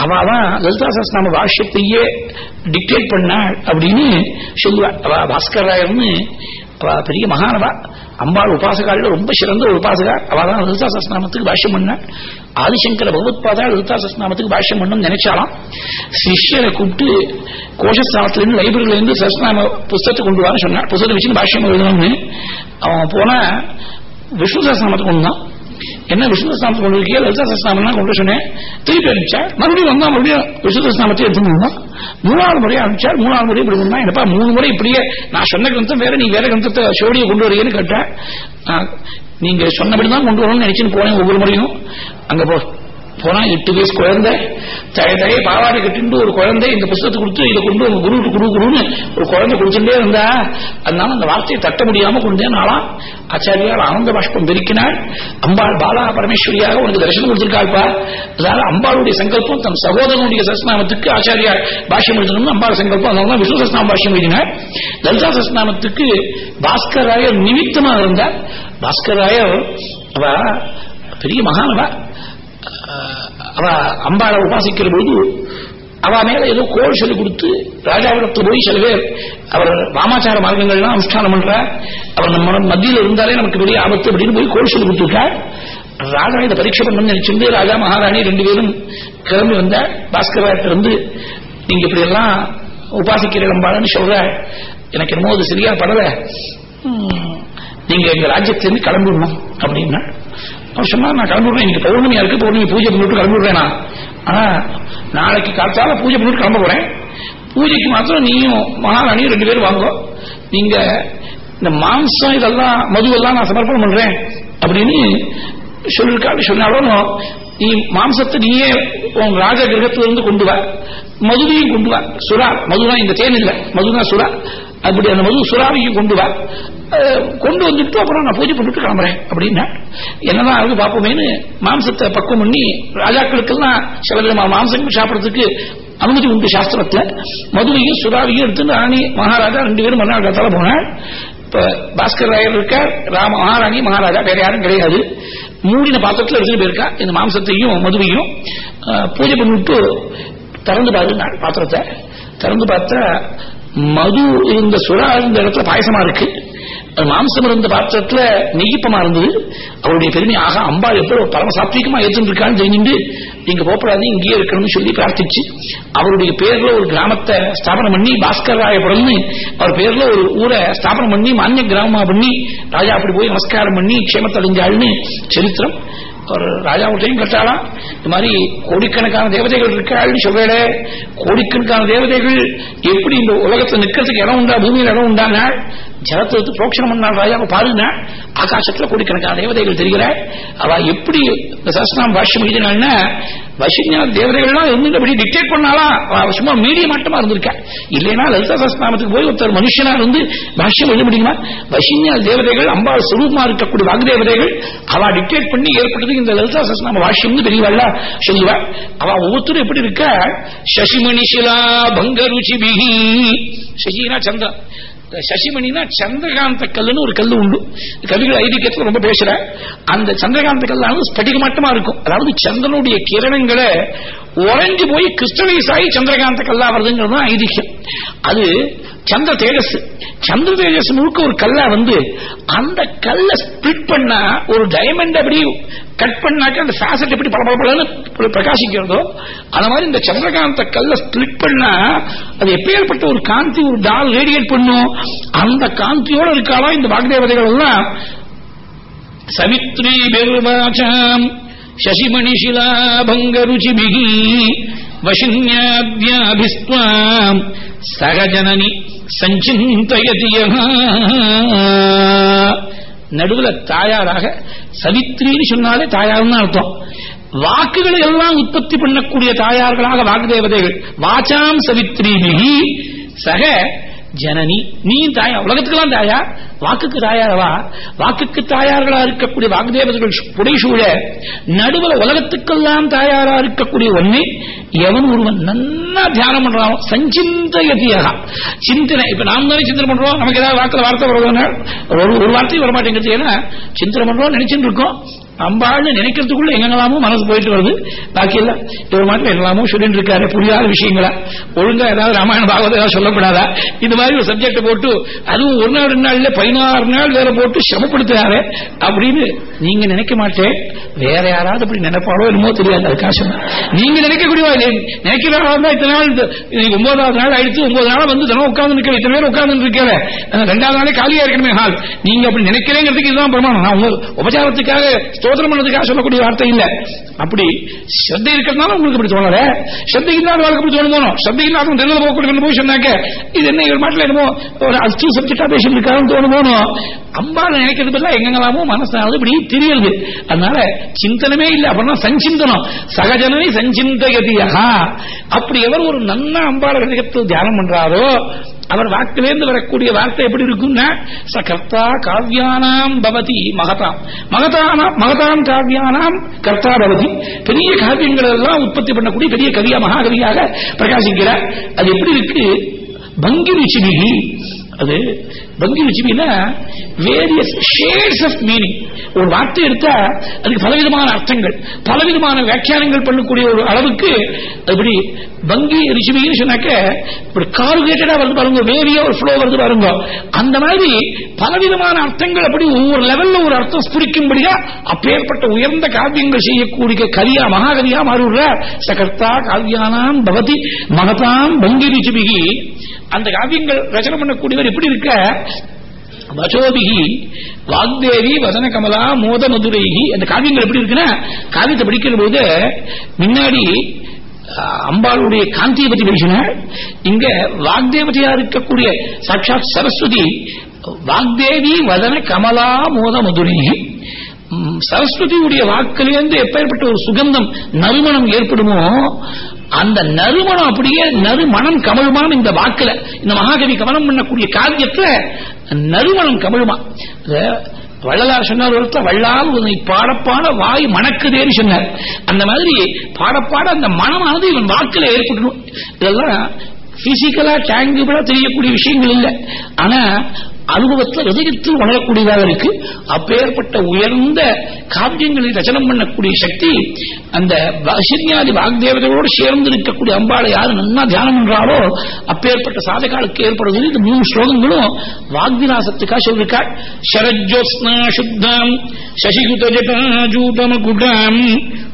அவதான் லலிதா சஸ்நாம பாஷ்யத்தையே டிக்டேட் பண்ணாள் அப்படின்னு சொல்லுவா அவ பாஸ்கர் ராயர்னு அவ பெரிய மகானவா. அம்பாள் உபாசகால ரொம்ப சிறந்த ஒரு உபாசகா அவதான் லலிதா சஸ்நாமத்துக்கு பாஷ்யம் பண்ணாள் ஆதிசங்கர பகவத்பாதா லலிதா சஸ்நாமத்துக்கு பாஷ்யம் பண்ணணும்னு நினைச்சாலாம். சிஷ்யரை கூப்பிட்டு கோஷஸ்தானத்திலிருந்து லைப்ரரியில இருந்து சஸ்நாம புஸ்தகத்தை கொண்டு வரன்னு சொன்னாள் புஸ்தகத்தை வச்சுன்னு பாஷ்யம் எழுதணும்னு. அவன் போனா விஷ்ணு சஸ்நாமத்தை கொண்டு தான் என்ன விஷ்ணு சஸ்நாமத்தை கொண்டு இருக்கியா லலிதா கொண்டு சொன்னேன். திருப்பி அனுப்பிச்சா மறுபடியும் வந்தா மறுபடியும் விஷ்ணு சஸ்நாமத்தை மூணாவது முறையை அனுப்பிச்சார். மூணாவது முறை இப்படி பண்ணா என்னப்பா மூணு முறை இப்படியே நான் சொன்ன கிரந்தம் வேற நீ வேற கிரந்தத்தை சோடியை கொண்டு வரீங்கன்னு கேட்டேன். நீங்க சொன்னபடிதான் கொண்டு வரணும்னு நினைச்சுன்னு போனேன் ஒவ்வொரு முறையும். அங்க போ. போனா எட்டு வயசு குழந்தை தய தய பாவாடை கட்டிட்டு ஒரு குழந்தை இந்த புத்தகத்தை கொடுத்து இதை கொண்டு உங்க குரு குரு குருன்னு ஒரு குழந்தை குடிச்சுட்டே இருந்தா அதனால அந்த வார்த்தையை தட்ட முடியாம கொண்டே நாளாம் ஆச்சாரியால் ஆனந்த பாஷ்பம் பெருக்கினாள். அம்பாள் பாலா பரமேஸ்வரியாக உனக்கு தரிசனம் கொடுத்திருக்காள்பா அதனால அம்பாளுடைய சங்கல்பம் தன் சகோதரனுடைய சஸ்நாமத்துக்கு ஆச்சாரியா பாஷ்யம் எழுதணும்னு அம்பாள் சங்கல்பம். அதனால விஷ்ணு சஸ்நாம பாஷ்யம் எழுதினார் லலிதா சஸ்நாமத்துக்கு பாஸ்கர் ராயர் நிமித்தமாக இருந்தார். பாஸ்கர் ராயர் அவ பெரிய மகானவா அவ அம்பாளை உபாசிக்கிற பொழுது அவ மேல ஏதோ கோல் சொல்லி கொடுத்து ராஜாவிடத்துல போய் சில பேர் அவர் ராமாச்சார மார்க்கங்கள்லாம் அனுஷ்டானம் பண்ற. அவர் நம்ம மத்தியில் இருந்தாலே நமக்கு பெரிய ஆபத்து அப்படின்னு போய் கோல் சொல்லி கொடுத்துருக்கார் ராஜா இதை பரீட்சை பண்ணணும்னு நினைச்சிருந்து ராஜா மகாராணி ரெண்டு பேரும் கிளம்பி வந்த பாஸ்கர் இருந்து நீங்க இப்படி எல்லாம் உபாசிக்கிற அம்பாளன்னு சொல்ற. எனக்கு என்னமோ அது சரியா படல. நீங்க எங்க ராஜ்யத்திலிருந்து கிளம்பிடணும். அப்படின்னா அவர் சொன்னா நான் கிளம்பிடுறேன். இன்னைக்கு பௌர்ணமியா இருக்கு பௌர்ணமி பூஜை பண்ணிட்டு கிளம்பிடுறேன்? நான் ஆனா நாளைக்கு காத்தால பூஜை பண்ணிட்டு கிளம்ப போறேன். பூஜைக்கு மாத்திரம் நீயும் மகாராணியும் ரெண்டு பேரும் வாங்கோ. நீங்க இந்த மாம்சம் இதெல்லாம் மதுவெல்லாம் நான் சமர்ப்பணம் பண்றேன். அப்படின்னு சொல்லிருக்காரு சொன்னாலும் நீ மாம்சத்தை நீயே உன் ராஜ கிரகத்திலிருந்து கொண்டு வா. மதுவையும் கொண்டு வா. சுறா மதுதான் இந்த தேன் இல்லை. மதுதான் சுறா. அப்படி அந்த மது சுறாவிக்கு கொண்டு வா. கொண்டு வந்துட்டு அப்புறம் நான் பூஜை பண்ணிட்டு கிளம்புறேன் அப்படின்னா. என்னதான் ஆகுது பார்ப்போமேனு மாம்சத்தை பக்குவம் பண்ணி ராஜாக்களுக்கெல்லாம் சில விதமான மாம்சங்கள் சாப்பிடறதுக்கு அனுமதி உண்டு சாஸ்திரத்துல. மதுவையும் சுறாவையும் எடுத்துட்டு ராணி மகாராஜா ரெண்டு பேரும் மறுநாள் காத்தால போனாள் இப்ப பாஸ்கர் ராயர் இருக்கார் ராம மகாராணி மகாராஜா வேற யாரும் கிடையாது. மூடின பாத்திரத்தில் எடுத்துட்டு போயிருக்கா இந்த மாம்சத்தையும் மதுவையும் பூஜை பண்ணிவிட்டு திறந்து பாருங்க பாத்திரத்தை. திறந்து பார்த்தா மது இருந்த சுறா இருந்த இடத்துல பாயசமா இருக்கு. மாம்சம் இருந்த பாத்திரத்துல நெய்யப்பமா இருந்தது. அவருடைய பெருமை ஆக அம்பாள் எப்போ பரம சாத்விகமா ஏற்றுருக்கான்னு தெரிஞ்சுட்டு நீங்க போப்படாது இங்கேயே இருக்கணும்னு சொல்லி பிரார்த்திச்சு. அவருடைய பேர்ல ஒரு கிராமத்தை ஸ்தாபனம் பண்ணி பாஸ்கர் ராயபுரம்னு அவர் பேர்ல ஒரு ஊரை ஸ்தாபனம் பண்ணி மானிய கிராமமா பண்ணி ராஜா அப்படி போய் நமஸ்காரம் பண்ணி க்ஷேமத்தடைஞ்சாள்னு சரித்திரம். ஒரு ராஜாவுட்டையும் கேட்டாலாம் இந்த மாதிரி கோடிக்கணக்கான தேவதைகள் இருக்காள்னு சொல்லல கோடிக்கணக்கான தேவதைகள் எப்படி இந்த உலகத்துல நிக்கிறதுக்கு இடம் உண்டா பூமியில் இடம் உண்டாங்க ஜலத்தை எடுத்து புரோக்ஷணம் பண்ணாள் ராஜாவை பாருங்க ஆகாசத்துல கோடிக்கணக்கான தேவதைகள் தெரிகிற அவ எப்படி இந்த பாஷ்யம் எழுதினாள்னா வசிஞா தேவதைகள்லாம் இருந்துட்டு டிக்டேட் பண்ணாலாம் சும்மா மீடிய மட்டமா இருந்திருக்கா. இல்லைன்னா லலிதா சஸ்நாமத்துக்கு போய் ஒருத்தர் மனுஷனா இருந்து பாஷ்யம் எழுத முடியுமா? வசிஞா தேவதைகள் அம்பாள் சுரூபமா இருக்கக்கூடிய வாக்தேவதைகள் அவ டிக்டேட் பண்ணி ஏற்பட்டது இந்த லலிதா சஸ்நாம பாஷ்யம் பெரியவாள் சொல்லுவா. அவ ஒவ்வொருத்தரும் எப்படி இருக்க? சசிமணி சிலா பங்க ருச்சிபிகி சசினா சந்திரன் சசிமணினா சந்திரகாந்த கல்லுன்னு ஒரு கல்லு உண்டு. கவிகள் ஐதிகத்துல ரொம்ப பேசுற. அந்த சந்திரகாந்த கல்லானது ஸ்படிக மட்டமா இருக்கும். அதாவது சந்திரனுடைய கிரணங்களை உறைஞ்சு போய் கிறிஸ்டலைஸ் ஆகி சந்திரகாந்த கல்லா வருதுங்கிறது தான் ஐதிகம். அது சந்திர தேஜஸ். சந்திர தேஜஸ் முழுக்க ஒரு கல்லா வந்து அந்த கல்லை ஸ்பிளிட் பண்ணா ஒரு டைமண்ட் அப்படி கட் பண்ணாக்க அந்த ஃபேசட் எப்படி பளபளன்னு பிரகாசிக்கிறதோ அந்த மாதிரி இந்த சந்திரகாந்த கல்லை ஸ்பிளிட் பண்ணா அது எப்பேற்பட்ட ஒரு காந்தி ஒரு டால் ரேடியேட் பண்ணும். அந்த காந்தியோட இருக்காலும் இந்த வாக்தேவதைகள் எல்லாம்? சவித்ரி பெருமாச்சாம். சசிமணிஷிலா பங்க ருச்சிபிகி வசின்யாத்யாபிஸ்வாம் சகஜனனி நடுவுல தாயாராக சவித்ரின்னு சொன்னாலே தாயார்னு அர்த்தம் வாக்குகளை எல்லாம் உற்பத்தி பண்ணக்கூடிய தாயார்களாக வாக்குதேவதைகள் வாச்சாம் சவித்ரிபிகி சக ஜனனி நீ தாயா உலகத்துக்கெல்லாம் தாயா? வாக்குக்கு தாயாரவா வாக்குக்கு தாயார்களா இருக்கக்கூடிய வாக்குதேவதைகள் புடைசூழ நடுவில் உலகத்துக்கெல்லாம் தாயாரா இருக்கக்கூடிய ஒண்ணு எவன் ஒருவன் நன்னா தியானம் பண்றான் சஞ்சிந்தயதியாக சிந்தனை இப்ப நாம் தானே சிந்தனை பண்றோம் நமக்கு ஏதாவது வார்த்தை வார்த்தை வருவதுன்னா ஒரு ஒரு வார்த்தையும் வரமாட்டேங்கிறது ஏன்னா சிந்தனை பண்றோம் நினைச்சுட்டு இருக்கோம். அம்பாள்னு நினைக்கிறதுக்குள்ள எங்கெல்லாமோ மனசு போயிட்டு வருது. பாக்கி இல்ல இவர் மாட்டில் என்னெல்லாமோ சொல்லிட்டு இருக்காரு. புரியாத விஷயங்களா? ஒழுங்கா ஏதாவது ராமாயண பாகவத ஏதாவது சொல்லப்படாதா இது மாதிரி ஒரு சப்ஜெக்ட் போட்டு அதுவும் ஒரு நாள் ரெண்டு நாள்ல பதினாறு நாள் வேற போட்டு சிரமப்படுத்துறாரு அப்படின்னு நீங்க நினைக்க மாட்டேன். வேற யாராவது அப்படி நினைப்பாளோ என்னமோ தெரியாது அதுக்காக காசம் நீங்க நினைக்கக்கூடிய நினைக்கிறாரா இருந்தா இத்தனை நாள் ஒன்பதாவது நாள் ஆயிடுச்சு ஒன்பது நாள் வந்து தினம் உட்கார்ந்து நிக்கிற இத்தனை பேர் உட்கார்ந்து இருக்கிற ரெண்டாவது நாளே காலியா இருக்கணுமே ஹால். நீங்க அப்படி நினைக்கிறேங்கிறதுக்கு இதுதான் பிரமாணம். நான் உபச்சாரத்துக்காக ஸ்தோத்திரம் பண்ணதுக்காக சொல்லக்கூடிய வார்த்தை இல்ல. அப்படி ஸ்ரத்தை இருக்கிறதுனால உங்களுக்கு இப்படி தோணல. ஸ்ரத்தை இல்லாத வாழ்க்கை அப்படி தோணும் போனோம் ஸ்ரத்தை இல்லாத தெரியல போகக்கூடிய போய் சொன்னாக்க இது என்ன இவர் மாட்டில் என்னமோ ஒரு அஸ்து சப்ஜெக்டா பேசிட்டு இருக்காருன்னு தோணும் போனோம் அம்பாள் நினைக்கிறது பதிலாக எங்கெல்லாமோ மனசாவது இப்படி தெரியுது அதனால சிந்தனமே இல்லை. அப்படின்னா சஞ்சிந்தனம். சகஜனமே சஞ்சிந்தகதியா அப்படி எவர் ஒரு நன்ன அம்பாள் ஹிருதயத்தில் தியானம் பண்றாரோ அவர் வாக்கிலிருந்து வரக்கூடிய வார்த்தை எப்படி இருக்கும்னா சகர்த்தா காவியானாம் பவதி மகதாம். மகதானாம் மகதாம் காவியானாம் கர்த்தா பவதி. பெரிய காவியங்கள் எல்லாம் உற்பத்தி பண்ணக்கூடிய பெரிய கவியா மகாகவியாக பிரகாசிக்கிறார். அது எப்படி இருக்கு? பங்கி ருச்சிபிகி அது பங்கி ருச்சிபினா வேரியஸ் ஷேட்ஸ் ஆஃப் மீனிங் ஒரு வார்த்தை எடுத்தா அதுக்கு பலவிதமான அர்த்தங்கள் பலவிதமான வியாக்கியானங்கள் பண்ணக்கூடிய ஒரு அளவுக்கு அப்படி பங்கி ரிஷிபின்னு சொன்னாக்க இப்படி கார்கேட்டடா வந்து பாருங்க வேரியா ஒரு ஃப்ளோ வருது பாருங்க. அந்த மாதிரி பலவிதமான அர்த்தங்கள் அப்படி ஒவ்வொரு லெவல்ல ஒரு அர்த்தம் ஸ்புரிக்கும்படியா அப்பேற்பட்ட உயர்ந்த காவியங்கள் செய்யக்கூடிய கவியா மகாகவியா மாறுற சகர்த்தா காவியானாம் பவதி மகதாம் பங்கி ரிஷிபிகி அந்த காவியங்கள் ரச்சனை பண்ணக்கூடியவர் எப்படி இருக்க வசோபிகி வாக்தேவி வசன கமலா மோத மதுரைகி அந்த காவியங்கள் எப்படி இருக்குன்னா காவியத்தை படிக்கிற போது முன்னாடி அம்பாளுடைய காந்தியை பற்றி பேசினார் இங்க வாக்தேவதையா இருக்கக்கூடிய சாட்சாத் சரஸ்வதி வாக்தேவி வதன கமலா மோத மதுரைகி சரஸ்வதியுடைய வாக்கிலிருந்து எப்பேற்பட்ட ஒரு சுகந்தம் நறுமணம் ஏற்படுமோ அந்த நறுமணம் அப்படியே நறுமணம் கமழுமான் இந்த வாக்குல இந்த மகாகவி கவனம் பண்ணக்கூடிய காரியத்துல நறுமணம் கமழுமா. வள்ளலார் சொன்னார் ஒருத்தர் வள்ளால் உன்னை பாடப்பாட வாய் மணக்குதேன்னு சொன்னார். அந்த மாதிரி பாடப்பாட அந்த மனமானது இவன் வாக்குல ஏற்பட்டுடும். இதெல்லாம் பிசிக்கலா டேங்கிபிளா தெரியக்கூடிய விஷயங்கள் இல்லை. ஆனா அனுபவத்தில் ஹிருதயத்தில் வளரக்கூடியதாக இருக்கு? அப்பேற்பட்ட உயர்ந்த காவியங்களை ரச்சனம் பண்ணக்கூடிய சக்தி அந்த வசின்யாதி வாக்தேவதையோடு சேர்ந்து இருக்கக்கூடிய அம்பாளை யாரு நன்னா தியானம் பண்றாரோ அப்பேற்பட்ட சாதகாலுக்கு ஏற்படுவது இந்த மூணு ஸ்லோகங்களும் வாக்விலாசத்துக்காக சொல்லிருக்காள் சரஜோஸ்னா சுத்தாம் சசிகுத ஜட்டாஜூட்டமகுடாம்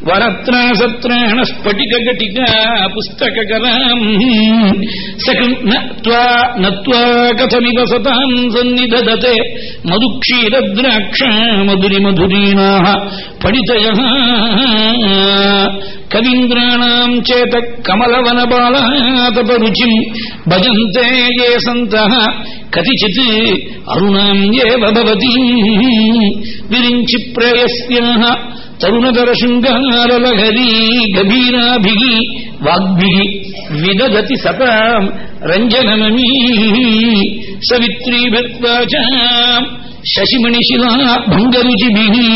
வரத்ரா சத்ராண ஸ்பட்டிக கட்டிகா புஸ்தககராம் சகம் நத்வா நத்வா கதமிவ నిదదతే మధుక్షీరద్రాక్ష మధురి మధురీణా పడితయ కవీంద్రాణం చేత కమలవన బాళాతపరుచిం భజంతే ఏ సంత கதிச்சித் அருணாம் ஏவபவதீம் விரிஞ்சி பிரயஸ்யாக தருணதரசிங்காரலகரி கபீராபிகி வாக்பிகி விதகதி சதாம் ரஞ்சனமீ சவித்ரீபிர்வாச்சாம் சசிமணிசிலா பங்கருஜிபிகி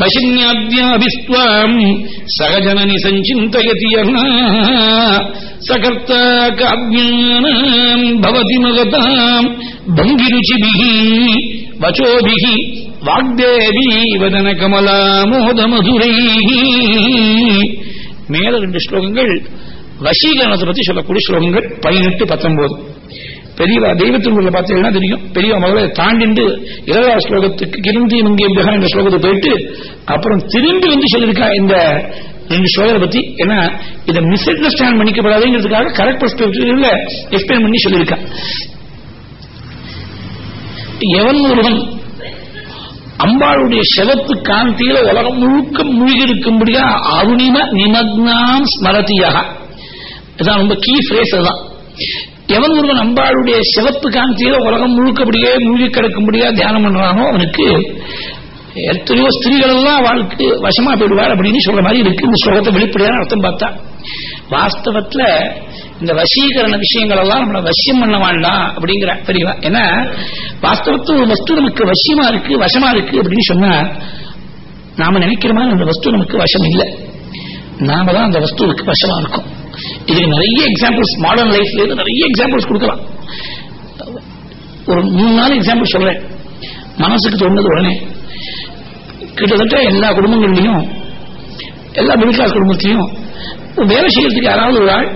దశన్యాద్యాభిస్వాం సహజనని సంచింతయతి అన్నా సకర్త కావ్యానాం భవతి మగతాం భంగిరుచిభిః వచోభిః వాగ్దేవీ వదన కమలామోదమధురైః மேல ரெண்டு ஸ்லோகங்கள் வசீகரணத்தை பத்தி சொல்லக்கூடிய ஸ்லோகங்கள் பதினெட்டு பத்தொன்பது பெரியவா தெய்வத்திற்குள்ள பார்த்தீங்கன்னா தெரியும். பெரியவா முதல்ல தாண்டிண்டு இரவா ஸ்லோகத்துக்கு கிருந்தி இங்கே என்ற ஸ்லோகத்துக்கு போயிட்டு அப்புறம் திரும்பி வந்து சொல்லியிருக்கா இந்த ரெண்டு ஸ்லோகத்தை பத்தி. ஏன்னா இதை மிஸ் அண்டர்ஸ்டாண்ட் பண்ணிக்கப்படாதுங்கிறதுக்காக கரெக்ட் பெர்ஸ்பெக்டிவ்ல எக்ஸ்பிளைன் பண்ணி சொல்லியிருக்கா. எவன் ஒருவன் அம்பாளுடைய செவத்து காந்தியில உலகம் முழுக்க மூழ்கி இருக்கும்படியா அருணிம நிமக்னாம் ஸ்மரதியாக இதான் ரொம்ப கீ பிரேஸ் தான். எவன் ஒருவன் அம்பாளுடைய சிவப்பு காந்தியில உலகம் முழுக்கப்படியே மூழ்கி கிடக்கும்படியா தியானம் பண்றானோ அவனுக்கு எத்தனையோ ஸ்திரீகள் எல்லாம் வாழ்க்கை வசமா போயிடுவார் அப்படின்னு சொல்ற மாதிரி இருக்கு. இந்த ஸ்லோகத்தை வெளிப்படையான அர்த்தம் பார்த்தா. வாஸ்தவத்துல இந்த வசீகரண விஷயங்கள் எல்லாம் நம்மளை வசியம் பண்ண வேண்டாம் அப்படிங்கிற தெரியுமா ஏன்னா வாஸ்தவத்துல ஒரு வஸ்து நமக்கு வசியமா இருக்கு வசமா இருக்கு அப்படின்னு சொன்னா நாம நினைக்கிற மாதிரி அந்த வஸ்து நமக்கு வசம் இல்லை. நாம தான் அந்த வஸ்துவுக்கு வசமா இருக்கும். இதுக்கு நிறைய எக்ஸாம்பிள்ஸ் மாடர்ன் லைஃப்ல இருந்து நிறைய எக்ஸாம்பிள்ஸ் கொடுக்கலாம். ஒரு மூணு நாள் எக்ஸாம்பிள் சொல்றேன். மனசுக்கு தோணுது உடனே. கிட்டத்தட்ட எல்லா குடும்பங்கள்லையும் எல்லா மிடில் கிளாஸ் குடும்பத்திலையும் வேலை செய்யறதுக்கு யாராவது ஒரு ஆள்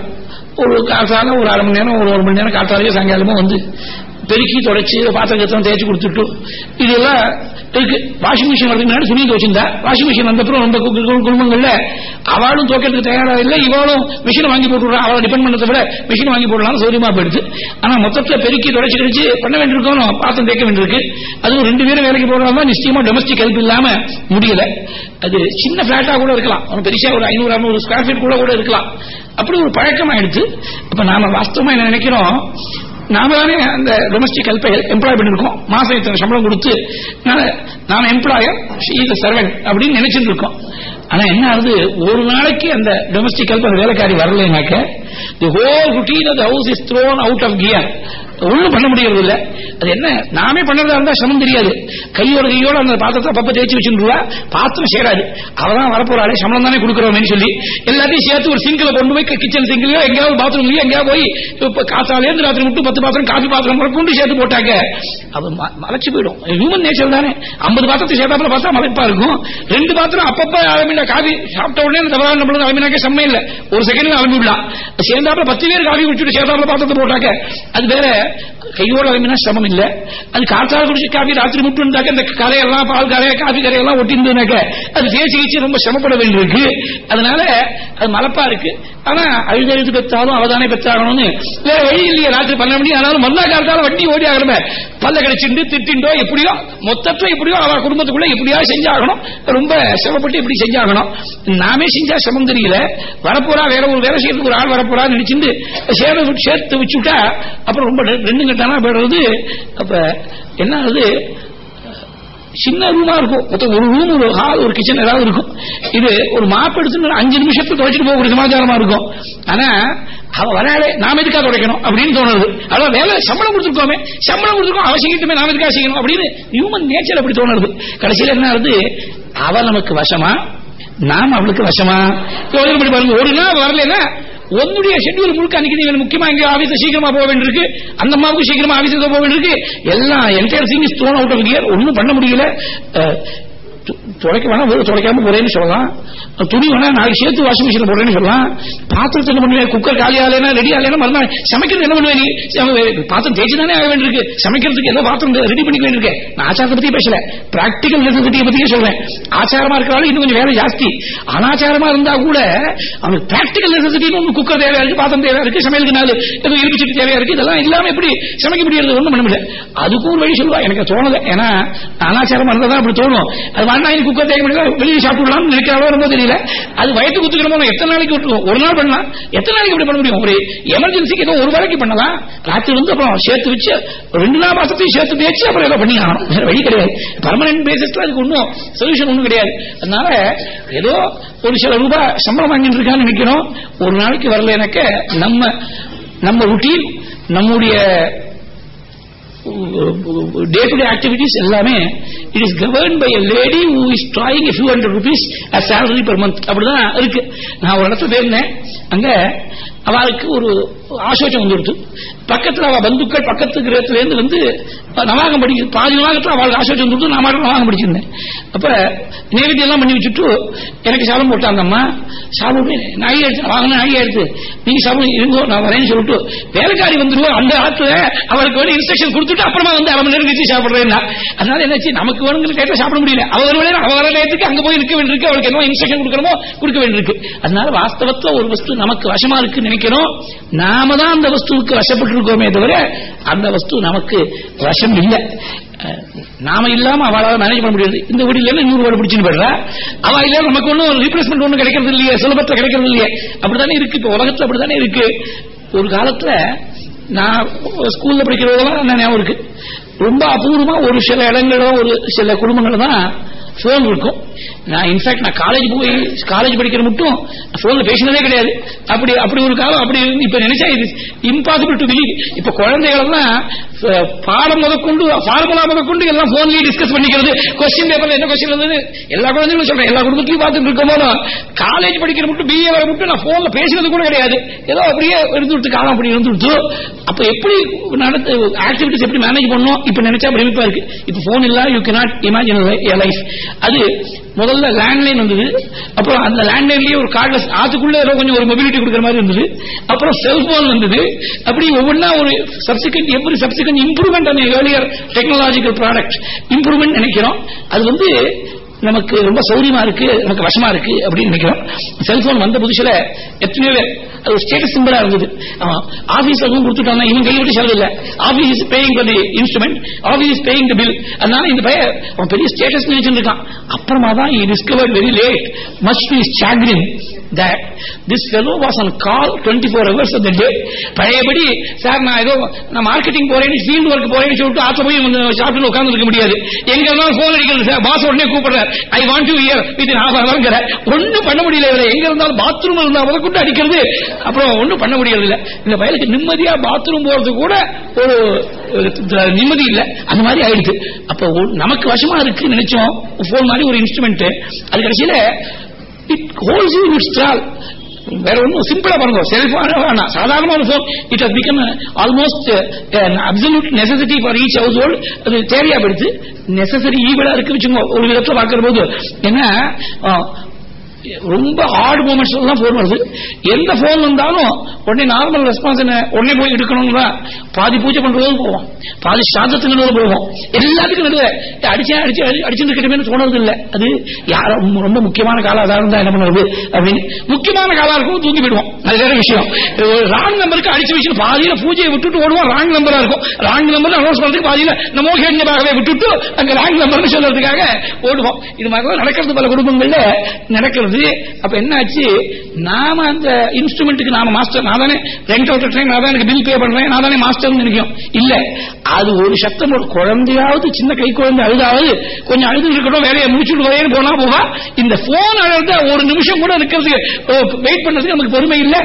ஒரு காசால ஒரு அரை மணி நேரம் ஒரு ஒரு மணி நேரம் காத்தாலேயோ சாயங்காலமோ வந்து பெருக்கி தொடச்சி பாத்திரம் கத்தம் தேய்ச்சி கொடுத்துட்டு இதெல்லாம் இருக்கு. வாஷிங் மிஷின் வரதுக்கு முன்னாடி துணி துவச்சிருந்தா வாஷிங் மிஷின் வந்தப்பறம் ரொம்ப குடும்பங்கள்ல அவளும் துவைக்கிறதுக்கு தயாராக இல்லை இவளும் மிஷினை வாங்கி போட்டுடுறா அவளை டிபெண்ட் பண்ணதை விட மிஷின் வாங்கி போடலாம் சௌரியமா போயிடுது. ஆனா மொத்தத்தை பெருக்கி தொடச்சி கழிச்சு பண்ண வேண்டியிருக்கோம் பாத்திரம் தேய்க்க வேண்டியிருக்கு. அதுவும் ரெண்டு பேரும் வேலைக்கு போடுறதா நிச்சயமா டொமஸ்டிக் ஹெல்ப் இல்லாம முடியல. அது சின்ன பிளாட்டா கூட இருக்கலாம். பெருசா ஒரு ஐநூறு அறுநூறு ஸ்கொயர் ஃபீட் கூட கூட இருக்கலாம். அப்படி ஒரு பழக்கம் ஆயிடுச்சு அப்ப நாம வாஸ்தவமா என்ன நினைக்கிறோம்? நாம தானே அந்த டொமஸ்டிக் ஹெல்ப்பை எம்ப்ளாய் பண்ணிருக்கோம். மாசம் இத்தனை சம்பளம் கொடுத்து நான் எம்ப்ளாயர் இஸ் சர்வெண்ட் அப்படின்னு நினைச்சிட்டு இருக்கோம். ஆனா என்ன ஆகுது? ஒரு நாளைக்கு அந்த டொமஸ்டிக் ஹெல்ப் அந்த வேலைக்காரி வரலைனாக்க the whole routine of house is thrown out of gear ஒண்ணும் பண்ண முடியறது இல்ல அது என்ன? நாமே பண்றதா இருந்தா சமம் தெரியாது. கையோட கையோட அந்த பாத்திரத்தை பப்ப தேய்ச்சி வச்சுருவா. பாத்திரம் சேராது. அவதான் வரப்போறாளே. சம்பளம் தானே கொடுக்குறோம்னு சொல்லி எல்லாத்தையும் சேர்த்து ஒரு சிங்கில கொண்டு போய் கிச்சன் சிங்கிலயோ எங்கேயாவது பாத்ரூம்லயோ எங்கேயாவது போய் இப்ப காத்தாலேருந்து ராத்திரி விட்டு பத்து பாத்திரம் காஃபி பாத்திரம் கூட கொண்டு சேர்த்து போட்டாங்க அது ம- மலைச்சு போயிடும். ஹியூமன் நேச்சர் தானே. ஐம்பது பாத்திரத்தை சேர்த்தாப்புல பார்த்தா மலைப்பா இருக்கும். ரெண்டு பாத்திரம் அப்பப்ப அலமினா காஃபி சாப்பிட்ட உடனே தவறான நம்மளுக்கு அலமினாக்கே செம்ம இல்ல ஒரு செகண்ட்ல அலம்பிவிடலாம் சேர்ந்தாப்புல பத்து பேர் காஃபி குடிச்சுட்டு சேர்ந்தாப்புல பாத்திரத்தை போட்டாக்க அது வேற கையோட அலமினா சிரமம் இல்ல. அது காத்தால குடிச்சு காஃபி ராத்திரி முட்டு இருந்தாக்க இந்த கரையெல்லாம் பால் கரைய காஃபி கரையெல்லாம் ஒட்டி இருந்ததுனாக்க அது தேய்ச்சி கீச்சு ரொம்ப சிரமப்பட வேண்டியிருக்கு. அதனால அது மலப்பா இருக்கு. ஆனா அழுதழுது பெற்றாலும் அவதானே பெற்றாகணும்னு வேற வழி இல்லையே. ராத்திரி பன்னெண்டு மணி ஆனாலும் மல்லா காலத்தால வட்டி ஓடி ஆகணுமே. பல்ல கிடைச்சிட்டு திட்டிண்டோ எப்படியோ மொத்தத்துல எப்படியோ அவ குடும்பத்துக்குள்ள எப்படியா செஞ்சாகணும். ரொம்ப சிரமப்பட்டு இப்படி செஞ்சாகணும். நாமே செஞ்சா சிரமம் தெரியல. வரப்போறா வேற ஒரு வேலை செய்யறதுக்கு ஒரு ஆள் வரப்போ வரப்போறா நினைச்சிருந்து சேர்த்து சேர்த்து வச்சுட்டா அப்புறம் ரொம்ப ரெண்டு கட்டானா போயிடுறது. அப்ப என்ன ஆகுது? சின்ன ரூமா இருக்கும். மொத்தம் ஒரு ரூம் ஒரு ஹால் ஒரு கிச்சன் ஏதாவது இருக்கும். இது ஒரு மாப்பு எடுத்து அஞ்சு நிமிஷத்துக்கு துவைச்சிட்டு போகக்கூடிய சமாச்சாரமா இருக்கும். ஆனா அவ வராளே நாம எதுக்காக துடைக்கணும் அப்படின்னு தோணுது. அதாவது வேலை சம்பளம் கொடுத்துருக்கோமே. சம்பளம் கொடுத்துருக்கோம் அவ நாம எதுக்காக செய்யணும் அப்படின்னு ஹியூமன் நேச்சர் அப்படி தோணுது. கடைசியில் என்ன ஆகுது? அவ நமக்கு வசமா நாம் அவளுக்கு வசமா. யோசனை பண்ணி பாருங்க ஒரு நாள் வரலன்னா உன்னுடைய ஷெட்யூல் முழுக்க அன்னைக்கு நீங்க முக்கியமா இங்க ஆபீஸ் சீக்கிரமா போக வேண்டியிருக்கு. அந்த அம்மாவுக்கு சீக்கிரமா ஆபீஸுக்கு போக வேண்டியிருக்கு. எல்லாம் entire thing is thrown out of gear ஒன்றும் பண்ண முடியல. துடைக்க வேணா வெறும் துடைக்காம போறேன்னு சொல்லலாம். துணி வேணா நாளைக்கு சேர்த்து வாஷிங் மிஷின் போடுறேன்னு சொல்லலாம். பாத்திரத்தை என்ன பண்ணுவேன் குக்கர் காலி ரெடி ஆலையா மறுநாள் சமைக்கிறது என்ன பண்ணுவேன் நீ? பாத்திரம் தேய்ச்சி தானே ஆக வேண்டியிருக்கு. சமைக்கிறதுக்கு ஏதோ பாத்திரம் ரெடி பண்ணிக்க வேண்டியிருக்கேன் நான் ஆச்சாரத்தை பத்தி பேசல. பிராக்டிகல் நெசசிட்டியை பத்தியே சொல்றேன். ஆச்சாரமா இருக்கிறாலும் இன்னும் கொஞ்சம் வேலை ஜாஸ்தி. அனாச்சாரமா இருந்தா கூட அவனுக்கு பிராக்டிகல் நெசசிட்டின்னு ஒன்று குக்கர் தேவையா இருக்கு பாத்திரம் தேவையா இருக்கு சமையலுக்கு நாலு ஏதோ இருப்பு தேவையா இருக்கு இதெல்லாம் இல்லாம எப்படி சமைக்க முடியாது ஒண்ணும் பண்ண முடியல. அதுக்கும் ஒரு வழி சொல்லுவா. எனக்கு தோணல. ஏன்னா அனாச்சாரமா இருந்தா தான் அப்படி தோணும். அது வேணா குக்கர் தேய்க்க முடியாது வெளியே சாப்பிடலாம்னு நினைக்கிறாளோ ரொம்ப தெரியல. அது வயிற்று குத்துக்கிறோமோ எத்தனை நாளைக்கு விட்டுருவோம்? ஒரு நாள் பண்ணலாம். எத்தனை நாளைக்கு இப்படி பண்ண முடியும்? ஒரு எமர்ஜென்சிக்கு ஏதோ ஒரு வேலைக்கு பண்ணலாம். ராத்திரி வந்து அப்புறம் சேர்த்து வச்சு ரெண்டு நாள் மாசத்தையும் சேர்த்து தேய்ச்சி அப்புறம் ஏதோ பண்ணி ஆகணும் வேற வழி கிடையாது. பர்மனன்ட் பேசிஸ்ல அதுக்கு ஒன்றும் சொல்யூஷன் ஒன்றும் கிடையாது. அதனால ஏதோ ஒரு சில ரூபாய் சம்பளம் வாங்கிட்டு இருக்கான்னு நினைக்கிறோம். ஒரு நாளைக்கு வரல எனக்கு. நம்ம நம்ம ருட்டீன் நம்முடைய டே டு டே ஆக்டிவிட்டிஸ் எல்லாமே it is govern by lady who is drawing few hundred rupees salary per month அப்படிதான் இருக்கு. நான் ஒரு இடத்துல போயிருந்தேன். அங்க அவளுக்கு ஒரு ஆசோச்சம் வந்துடுது பக்கத்துல அவள் பந்துக்கள் பக்கத்து கிரகத்துல இருந்து வந்து நவாகம் படிக்க பாதி நவாகத்தில் அவளுக்கு ஆசோச்சம் வந்துடுது நான் மட்டும் நவாகம் படிச்சிருந்தேன். அப்ப நேரடி எல்லாம் பண்ணி வச்சுட்டு எனக்கு சாபம் போட்டாங்கம்மா. சாபம் நாய் எடுத்து வாங்கினா நாய் எடுத்து. நீங்க சாபம் இருங்கோ நான் வரேன்னு சொல்லிட்டு வேலைக்காரி வந்துருவோம் அந்த ஆத்துல அவளுக்கு வேணும் இன்ஸ்ட்ரக்ஷன் கொடுத்துட்டு அப்புறமா வந்து அரை மணி நேரம் கழிச்சு சாப்பிட்றேன்னா. அதனால என்னாச்சு நமக்கு வேணுங்கிற கேட்டால் சாப்பிட முடியல. அவ ஒரு வேலை அவ வர நேரத்துக்கு அங்க போய் இருக்க வேண்டியிருக்கு அவளுக்கு என்ன இன்ஸ்ட்ரக்ஷன் கொடுக்கணுமோ கொடுக்க வேண்டியிருக்கு. அதனால வாஸ்தவத்துல ஒரு வஸ்து நமக்கு வசமா இருக்குன்னு நினைக்கிறோம். நாம தான் அந்த வஸ்துவுக்கு வசப்பட்டு இருக்கோமே தவிர அந்த வஸ்து நமக்கு வசம் இல்லை. நாம இல்லாம அவளால மேனேஜ் பண்ண முடியாது. இந்த வீடு இருந்து நூறு வீடு பிடிச்சின்னு போயிடுறா? அவ இல்ல நமக்கு ஒன்றும் ரீப்ளேஸ்மெண்ட் ஒன்றும் கிடைக்கிறது இல்லையே சுலபத்துல கிடைக்கிறது இல்லையே. அப்படித்தானே இருக்கு இப்ப உலகத்துல அப்படித்தானே இருக்கு. ஒரு காலத்துல நான் ஸ்கூல்ல படிக்கிறதெல்லாம் என்ன ஞாபகம் இருக்கு. ரொம்ப அபூர்வமா ஒரு சில இடங்களோ ஒரு சில குடும்பங்கள் தான் போன் இருக்கும். நான் இன்ஃபேக்ட் நான் காலேஜ் போய் காலேஜ் படிக்கிற மட்டும் போன்ல பேசினதே கிடையாது. அப்படி அப்படி ஒரு காலம் அப்படி இருந்து இப்ப நினைச்சா இது இம்பாசிபிள் டு பிலீவ் இப்ப குழந்தைகள்லாம் பாடம் முதற்கொண்டு ஃபார்முலா முதற்கொண்டு எல்லாம் போன்லயே டிஸ்கஸ் பண்ணிக்கிறது. கொஸ்டின் பேப்பர்ல என்ன கொஸ்டின் இருந்தது? எல்லா குழந்தைகளும் சொல்றேன். எல்லா குடும்பத்திலையும் பார்த்துட்டு இருக்கும். காலேஜ் படிக்கிற மட்டும் பிஏ வர மட்டும் நான் போன்ல பேசினது கூட கிடையாது. ஏதோ அப்படியே இருந்து காலம் அப்படி இருந்து அப்ப எப்படி நடத்து ஆக்டிவிட்டிஸ் எப்படி மேனேஜ் பண்ணும் இப்ப நினைச்சா பிரமிப்பா இருக்கு. இப்ப போன் இல்ல யூ கேனாட் இமேஜின் லைஃப் அது முதல்ல லேண்ட்லைன் வந்தது. அப்புறம் அந்த லேண்ட்லைன்லயே ஒரு கார்ட்லெஸ் அதுக்குள்ள ஏதோ கொஞ்சம் ஒரு மொபிலிட்டி கொடுக்குற மாதிரி இருந்தது. அப்புறம் செல்போன் வந்தது. அப்படி ஒவ்வொன்றா ஒரு சப்சிக்வெண்ட் எவ்ரி சப்சிக்வெண்ட் இம்ப்ரூவ்மெண்ட் அந்த ஏர்லியர் டெக்னாலஜிக்கல் ப்ராடக்ட் இம்ப்ரூவ்மெண்ட் நினைக்கிறோம். அது வந்து நமக்கு ரொம்ப சௌரியமா இருக்கு நமக்கு வசமா இருக்கு அப்படின்னு நினைக்கிறோம். செல்போன் வந்த புதுசுல எத்தனையோ பேர் அது ஒரு ஸ்டேட்டஸ் சிம்பிளா இருந்தது. ஆபீஸ் அதுவும் கொடுத்துட்டாங்க இவன் கை விட்டு செலவு இல்ல. Office is paying for the instrument office is paying the bill அதனால இந்த பையன் அவன் பெரிய ஸ்டேட்டஸ் நினைச்சிட்டு இருக்கான். அப்புறமா தான் he discovered very late much be is chagrin that this fellow was on call 24 hours of the day. பழையபடி சார் நான் ஏதோ நான் மார்க்கெட்டிங் போறேன்னு ஃபீல்ட் ஒர்க் போறேன்னு சொல்லிட்டு ஆத்த போய் சாப்பிட்டு உட்கார்ந்து இருக்க முடியாது. எங்க இருந்தாலும் போன் அடிக்கிறது சார் பாஸ் உடனே கூப்பிடுறார். I want to here with half ஹவர்ங்கிற ஒண்ணும் பண்ண முடியல இவரை. எங்க இருந்தாலும் பாத்ரூம் இருந்தா முத கொண்டு அடிக்கிறது. அப்புறம் ஒண்ணும் பண்ண முடியல இந்த பயலுக்கு நிம்மதியா பாத்ரூம் போறது கூட ஒரு நிம்மதி இல்ல. அந்த மாதிரி ஆயிடுச்சு அப்போ நமக்கு வசமா இருக்குன்னு நினைச்சோம். போன் மாதிரி ஒரு இன்ஸ்ட்ருமெண்ட் அது கடைசியில இட் ஹோல்ஸ் யூ இட்ஸ் வேற ஒன்றும் சிம்பிளா பாருங்க செல்போன் வேணாம். சாதாரணமான phone it has become almost absolute necessity for each household அது தேவையா போயிடுச்சு. நெசசரி ஈவலா இருக்கு வச்சுக்கோ ஒரு விதத்தில் பார்க்கிற போது என்ன ரொம்ப ஹார்ட் மூமெண்ட்ஸ் தான் போன் வருது. எந்த போன் வந்தாலும் உடனே நார்மல் ரெஸ்பான்ஸ் என்ன? உடனே போய் எடுக்கணும் பாதி பூஜை பண்றது போவோம். பாதி சாதத்துக்கு போவோம். எல்லாத்துக்கும் நடுவே அடிச்சா அடிச்சு அடிச்சுட்டு இருக்கட்டுமே தோணுறது இல்லை. அது யாரும் ரொம்ப முக்கியமான காலம் அதான் இருந்தா என்ன பண்ணுறது அப்படின்னு. முக்கியமான காலம் இருக்கும் தூங்கி போயிடுவோம். அது வேற விஷயம். ராங் நம்பருக்கு அடிச்சு வச்சு பாதியில பூஜையை விட்டுட்டு ஓடுவோம் ராங் நம்பரா இருக்கும். ராங் நம்பர் அனௌன்ஸ் பண்றதுக்கு பாதியில நம்ம கேட்கவே விட்டுட்டு அங்க ராங் நம்பர்னு சொல்றதுக்காக ஓடுவோம். இது மாதிரி நடக்கிறது பல குடும்பங்கள்ல நடக்கிறது. அப்ப என்னாச்சு? நாம அந்த இன்ஸ்ட்ருமெண்ட்டுக்கு நாம மாஸ்டர் நான் தானே ரெண்ட் அவுட் ட்ரெயின் நான் தான் எனக்கு பில் பே பண்றேன் நான் தானே மாஸ்டர் நினைக்கும் இல்ல அது ஒரு சத்தம் ஒரு குழந்தையாவது சின்ன கை குழந்தை அழுதாவது கொஞ்சம் அழுது இருக்கட்டும் வேலையை முடிச்சுட்டு வரேன்னு போனா போவா இந்த போன் அழுத ஒரு நிமிஷம் கூட இருக்கிறதுக்கு வெயிட் பண்றதுக்கு நமக்கு பொறுமை இல்ல.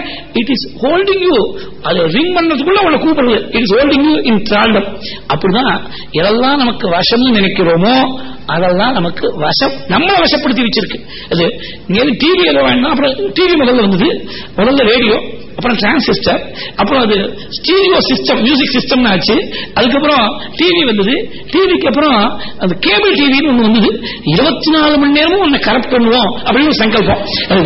இட் இஸ் ஹோல்டிங் யூ அது ரிங் பண்றதுக்குள்ள உங்களை கூப்பிடுறது it is holding you in thraldom அப்படிதான் எதெல்லாம் நமக்கு வசம்னு நினைக்கிறோமோ அதெல்லாம் நமக்கு வசம் நம்மளை வசப்படுத்தி வச்சிருக்கு. அது இங்க டிவி எல்லாம் வேண்டாம் அப்புறம் டிவி முதல்ல வந்தது முதல்ல ரேடியோ அப்புறம் டிரான்சிஸ்டர் அப்புறம் அது ஸ்டீரியோ சிஸ்டம் மியூசிக் சிஸ்டம் ஆச்சு. அதுக்கப்புறம் டிவி வந்தது. டிவிக்கு அப்புறம் அந்த கேபிள் டிவின்னு ஒன்று வந்தது. இருபத்தி நாலு மணி நேரமும் உன்னை கரெக்ட் பண்ணுவோம் அப்படின்னு ஒரு சங்கல்பம்.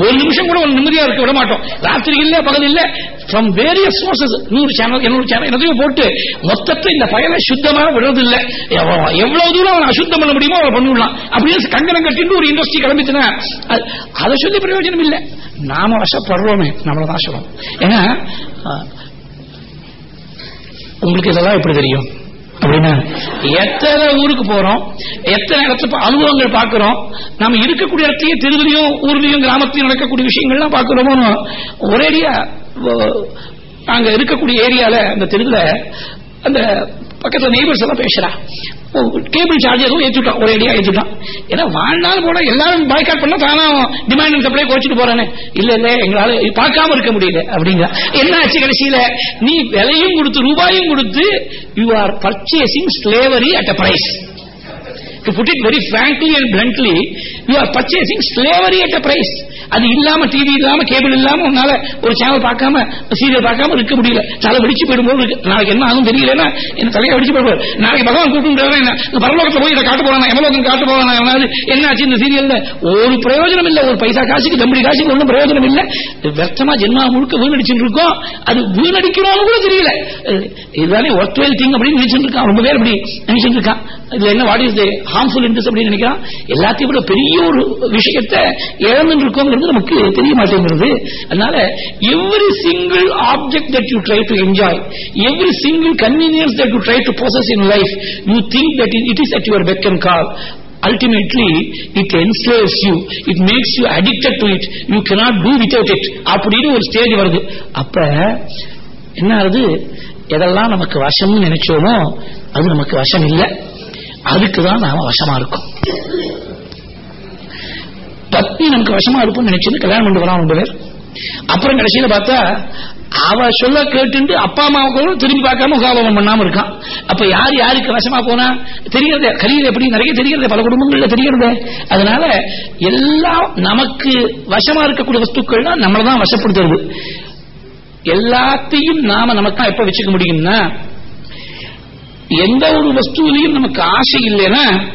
ஒரு நிமிஷம் கூட ஒரு நிம்மதியா இருக்க விட மாட்டோம். ராத்திரி இல்ல பகல் இல்ல ஃப்ரம் வேரியஸ் சோர்சஸ் நூறு சேனல் இருநூறு சேனல் எல்லாத்தையும் போட்டு மொத்தத்தை இந்த பயனை சுத்தமாக விடுறதில்லை. எவ்வளவு தூரம் அவன் அசுத்தம் பண்ண முடியுமோ அவன் பண்ணிவிடலாம். அப்படின்னு கங்கணம் கட்டிட்டு ஒரு இண்டஸ்ட்ரி கிளம்பிச்சுன்னா அது- அதை சொல்லி பிரயோஜனம் இல்லை. நாம வசப்படுறோமே நம்மளை தான் சொல்லணும் ஏன்னா உங்களுக்கு இதெல்லாம் எப்படி தெரியும்? அப்படின்னா எத்தனை ஊருக்கு போறோம்? எத்தனை இடத்துல அனுபவங்கள் பார்க்கிறோம்? நம்ம இருக்கக்கூடிய இடத்தையும் தெருவிலையும் ஊர்லயும் கிராமத்திலையும் நடக்கக்கூடிய விஷயங்கள்லாம் பார்க்கிறோமோ ஒரேடியா அங்க நாங்க இருக்கக்கூடிய ஏரியால அந்த தெருவில் அந்த பக்கத்துல நெய்பர்ஸ் எல்லாம் பேசுறா. கேபிள் சார்ஜ் ஏற்றுட்டான் ஒரே அடியா ஏற்றுட்டான் ஏன்னா வாழ்நாள் போட எல்லாரும் பாய்காட் பண்ணா தானா டிமாண்ட் அண்ட் சப்ளை கோச்சிட்டு போறானே. இல்ல இல்ல எங்களால பார்க்காம இருக்க முடியல அப்படிங்கிற. என்ன ஆச்சு கடைசியில? நீ விலையும் கொடுத்து ரூபாயும் கொடுத்து you are purchasing slavery at a price to put it very frankly and bluntly you are purchasing slavery at a price அது இல்லாம டிவி இல்லாம கேபிள் இல்லாம உன்னால ஒரு சேனல் பார்க்காம சீரியல் பார்க்காம இருக்க முடியல. தலை வெடிச்சு போயிடும்போது இருக்கு. நாளைக்கு என்ன ஆகும் தெரியலன்னா என்ன தலையை வெடிச்சு போயிடுவார். நாளைக்கு பகவான் கூப்பிட்டு என்ன? பரலோகத்தை போய் இதை காட்டு போறானா? எமலோகம் காட்டு போறானா? எவனாவது என்ன ஆச்சு இந்த சீரியல்ல ஒரு பிரயோஜனம் இல்ல. ஒரு பைசா காசுக்கு தம்பி காசுக்கு ஒன்றும் பிரயோஜனம் இல்ல. வியர்த்தமா ஜென்மா முழுக்க வீணடிச்சுட்டு இருக்கோம். அது வீணடிக்கிறோம்னு கூட தெரியல. இதுதானே இதுதானே ஒர்த்வேல் திங் அப்படின்னு நினைச்சிட்டு இருக்கான். ரொம்ப பேர் அப்படி நினைச்சிட்டு இருக்கான். இதுல என்ன வாட் இஸ் ஹார்ம்ஃபுல் இன்ட்ரெஸ்ட் அப்படின்னு நினைக்கிறான். எல்லாத்தையும் விட பெரிய ஒரு விஷயத்தை இழந்துட்டு இருக்கோங்கிறது நமக்கு தெரிய மாட்டேங்கிறது அதனால every single object that you try to enjoy every single convenience that you try to process in life you think that it is at your beck and call ultimately it enslaves you. It makes you addicted to it. You cannot do without it. அப்படின்னு ஒரு stage வருது. அப்ப என்ன ஆகுது? எதெல்லாம் நமக்கு வசம்னு நினைச்சோமோ அது நமக்கு வசம் இல்லை. அதுக்குதான் நாம வசமா இருக்கும். பத்னி நமக்கு வசமா இருப்போம்னு நினைச்சது கல்யாணம் பண்ணி வரான் ரெண்டு பேர். அப்புறம் கடைசியில பார்த்தா அவ சொல்ல கேட்டு அப்பா அம்மாவுக்கு திரும்பி பார்க்காம முகாபம் பண்ணாம இருக்கான். அப்ப யார் யாருக்கு வசமா போனா? தெரியறது கலியில் எப்படி நிறைய தெரியறது பல குடும்பங்கள்ல தெரியறது. அதனால எல்லாம் நமக்கு வசமா இருக்கக்கூடிய வஸ்துக்கள்னா நம்மளதான் வசப்படுத்துறது. எல்லாத்தையும் நாம நமக்கு எப்ப வச்சுக்க முடியும்னா எந்த ஒரு வஸ்துவிலையும் நமக்கு ஆசை இல்லைன்னா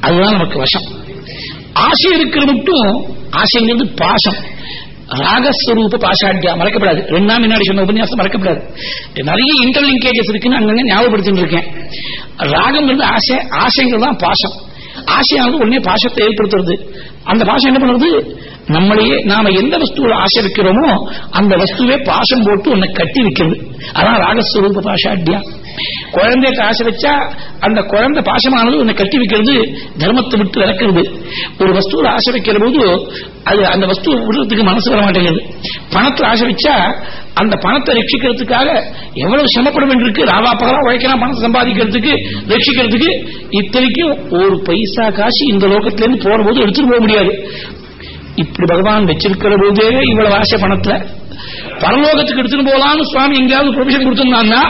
அதுதான் நமக்கு வசம். ஆசை இருக்கிற மட்டும் ஆசைங்கிறது பாசம். ராகஸ்வரூப பாஷாட்டியா மறக்கப்படாது. ரெண்டு நாள் முன்னாடி சொன்ன உபன்யாசம் மறக்கப்படாது. நிறைய இன்டர்லிங்கேஜஸ் இருக்குன்னு அங்கங்க ஞாபகப்படுத்திட்டு இருக்கேன். ராகம்ங்கிறது ஆசை ஆசைங்கிறது தான் பாசம். ஆசையானது உடனே பாசத்தை ஏற்படுத்துறது. அந்த பாசம் என்ன பண்ணுறது நம்மளையே நாம எந்த வஸ்துவோட ஆசரிக்கிறோமோ அந்த வஸ்துவே பாசம் போட்டு உன்னை கட்டி வைக்கிறது. அதான் ராகஸ்வரூப பாஷாட்யா குழந்தைக்கு ஆசை வச்சா அந்த குழந்தை பாசமானது உன்னை கட்டி வைக்கிறது தர்மத்தை விட்டு விளக்குறது ஒரு வஸ்துவோட ஆசை வைக்கிற போது அது அந்த வஸ்து விடுறதுக்கு மனசு வர மாட்டேங்குது. பணத்துல ஆசை வச்சா அந்த பணத்தை ரட்சிக்கிறதுக்காக எவ்வளவு சிரமப்பட வேண்டியிருக்கு ராவா பகலா உழைக்கலாம் பணத்தை சம்பாதிக்கிறதுக்கு ரட்சிக்கிறதுக்கு. இத்தனைக்கும் ஒரு பைசா காசு இந்த லோகத்திலிருந்து போற போது எடுத்துட்டு போக முடியாது. இப்படி பகவான் வச்சிருக்கிற போதே இவ்வளவு ஆசை பணத்துல பரலோகத்துக்கு எடுத்துட்டு போலாம்னு சுவாமி எங்கேயாவது ப்ரொவிஷன் கொடுத்திருந்தாங்கன்னா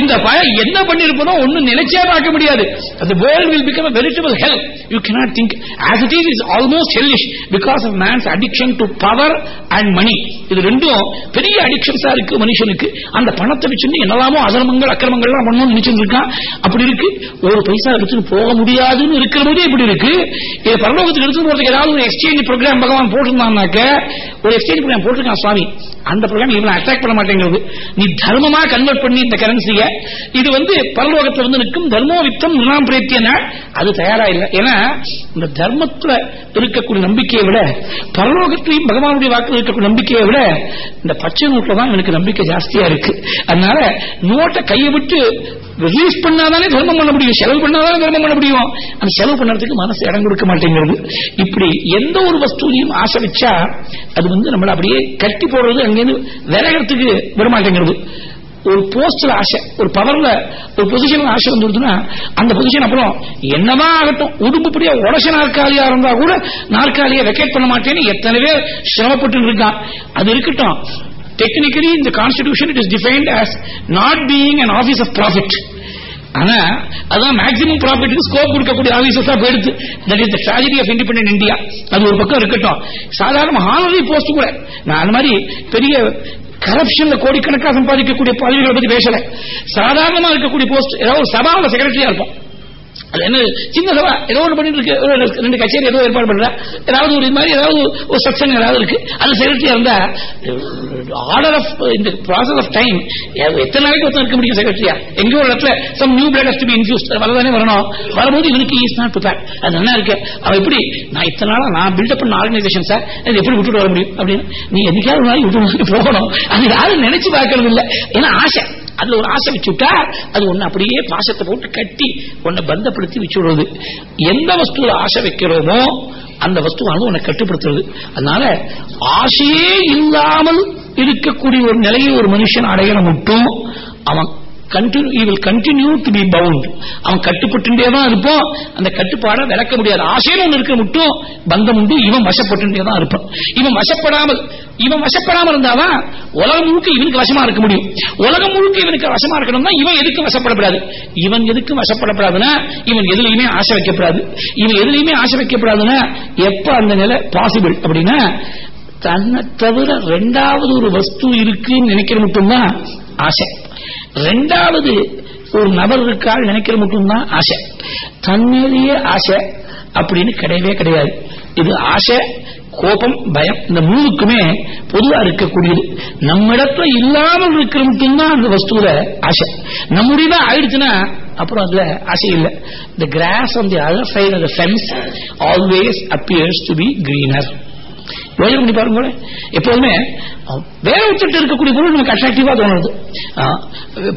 இந்த பயம் என்ன பண்ணிருப்பதோ ஒன்னும் நினைச்சே பார்க்க முடியாது. The world will become veritable hell you cannot think as it is is almost hellish because of man's addiction to power and money இது ரெண்டும் பெரிய அடிக்ஷன்ஸா இருக்கு மனுஷனுக்கு. அந்த பணத்தை வச்சுன்னு என்னெல்லாமோ அதர்மங்கள் அக்கிரமங்கள்லாம் பண்ணணும்னு நினைச்சிட்டு இருக்கான். அப்படி இருக்கு. ஒரு பைசா எடுத்துட்டு போக முடியாதுன்னு இருக்கிற போதே இப்படி இருக்கு. இது பரலோகத்துக்கு எடுத்துட்டு போறதுக்கு ஏதாவது ஒரு எக்ஸ்சேஞ்ச் ப்ரோக்ராம் பகவான் போட்டிருந்தான்னாக்க ஒரு எக்ஸ்சேஞ்ச் ப்ரோக்ராம் போட்டிருக்கான் சுவாமி. அந்த ப்ரோக்ராம் இவனை அட்டாக் பண்ண மாட்டேங்கிறது. நீ தர்மமா கன்வெர்ட் பண்ணி இந்த கரன்சிய இது வந்து பரலோகத்தில் வந்து நிற்கும் தர்மோ வித்தம் நிலாம் பிரேத்தியனா அது தயாரா இல்லை ஏன்னா இந்த தர்மத்துல இருக்கக்கூடிய நம்பிக்கையை விட பரலோகத்திலையும் பகவானுடைய வாக்கில் இருக்கக்கூடிய நம்பிக்கையை விட இந்த பச்சை நோட்டில் தான் எனக்கு நம்பிக்கை ஜாஸ்தியா இருக்கு. அதனால நோட்டை கையை விட்டு ரிலீஸ் பண்ணாதானே தர்மம் பண்ண முடியும். செலவு பண்ணாதானே தர்மம் பண்ண முடியும். அந்த செலவு பண்ணறதுக்கு மனசு இடம் கொடுக்க மாட்டேங்கிறது. இப்படி எந்த ஒரு வஸ்துவையும் ஆசை வச்சா அது வந்து நம்மள அப்படியே கட்டி போடுறது அங்கேருந்து விலகிறதுக்கு வரமாட்டேங்கிறது ஒரு போஸ்ட்ல ஆசை ஒரு பவர்ல ஒரு பொசிஷன் ஆசை வந்துருதுன்னா அந்த பொசிஷன் அப்புறம் என்னதான் ஆகட்டும் உடுப்புப்படியா உடச நாற்காலியா இருந்தா கூட நாற்காலியை வெக்கேட் பண்ண மாட்டேன்னு எத்தனை பேர் சிரமப்பட்டு இருக்கான். அது இருக்கட்டும். Technically in the constitution it is defined as not being an office of profit. ஆனா அதான் மேக்சிமம் ப்ராஃபிட்டுக்கு ஸ்கோப் கொடுக்கக்கூடிய ஆபீசஸா போயிடுது that is the tragedy of independent India அது ஒரு பக்கம் இருக்கட்டும். சாதாரண ஆனரி போஸ்ட் கூட. நான் அந்த மாதிரி பெரிய கரப்ஷன்ல கோடிக்கணக்காக சம்பாதிக்கக்கூடிய பதவிகளை பத்தி பேசல. சாதாரணமா இருக்கக்கூடிய போஸ்ட் ஏதாவது ஒரு சபாவில் செக்ரட்டரியா இருப்போம் அது என்ன சின்ன சபா ஏதோ ஒன்று பண்ணிட்டு இருக்கு ரெண்டு கச்சேரி ஏதோ ஏற்பாடு பண்ற. ஏதாவது ஒரு இது மாதிரி ஏதாவது ஒரு சக்சன் ஏதாவது இருக்கு. அது செக்ரட்டரியா இருந்தா ஆர்டர் ஆஃப் இந்த ப்ராசஸ் ஆஃப் டைம் எத்தனை நாளைக்கு ஒருத்தன் இருக்க முடியும் செக்ரட்டரியா எங்கேயோ ஒரு இடத்துல some new blood to be infuse வரதானே வரணும். வரும்போது இவனுக்கு இஸ் நாட் ப்ரிப்பேர் அது நல்லா இருக்கு. அவன் எப்படி நான் இத்தனை நாளா நான் பில்டப் பண்ண ஆர்கனைசேஷன் சார் இது எப்படி விட்டுட்டு வர முடியும் அப்படின்னு. நீ என்னைக்காவது ஒரு விட்டு போகணும். அது யாரும் நினைச்சு பார்க்கறது இல்லை. ஏன்னா ஆசை. அதுல ஒரு ஆசை வச்சுட்டா அது ஒண்ணு அப்படியே பாசத்தை போட்டு கட்டி ஒன்ன பந்தப்படுத்தி வச்சு விடுறது. எந்த வஸ்துல ஆசை வைக்கிறோமோ அந்த வஸ்துவானது உன்னை கட்டுப்படுத்துறது. அதனால ஆசையே இல்லாமல் இருக்கக்கூடிய ஒரு நிலையை ஒரு மனுஷன் அடையணும் மட்டும் அவன் continue will continue to be bound அவன் கட்டுப்பட்டுட்டே தான் இருப்பான். அந்த கட்டுப்பாடை விளக்க முடியாது ஆசைன்னு ஒன்று இருக்க மட்டும் பந்தம் உண்டு இவன் வசப்பட்டுட்டே தான் இருப்பான். இவன் வசப்படாமல் இவன் வசப்படாமல் இருந்தாதான் உலகம் முழுக்க இவனுக்கு வசமா இருக்க முடியும். உலகம் முழுக்க இவனுக்கு வசமா இருக்கணும்னா இவன் எதுக்கும் வசப்படப்படாது? இவன் எதுக்கும் வசப்படப்படாதுன்னா இவன் எதுலையுமே ஆசை வைக்கப்படாது. இவன் எதுலையுமே ஆசை வைக்கப்படாதுன்னா எப்ப அந்த நிலை பாசிபிள் அப்படின்னா தன்னை தவிர ரெண்டாவது ஒரு வஸ்து இருக்குன்னு நினைக்கிற மட்டும்தான் ஆசை. ரெண்டாவது ஒரு நபர் இருக்கால் நினைக்கிற மட்டும்தான் ஆசை. தன்மேலேயே ஆசை அப்படின்னு கிடையவே கிடையாது. இது ஆசை கோபம் பயம் இந்த மூணுக்குமே பொதுவா இருக்கக்கூடியது. நம்மிடத்துல இல்லாமல் இருக்கிற மட்டும்தான் அந்த வஸ்துல ஆசை. நம்முடைய ஆயிடுச்சுன்னா அப்புறம் அதுல ஆசை இல்லை. The grass on the other side of the fence always appears to be greener யோசனை பண்ணி பாருங்க எப்போதுமே வேற ஒருத்தட்டு இருக்கக்கூடிய பொருள் நமக்கு அட்ராக்டிவா தோணுது.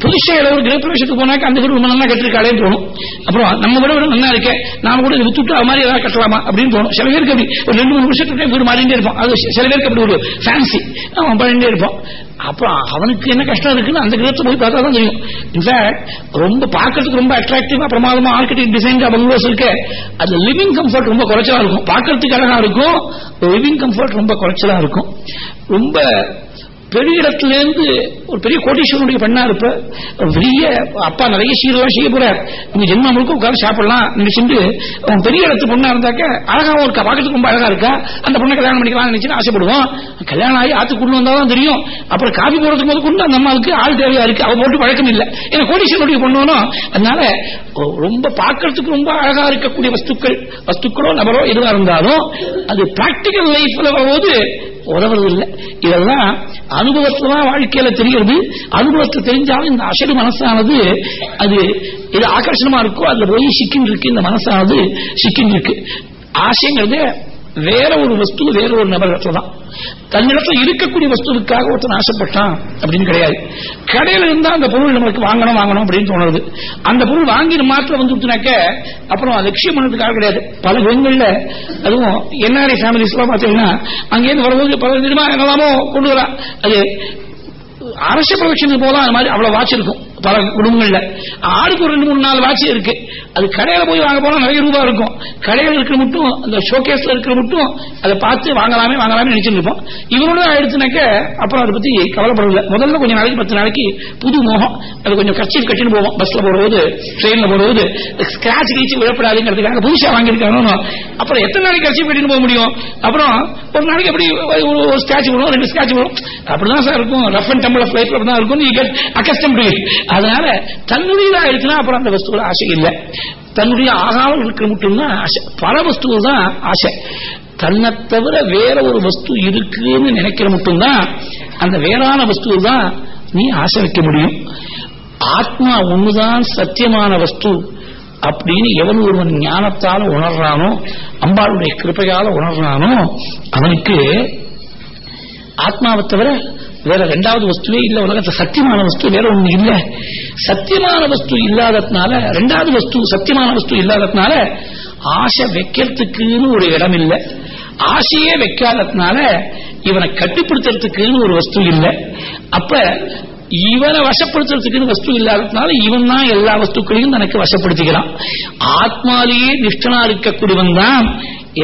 புதுசா ஒரு கிரகப்பிரவேசத்துக்கு போனாக்க அந்த வீடு ரொம்ப நல்லா கட்டிருக்காளேன்னு தோணும். அப்புறம் நம்ம விட விட நல்லா இருக்கேன் நாம கூட இதை வித்துட்டு அது மாதிரி ஏதாவது கட்டலாமா அப்படின்னு தோணும். சில பேருக்கு அப்படி ஒரு ரெண்டு மூணு வருஷத்துக்கு வீடு மாறிட்டே இருப்போம். அது சில பேருக்கு அப்படி ஒரு ஃபேன்சி அவன் பண்ணிட்டே இருப்போம். அப்புறம் அவனுக்கு என்ன கஷ்டம் இருக்குன்னு அந்த கிரகத்தை போய் பார்த்தா தான் தெரியும். இன்ஃபேக்ட் ரொம்ப பார்க்கறதுக்கு ரொம்ப அட்ராக்டிவா பிரமாதமா ஆர்கிடெக்ட் டிசைன் பங்களோஸ் இருக்கு. அது லிவிங் கம்ஃபர்ட் ரொம்ப குறைச்சலா இருக்கும். பார்க்கறதுக்கு அழகா இருக்கும். லிவிங் கம்ஃபர்ட் ரொம்ப குறைச்சலா இருக்கும். ரொம்ப பெரிய இடத்துல இருந்து ஒரு பெரிய கோட்டீஸ்வரனுடைய பெண்ணா இருப்ப பெரிய அப்பா நிறைய சீரெல்லாம் செய்ய போறார். இந்த ஜென்மா முழுக்க உட்கார்ந்து சாப்பிடலாம். நினைச்சுட்டு அவன் பெரிய இடத்து பொண்ணா இருந்தாக்க அழகாவும் இருக்கா பார்க்கறதுக்கு ரொம்ப அழகா இருக்கா? அந்த பொண்ணை கல்யாணம் பண்ணிக்கலாம் நினைச்சுன்னு ஆசைப்படுவோம் கல்யாணம் ஆகி ஆத்து கொண்டு வந்தாதான் தெரியும். அப்புறம் காபி போடுறதுக்கு போது கொண்டு அந்த அம்மாவுக்கு ஆள் தேவையா இருக்கு. அவ போட்டு வழக்கம் இல்லை. ஏன்னா கோடீஸ்வரனுடைய பொண்ணுனோ அதனால ரொம்ப பார்க்கறதுக்கு ரொம்ப அழகா இருக்கக்கூடிய வஸ்துக்கள் வஸ்துக்களோ நபரோ எதுவா இருந்தாலும் அது பிராக்டிக்கல் லைஃப்ல வரும்போது உதவுறது இல்லை இதெல்லாம் அனுபவத்துல தான் வாழ்க்கையில தெரிகிறது. அனுபவத்தை தெரிஞ்சாலும் இந்த அசடு மனசானது அது இது ஆகர்ஷணமா இருக்கோ அதுல போய் சிக்கின் இருக்கு இந்த மனசானது சிக்கின் இருக்கு ஆசைங்கிறது வேற ஒரு வஸ்து வேற ஒரு நபர் தான் தன்னிடத்துல இருக்கக்கூடிய வஸ்துவுக்காக ஒருத்தன் ஆசைப்பட்டான் அப்படின்னு கிடையாது. கடையில இருந்தா அந்த பொருள் நம்மளுக்கு வாங்கணும் வாங்கணும் அப்படின்னு தோணுது. அந்த பொருள் வாங்கி மாத்திரம் வந்துட்டுனாக்க அப்புறம் லட்சியம் பண்ணதுக்காக கிடையாது. பல இடங்கள்ல அதுவும் என்ஆர்ஐ ஃபேமிலிஸ் எல்லாம் பாத்தீங்கன்னா அங்கேருந்து வரும்போது பல விதமா என்னெல்லாமோ கொண்டு வரா. அது அரசு பிரதட்சணத்துக்கு போதான் அந்த மாதிரி அவ்வளவு வாட்ச் இருக்கும். பல குடும்பங்கள்ல. ஆளுக்கு ஒரு ரெண்டு மூணு நாலு வாட்ச் இருக்கு. அது கடையில போய் வாங்க போனா நிறைய ரூபாய் இருக்கும். கடையில இருக்கிற மட்டும் அந்த ஷோகேஸ்ல இருக்கிற மட்டும் அதை பார்த்து வாங்கலாமே வாங்கலாமே நினைச்சிட்டு இருப்போம். இவனோட எடுத்துனாக்க அப்புறம் அதை பத்தி கவலைப்படல முதல்ல கொஞ்சம் நாளைக்கு பத்து நாளைக்கு புது மோகம். அது கொஞ்சம் கட்சி கட்டின்னு போவோம். பஸ்ல போடுறது ட்ரெயின்ல போடுறது ஸ்கிராச் கீச்சு விழப்படாதுங்கிறதுக்காக புதுசா வாங்கியிருக்காங்க அப்புறம் எத்தனை நாளைக்கு கட்சி கட்டின்னு போக முடியும்? அப்புறம் ஒரு நாளைக்கு எப்படி ஒரு ஸ்கிராச் போடும் ரெண்டு ஸ்கிராச் போடும் அப்படிதான் சார் இருக்கும். Rough and tumble of life அப்படிதான் இருக்கும் நீ கெட் அக்கஸ்டம் டு அதனால தன்னுடையதா இருக்குன்னா அப்புறம் அந்த வஸ்துவில ஆசை இல்லை. தன்னுடைய ஆகாமல் இருக்கிற மட்டும்தான் ஆசை. பல வஸ்துகள் தான் ஆசை. தன்னை தவிர வேற ஒரு வஸ்து இருக்குன்னு நினைக்கிற மட்டும்தான் அந்த வேறான வஸ்துவில் தான் நீ ஆசை வைக்க முடியும். ஆத்மா ஒண்ணுதான் சத்தியமான வஸ்து அப்படின்னு எவன் ஒருவன் ஞானத்தால உணர்றானோ அம்பாளுடைய கிருப்பையால உணர்றானோ அவனுக்கு ஆத்மாவை தவிர வேற ரெண்டாவது வஸ்துவே இல்ல உலகத்துல சத்தியமான வஸ்து வேற ஒண்ணு இல்ல. சத்தியமான வஸ்து இல்லாததுனால ரெண்டாவது வஸ்து சத்தியமான வஸ்து இல்லாததுனால ஆசை வைக்கிறதுக்குன்னு ஒரு இடம் இல்ல. ஆசையே வைக்காததுனால இவனை கட்டுப்படுத்துறதுக்குன்னு ஒரு வஸ்து இல்ல. அப்ப இவனை வசப்படுத்துறதுக்குன்னு வஸ்து இல்லாததுனால இவன் தான் எல்லா வஸ்துக்களையும் தனக்கு வசப்படுத்திக்கிறான். ஆத்மாலேயே நிஷ்டனா இருக்கக்கூடியவன் தான்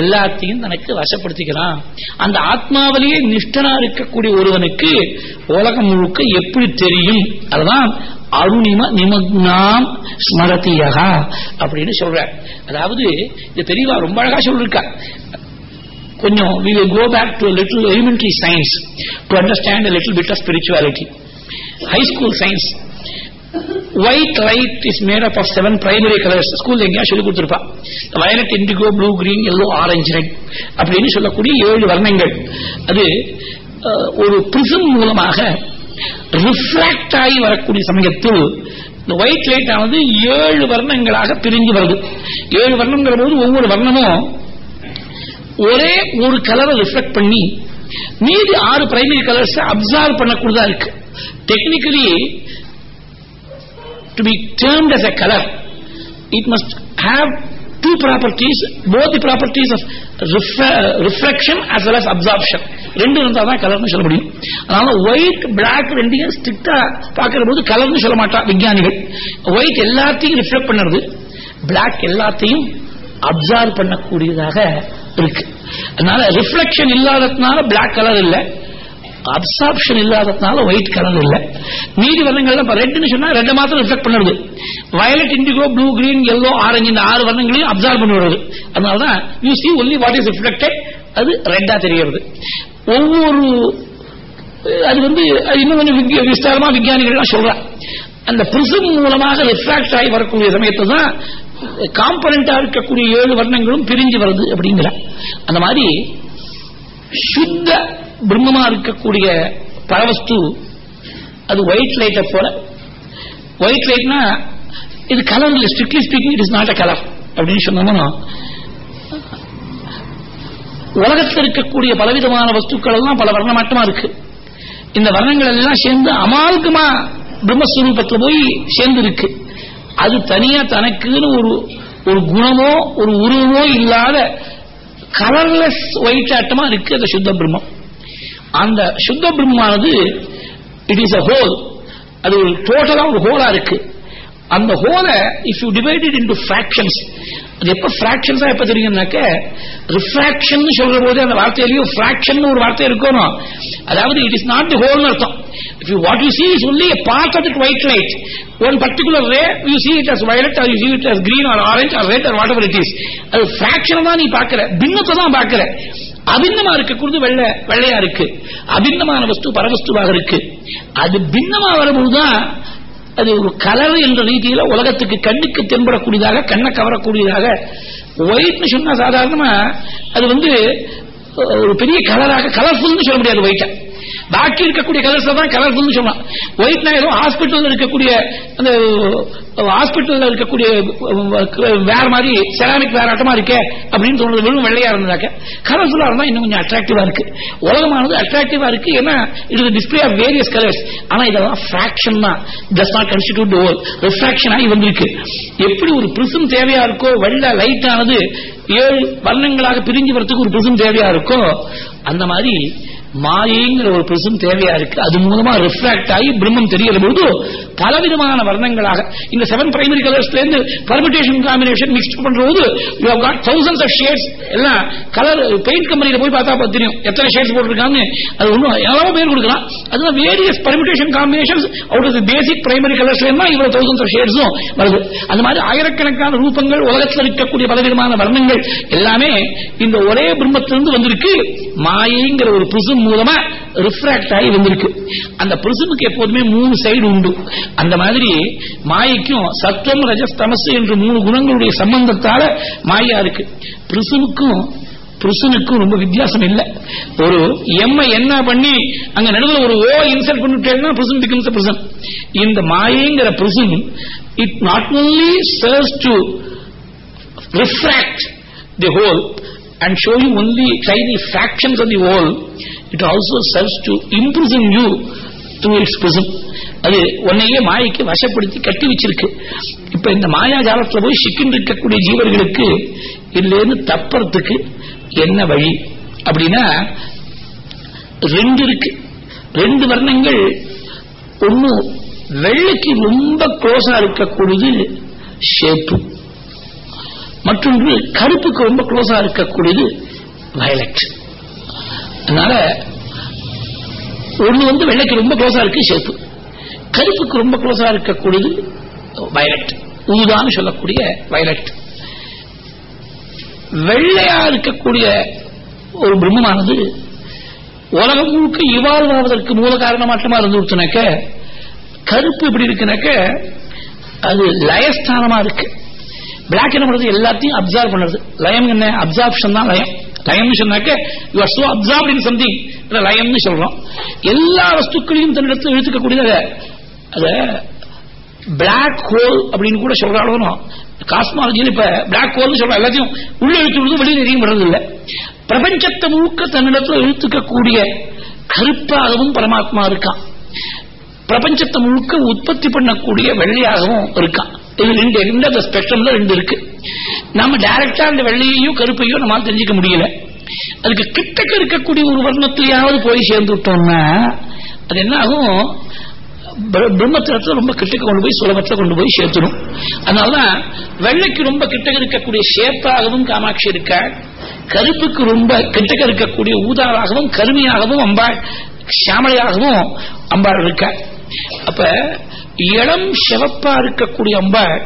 எல்லாத்தையும் தனக்கு வசப்படுத்திக்கிறான். அந்த ஆத்மாவிலேயே நிஷ்டனா இருக்கக்கூடிய ஒருவனுக்கு உலகம் முழுக்க எப்படி தெரியும்? அதுதான் அருணிம நிமக்னாம் ஸ்மரதியகா அப்படின்னு சொல்ற அதாவது இது தெரியவா ரொம்ப அழகா சொல்லிருக்கா. கொஞ்சம் we will go back to a little elementary science to understand a little bit of spirituality. High white light is made up of seven primary colours school எங்கேயா சொல்லி கொடுத்திருப்பா. Violet indigo blue green yellow orange red அப்படின்னு சொல்லக்கூடிய ஏழு வர்ணங்கள். அது ஒரு prism மூலமாக ரிஃப்ளாக்ட் ஆகி வரக்கூடிய சமயத்தில் இந்த ஒயிட் லைட் ஆனது ஏழு வர்ணங்களாக பிரிஞ்சு வருது. ஏழு வர்ணங்கிற போது ஒவ்வொரு வர்ணமும் ஒரே ஒரு கலரை ரிஃப்ளெக்ட் பண்ணி மீதி ஆறு பிரைமரி கலர்ஸ் அப்சர்வ் பண்ணக்கூடியதா இருக்கு. Technically to be termed as a color, it must have two properties, both the properties of refra- reflection as well as absorption. ரெண்டு இருந்தா தான் கலர்னு சொல்ல முடியும். அதனால ஒயிட் பிளாக் ரெண்டையும் ஸ்ட்ரிக்டா பார்க்கிற போது கலர்னு சொல்ல மாட்டா விஞ்ஞானிகள். ஒயிட் எல்லாத்தையும் ரிஃப்ளெக்ட் பண்ணுறது பிளாக் எல்லாத்தையும் அப்சார்வ் பண்ணக்கூடியதாக இருக்கு. அதனால ரிஃப்ளெக்ஷன் இல்லாததுனால பிளாக் கலர் இல்லை. அப்சார்ப்ஷன் இல்லாததுனால ஒயிட் கலர் இல்ல. மீதி வர்ணங்கள்ல ரெட்னு சொன்னா ரெட்டை மாத்திரம் ரிஃப்ளெக்ட் பண்ணுறது. Violet indigo blue green yellow orange இந்த ஆறு வர்ணங்களையும் அப்சார்வ் பண்ணி விடுறது அதனாலதான் you see only what is reflected அது ரெட்டா தெரிகிறது. ஒவ்வொரு அது வந்து அது இன்னும் கொஞ்சம் விஸ்தாரமா விஞ்ஞானிகள் சொல்றா அந்த பிரிசம் மூலமாக ரிஃப்ராக்ட் ஆகி வரக்கூடிய சமயத்தை தான் காம்பனண்டா இருக்கக்கூடிய ஏழு வர்ணங்களும் பிரிஞ்சு வருது அப்படிங்கிற. அந்த மாதிரி சுத்த பிரம்மமா இருக்கக்கூடிய பரவஸ்து அது ஒயிட் லைட்டை போல. ஒயிட் லைட்னா இது கலர் இல்லை. Strictly speaking it is not a colour அப்படின்னு சொன்னோம்னா உலகத்தில் இருக்கக்கூடிய பலவிதமான வஸ்துக்கள் எல்லாம் பல வர்ணமாட்டமா இருக்கு. இந்த வர்ணங்கள் எல்லாம் சேர்ந்து அமால்கமா பிரம்மஸ்வரூபத்துல போய் சேர்ந்து இருக்கு அது தனியா தனக்குன்னு ஒரு ஒரு குணமோ ஒரு உருவமோ இல்லாத கலர்லெஸ் ஒயிட் ஆட்டமா இருக்கு அந்த சுத்த பிரம்மம். அந்த சுத்த பிரம்மானது இட் இஸ் அ ஹோல் அது ஒரு டோட்டலா ஒரு ஹோலா இருக்கு. அந்த ஹோல if you divided into fractions அது எப்ப ஃபிராக்ஷன்ஸா எப்ப தெரியும்னாக்க ரிஃப்ராக்ஷன் சொல்ற போது அந்த வார்த்தையிலயும் ஃபிராக்ஷன் ஒரு வார்த்தை இருக்கணும். அதாவது it is not the whole அர்த்தம். If you what you see is only a part of that white light. One particular ray you see it as violet or you see it as green or orange or red or whatever it is. அது fraction தான் நீ பாக்குற பின்னத்தை தான் பாக்குற அபின்னமா இருக்கக்கூடியது வெள்ளை வெள்ளையா இருக்கு. அபின்னமான வஸ்து பரவஸ்துவாக இருக்கு. அது பின்னமா வரும்போதுதான் அது ஒரு கலர் என்ற ரீதியில உலகத்துக்கு கண்ணுக்கு தென்படக்கூடியதாக கண்ணை கவரக்கூடியதாக. ஒயிட்னு சொன்னா சாதாரணமா அது வந்து ஒரு பெரிய கலராக கலர்ஃபுல்னு சொல்ல முடியாது ஒயிட்டை பாக்கி இருக்கக்கூடிய கலர்ஸ் தான் கலர்ஃபுல் சொல்லலாம் ஒயிட் நகரும் ஹாஸ்பிட்டல் இருக்கக்கூடிய அந்த ஹாஸ்பிட்டல் இருக்கக்கூடிய வேற மாதிரி செராமிக் வேற ஆட்டமா இருக்கே அப்படின்னு சொல்றது வெறும் வெள்ளையா இருந்தாக்க கலர்ஃபுல்லா இருந்தா இன்னும் கொஞ்சம் அட்ராக்டிவா இருக்கு. உலகமானது அட்ராக்டிவா இருக்கு. ஏன்னா இது டிஸ்பிளே ஆஃப் வேரியஸ் கலர்ஸ் ஆனா இதெல்லாம் ஃபிராக்ஷன் தான். Does not constitute all refraction ஆகி வந்திருக்கு. எப்படி ஒரு பிரிசம் தேவையா இருக்கோ வெள்ள லைட் ஆனது ஏழு வர்ணங்களாக பிரிஞ்சு வரத்துக்கு ஒரு பிரிசம் தேவையா இருக்கோ அந்த மாதிரி மாயைங்கிற ஒரு பிரிசம் தேவையா இருக்கு? அது மூலமா ரிஃப்ராக்ட் ஆகி பிரம்மம் தெரியற போது பலவிதமான வர்ணங்களாக இந்த செவன் பிரைமரி கலர்ஸ்ல இருந்து பர்மிட்டேஷன் காம்பினேஷன் மிக்ஸ் பண்றது காட் தௌசண்ட்ஸ் ஆஃப் ஷேட்ஸ் எல்லாம் கலர் பெயிண்ட் கம்பெனியில போய் பார்த்தா தெரியும். எத்தனை ஷேட்ஸ் போட்டிருக்காங்க அது ஒன்றும் எவ்வளவு பேர் கொடுக்கலாம். அதுதான் various permutation combination out of basic primary கலர்ஸ்ல இருந்தா இவ்வளவு தௌசண்ட்ஸ் ஆஃப் ஷேட்ஸும் வருது. அந்த மாதிரி ஆயிரக்கணக்கான ரூபங்கள் உலகத்தில் இருக்கக்கூடிய பலவிதமான வர்ணங்கள் எல்லாமே இந்த ஒரே பிரம்மத்திலிருந்து வந்திருக்கு. மாயைங்கிற ஒரு பிரிசம் மூலமா ரிஃப்ராக்ட் ஆகி வந்திருக்கு. அந்த பிரிசமுக்கு எப்போதுமே மூணு சைடு உண்டு. அந்த மாதிரி மாயைக்கும் சத்துவம் ரஜஸ் தமசு என்று மூணு குணங்களுடைய சம்பந்தத்தால மாயா இருக்கு. பிரிசமுக்கும் புருஷனுக்கும் ரொம்ப வித்தியாசம் இல்லை. ஒரு எம்மை என்ன பண்ணி அங்க நடுவில் ஒரு ஓ இன்சல்ட் பண்ணிட்டேன்னா புருஷன் பிகம்ஸ் புருஷன். இந்த மாயைங்கிற புருஷன் it not only serves to refract the whole and show you only tiny fractions of the whole, it also serves to imprison you through its prism. அது உன்னையே மாயைக்கு வசப்படுத்தி கட்டி வச்சிருக்கு. இப்ப இந்த மாயாஜாலத்துல போய் சிக்கின் இருக்கக்கூடிய ஜீவர்களுக்கு இதுலேருந்து தப்புறதுக்கு என்ன வழி? அப்படின்னா ரெண்டு இருக்கு. ரெண்டு வர்ணங்கள். ஒண்ணு வெள்ளைக்கு ரொம்ப க்ளோஸா இருக்கக்கூடியது ஷேப்பு மற்றொன்று கருப்புக்கு ரொம்ப க்ளோஸா இருக்கக்கூடியது வயலட் அதனால ஒண்ணு வந்து வெள்ளைக்கு ரொம்ப க்ளோஸா இருக்கு ஷேப்பு கருப்புக்கு ரொம்ப க்ளோஸா இருக்கக்கூடியது வயலட் ஊதான்னு சொல்லக்கூடிய வயலட் வெள்ளையா இருக்கக்கூடிய ஒரு பிரம்மமானது உலகம் முழுக்க இவால்வ் ஆவதற்கு மூல காரணமாட்டமா இருந்து கருப்பு இப்படி இருக்குனாக்க அது லயஸ்தானமா இருக்கு. பிளாக் என்ன பண்றது? எல்லாத்தையும் அப்சர்வ் பண்றது லயம் என்ன? அப்சார்ப்ஷன் தான் லயம். லயம்னு சொன்னாக்க you are so absorb in something லயம்னு சொல்றோம். எல்லா வஸ்துக்களையும் தன்னிடத்தில் இழுத்துக்கக்கூடியது அத. பிளாக் ஹோல் அப்படின்னு கூட சொல்றாலும் காஸ்மாலஜியில் இப்ப பிளாக் ஹோல் சொல்ற எல்லாத்தையும் உள்ள இழுத்து வெளியே எதையும் விடுறது இல்லை. பிரபஞ்சத்தை முழுக்க தன்னிடத்தில் இழுத்துக்கக்கூடிய கருப்பாகவும் பரமாத்மா இருக்கான். பிரபஞ்சத்தை முழுக்க உற்பத்தி பண்ணக்கூடிய வெள்ளையாகவும் இருக்கான். இது ரெண்டு ரெண்டு அந்த ஸ்பெக்ட்ரம்ல ரெண்டு இருக்கு. நம்ம டைரக்டா அந்த வெள்ளையையும் கருப்பையும் நம்மளால தெரிஞ்சுக்க முடியல. அதுக்கு கிட்டக்க இருக்கக்கூடிய ஒரு வர்ணத்திலேயாவது போய் சேர்ந்து விட்டோம்னா அது என்ன ஆகும்? பிரம்மத்திரத்துல ரொம்ப கிட்டக்க கொண்டு போய் சுலபத்துல கொண்டு போய் சேர்த்துடும் அதனாலதான் வெள்ளைக்கு ரொம்ப கிட்டக்க இருக்கக்கூடிய ஷேப்பாகவும் காமாட்சி இருக்கா கருப்புக்கு ரொம்ப கிட்டக்க இருக்கக்கூடிய ஊதாவாகவும் கருமையாகவும் அம்பாள் சாமலையாகவும் அம்பாள் இருக்கா அப்ப இளம் சிவப்பா இருக்கக்கூடிய அம்பாள்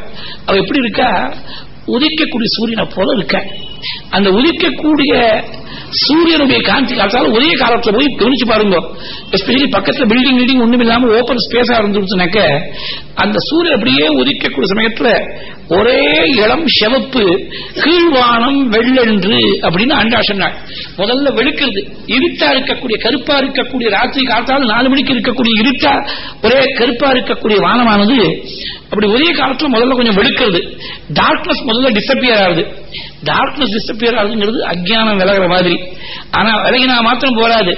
அவ எப்படி இருக்கா? உதிக்கக்கூடிய சூரியனை போல இருக்க. அந்த உதிக்கக்கூடிய சூரியனுடைய காந்தி காலத்தால ஒரே காலத்துல போய் கவனிச்சு பாருங்க. எஸ்பெஷலி பக்கத்துல பில்டிங் பில்டிங் ஒண்ணும் இல்லாம ஓபன் ஸ்பேஸா இருந்துச்சுனாக்க அந்த சூரியன் அப்படியே உதிக்கக்கூடிய சமயத்துல ஒரே இளம் சிவப்பு கீழ்வானம் வெள்ளென்று அப்படின்னு ஆண்டா சொன்னாள். முதல்ல வெளுக்கிறது. இருட்டா இருக்கக்கூடிய கருப்பா இருக்கக்கூடிய ராத்திரி காலத்தால் நாலு மணிக்கு இருக்கக்கூடிய இருட்டா ஒரே கருப்பா இருக்கக்கூடிய வானமானது அப்படி ஒரே காலத்துல முதல்ல கொஞ்சம் வெளுக்கிறது. டார்க்னஸ் முதல்ல டிசப்பியர் ஆகுது. டார்க்னஸ் டிசப்பியர் ஆகுதுங்கிறது அஜ்ஞானம் விலகிற மாதிரி மாதிரி. ஆனா விலகினா மாத்திரம் போராது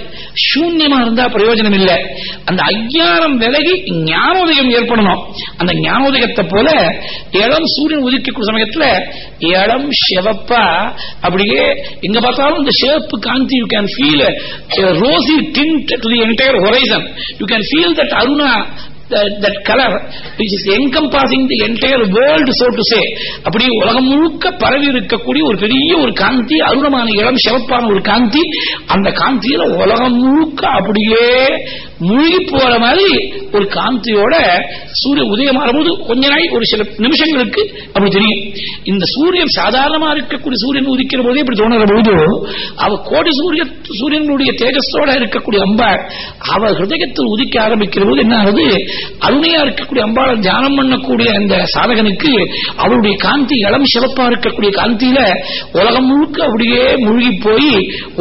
சூன்யமா இருந்தா பிரயோஜனம் இல்லை அந்த அஜ்ஞானம் விலகி ஞானோதயம் ஏற்படணும். அந்த ஞானோதயத்தை போல இளம் சூரியன் உதிக்கக்கூடிய சமயத்துல இளம் சிவப்பா அப்படியே எங்க பார்த்தாலும் இந்த சிவப்பு Gandhi you can feel rosy tint to the entire horizon you can feel that Aruna that, color which is encompassing the entire world so to say. அப்படி உலகம் முழுக்க பரவி இருக்கக்கூடிய ஒரு பெரிய ஒரு காந்தி அருணமான இடம் சிவப்பான ஒரு காந்தி அந்த காந்தியில உலகம் முழுக்க அப்படியே மூழ்கி போற மாதிரி ஒரு காந்தியோட சூரியன் உதயமாகும் போது கொஞ்ச நாள் ஒரு சில நிமிஷங்களுக்கு அப்படி தெரியும். இந்த சூரியன் சாதாரணமா இருக்கக்கூடிய சூரியன் உதிக்கிற போதே இப்படி தோணுற போது அவ கோடி சூரிய சூரியனுடைய தேஜஸோட இருக்கக்கூடிய அம்பாள் அவ ஹிருதயத்தில் உதிக்க ஆரம்பிக்கிற போது என்ன ஆகுது? அருணையா இருக்கக்கூடிய அம்பாளை தியானம் பண்ணக்கூடிய அந்த சாதகனுக்கு அவருடைய காந்தி இளம் சிவப்பா இருக்கக்கூடிய காந்தியில உலகம் முழுக்க அப்படியே மூழ்கி போய்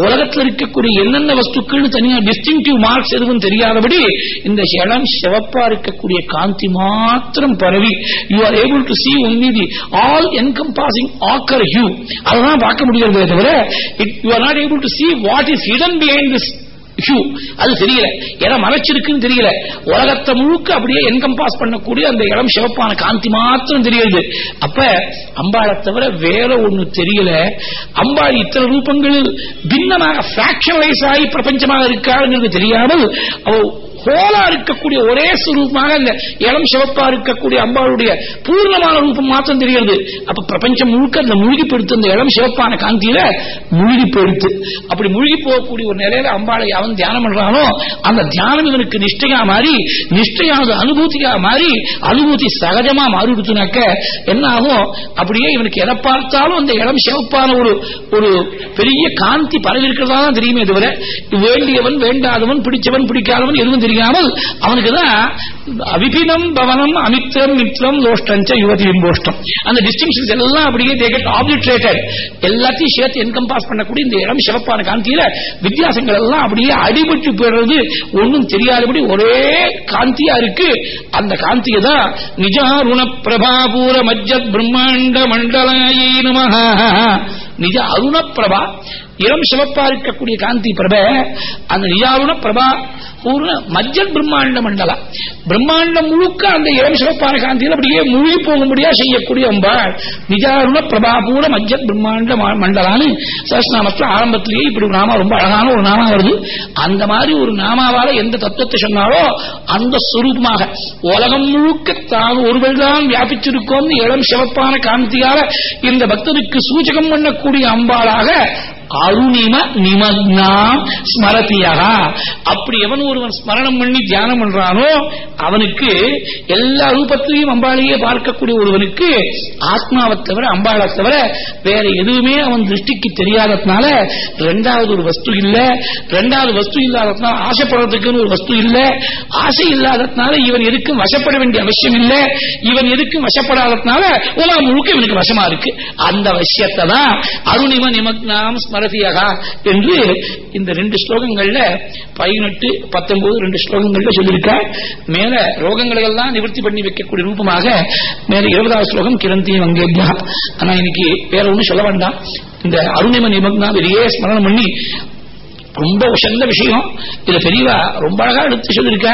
உலகத்தில் இருக்கக்கூடிய என்னென்ன வஸ்துக்கள் தனியா டிஸ்டிங்டிவ் மார்க்ஸ் எதுவும் தெரியாதபடி இந்த இளம் சிவப்பா இருக்கக்கூடிய காந்தி மாத்திரம் பரவி you are able to see only the all encompassing ochre hue அதெல்லாம் பார்க்க முடியாது தவிர it you are not able to see what is hidden behind this அது தெரியல. ஏன்னா மறைச்சிருக்குன்னு தெரியல. உலகத்தை முழுக்க அப்படியே என்கம்பாஸ் பண்ணக்கூடிய அந்த இடம் சிவப்பான காந்தி மாத்திரம் தெரியுது. அப்ப அம்பாளை தவிர வேற ஒண்ணு தெரியல. அம்பாள் இத்தனை ரூபங்கள் பின்னமாக பிராக்ஷனலைஸ் ஆகி பிரபஞ்சமாக இருக்காருங்கிறது தெரியாமல் அவ ஹோலா இருக்கக்கூடிய ஒரே சுரூபமாக அந்த இளம் சிவப்பா இருக்கக்கூடிய அம்பாளுடைய பூர்ணமான ரூபம் மாத்திரம் தெரிகிறது. அப்ப பிரபஞ்சம் முழுக்க அந்த மூழ்கி பெடுத்து அந்த இளம் சிவப்பான காந்தியில மூழ்கி பெடுத்து அப்படி மூழ்கி போகக்கூடிய ஒரு நிலையில அம்பாளை அவன் தியானம் பண்றானோ அந்த தியானம் இவனுக்கு நிஷ்டையா மாறி நிஷ்டையானது அனுபூதியா மாறி அனுபூதி சகஜமா மாறிடுச்சுனாக்க என்ன ஆகும் அப்படியே இவனுக்கு எதை பார்த்தாலும் அந்த இளம் சிவப்பான ஒரு ஒரு பெரிய காந்தி பரவி இருக்கிறதா தான் தெரியுமே தவிர வேண்டியவன் வேண்டாதவன் பிடிச்சவன் பிடிக்காதவன் எதுவும் தெரியாமல் அவனுக்கு தான் அவிபினம் பவனம் அமித்ரம் மித்ரம் லோஷ்டஞ்ச யுவதியும் போஷ்டம் அந்த டிஸ்டிங்ஷன்ஸ் எல்லாம் அப்படியே தே கெட் ஆப்லிட்ரேட்டட் எல்லாத்தையும் சேர்த்து என்கம்பாஸ் பண்ணக்கூடிய இந்த இடம் சிறப்பான காந்தியில வித்தியாசங்கள் எல்லாம் அப்படியே அடிபட்டு போயிடுறது ஒன்றும் தெரியாதபடி ஒரே காந்தியா இருக்கு. அந்த காந்தியை தான் நிஜாருண பிரபாபூர மஜ்ஜத் பிரம்மாண்ட மண்டலாயி நமஹ. நிஜ அருண பிரபா இளம் சிவப்பா இருக்கக்கூடிய காந்தி பிரப அந்த நிஜாருண பிரபா பூர்ண மஜ்ஜத் பிரம்மாண்ட மண்டலா பிரம்மாண்டம் முழுக்க அந்த இளம் சிவப்பான காந்தியில் அப்படியே மூழ்கி போகும்படியா செய்யக்கூடிய அம்பாள் நிஜாருண பிரபாபூர மஜ்ஜத் பிரம்மாண்ட மண்டலான்னு சஹஸ்நாமத்துல ஆரம்பத்திலேயே இப்படி ஒரு நாமா ரொம்ப அழகான ஒரு நாமா வருது. அந்த மாதிரி ஒரு நாமாவால எந்த தத்துவத்தை சொன்னாலோ அந்த சுரூபமாக உலகம் முழுக்க தான் ஒருவர் தான் வியாபிச்சிருக்கோம் இளம் சிவப்பான காந்தியால இந்த பக்தனுக்கு சூச்சகம் பண்ணக்கூடிய அம்பாளாக அருணிம நிமக்னா ஸ்மரதியா அப்படி எவன் ஒருவன் ஸ்மரணம் பண்ணி தியானம் பண்றானோ அவனுக்கு எல்லா ரூபத்திலையும் அம்பாளையே பார்க்கக்கூடிய ஒருவனுக்கு ஆத்மாவை தவிர அம்பாளை தவிர வேற எதுவுமே அவன் திருஷ்டிக்கு தெரியாததுனால ரெண்டாவது ஒரு வஸ்து இல்ல. ரெண்டாவது வஸ்து இல்லாததுனால ஆசைப்படுறதுக்குன்னு ஒரு வஸ்து இல்ல. ஆசை இல்லாததுனால இவன் எதுக்கும் வசப்பட வேண்டிய அவசியம் இல்ல. இவன் எதுக்கும் வசப்படாததுனால உலகம் முழுக்க இவனுக்கு வசமா இருக்கு. அந்த விஷயத்தை தான் அருணிம நிமக்னாம் ஸ்மரதியகா என்று இந்த ரெண்டு ஸ்லோகங்கள்ல பதினெட்டு பத்தொன்பது ரெண்டு ஸ்லோகங்கள்ல சொல்லியிருக்க மேல ரோகங்களை எல்லாம் நிவர்த்தி பண்ணி வைக்கக்கூடிய ரூபமாக மேல இருபதாவது ஸ்லோகம் கிரந்தி வங்கேபியா ஆனா இன்னைக்கு வேற ஒண்ணும் சொல்ல வேண்டாம். இந்த அருணிம நிமக்னா வெளியே ஸ்மரணம் பண்ணி ரொம்ப உசந்த விஷயம். இதுல பெரியவா ரொம்ப அழகா எடுத்து சொல்லியிருக்க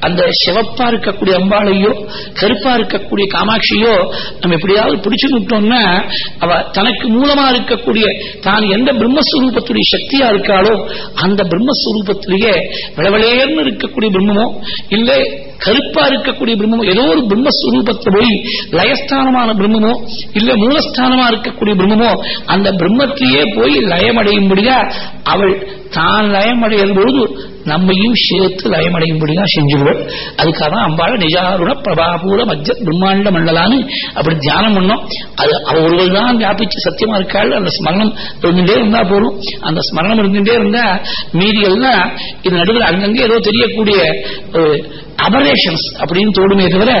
அந்த சிவப்பா இருக்கக்கூடிய அம்பாளையோ கருப்பா இருக்கக்கூடிய காமாட்சியோ நம்ம எப்படியாவது பிடிச்சு விட்டோம்னா அவ தனக்கு மூலமா இருக்கக்கூடிய தான் எந்த பிரம்மஸ்வரூபத்துடைய சக்தியா இருக்காளோ அந்த பிரம்மஸ்வரூபத்திலேயே விளவளேர்னு இருக்கக்கூடிய பிரம்மமோ இல்லை கருப்பா இருக்கக்கூடிய பிரம்மமோ ஏதோ ஒரு பிரம்மஸ்வரூபத்தை போய் லயஸ்தானமான பிரம்மமோ இல்ல மூலஸ்தானமா இருக்கக்கூடிய பிரம்மமோ அந்த பிரம்மத்திலேயே போய் லயமடையும்படியா அவள் தான் லயமடையும் பொழுது நம்மையும் சேர்த்து லயமடையும்படியா செஞ்சுடுவோம் அதுக்காக தான் அம்பாள் நிஜாருண பிரபாபூர மத்திய பிரம்மாண்ட மண்டலான்னு அப்படி தியானம் பண்ணோம். அது அவ ஒருவர் தான் வியாபிச்சு சத்தியமா இருக்காள். அந்த ஸ்மரணம் இருந்துட்டே இருந்தா போதும். அந்த ஸ்மரணம் இருந்துட்டே இருந்தா மீதிகள்னா இது நடுவில் அங்கங்கே ஏதோ தெரியக்கூடிய அபரேஷன்ஸ் அப்படின்னு தோடுமே தவிர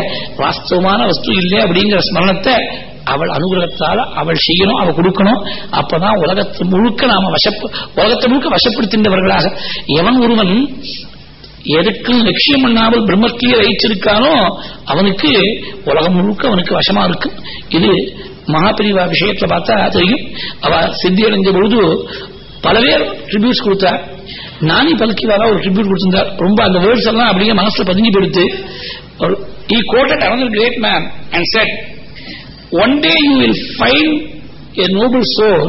வாஸ்தவமான வஸ்து இல்லை அப்படிங்கிற ஸ்மரணத்தை அவள் அனுகிரகத்தால அவள் செய்யணும் அவள் கொடுக்கணும். அப்பதான் உலகத்து முழுக்க நாம வசப்பு உலகத்தை முழுக்க வசப்படுத்தின்றவர்களாக எவன் ஒருவன் எதுக்கும் லட்சியம் பண்ணாமல் பிரம்மத்தையே வைச்சிருக்கானோ அவனுக்கு உலகம் முழுக்க அவனுக்கு வசமா இருக்கு. இது மகாபிரிவா விஷயத்துல பார்த்தா தெரியும். அவ சித்தி அடைஞ்ச பொழுது பல பேர் ட்ரிபியூட்ஸ் கொடுத்தா நானி பல்கிவாரா ஒரு ட்ரிபியூட் கொடுத்திருந்தார். ரொம்ப அந்த வேர்ட்ஸ் எல்லாம் அப்படியே மனசுல பதிஞ்சு கொடுத்து he quoted another great man and said one day you will find a noble soul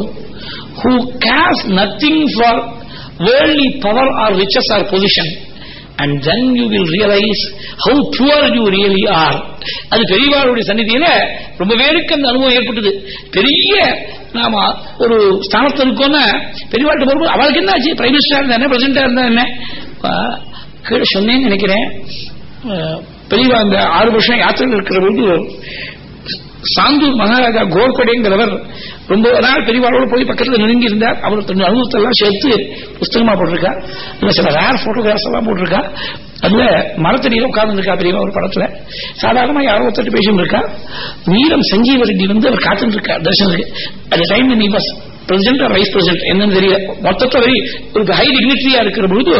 who cares nothing for worldly power or riches or position. And then you will realize how poor you really are அது பெரியவாளுடைய சந்நிதியில ரொம்ப பேருக்கு அந்த அனுபவம் ஏற்பட்டது. பெரிய நாம ஒரு ஸ்தானத்தில் இருக்கோம்னா பெரியவாள்கிட்ட போகும்போது அவளுக்கு என்ன ஆச்சு? பிரைம் மினிஸ்டரா இருந்தா என்ன? பிரசிடண்டா இருந்தா என்ன? கீழே சொன்னேன்னு நினைக்கிறேன். பெரியவா அந்த ஆறு வருஷம் யாத்திரையில் இருக்கிற போது சாந்தூர் மகாராஜா கோர்கொடைங்கிறவர் ரொம்ப நாள் பெரியவாளோடு போய் பக்கத்துல நெருங்கி இருந்தார். அவர் தன்னுடைய அனுபவத்தெல்லாம் சேர்த்து புஸ்தகமா போட்டிருக்கா. இல்ல சில ரேர் போட்டோகிராஃப்ஸ் எல்லாம் போட்டிருக்கா. அதுல மரத்தடியில உட்கார்ந்துருக்கா பெரியவா ஒரு படத்துல. சாதாரணமா யாரோ ஒருத்தர் பேசிட்டு இருக்கா. வீரம் சஞ்சீவ ரெட்டி வந்து அவர் காத்துட்டு இருக்கா தர்ஷனுக்கு அந்த டைம் நீ பஸ் பிரசிடென்ட் வைஸ் பிரசிடென்ட் என்னன்னு தெரியல. மொத்தத்தை ஒரு ஹை டிக்னிட்டரியா இருக்கிற பொழுது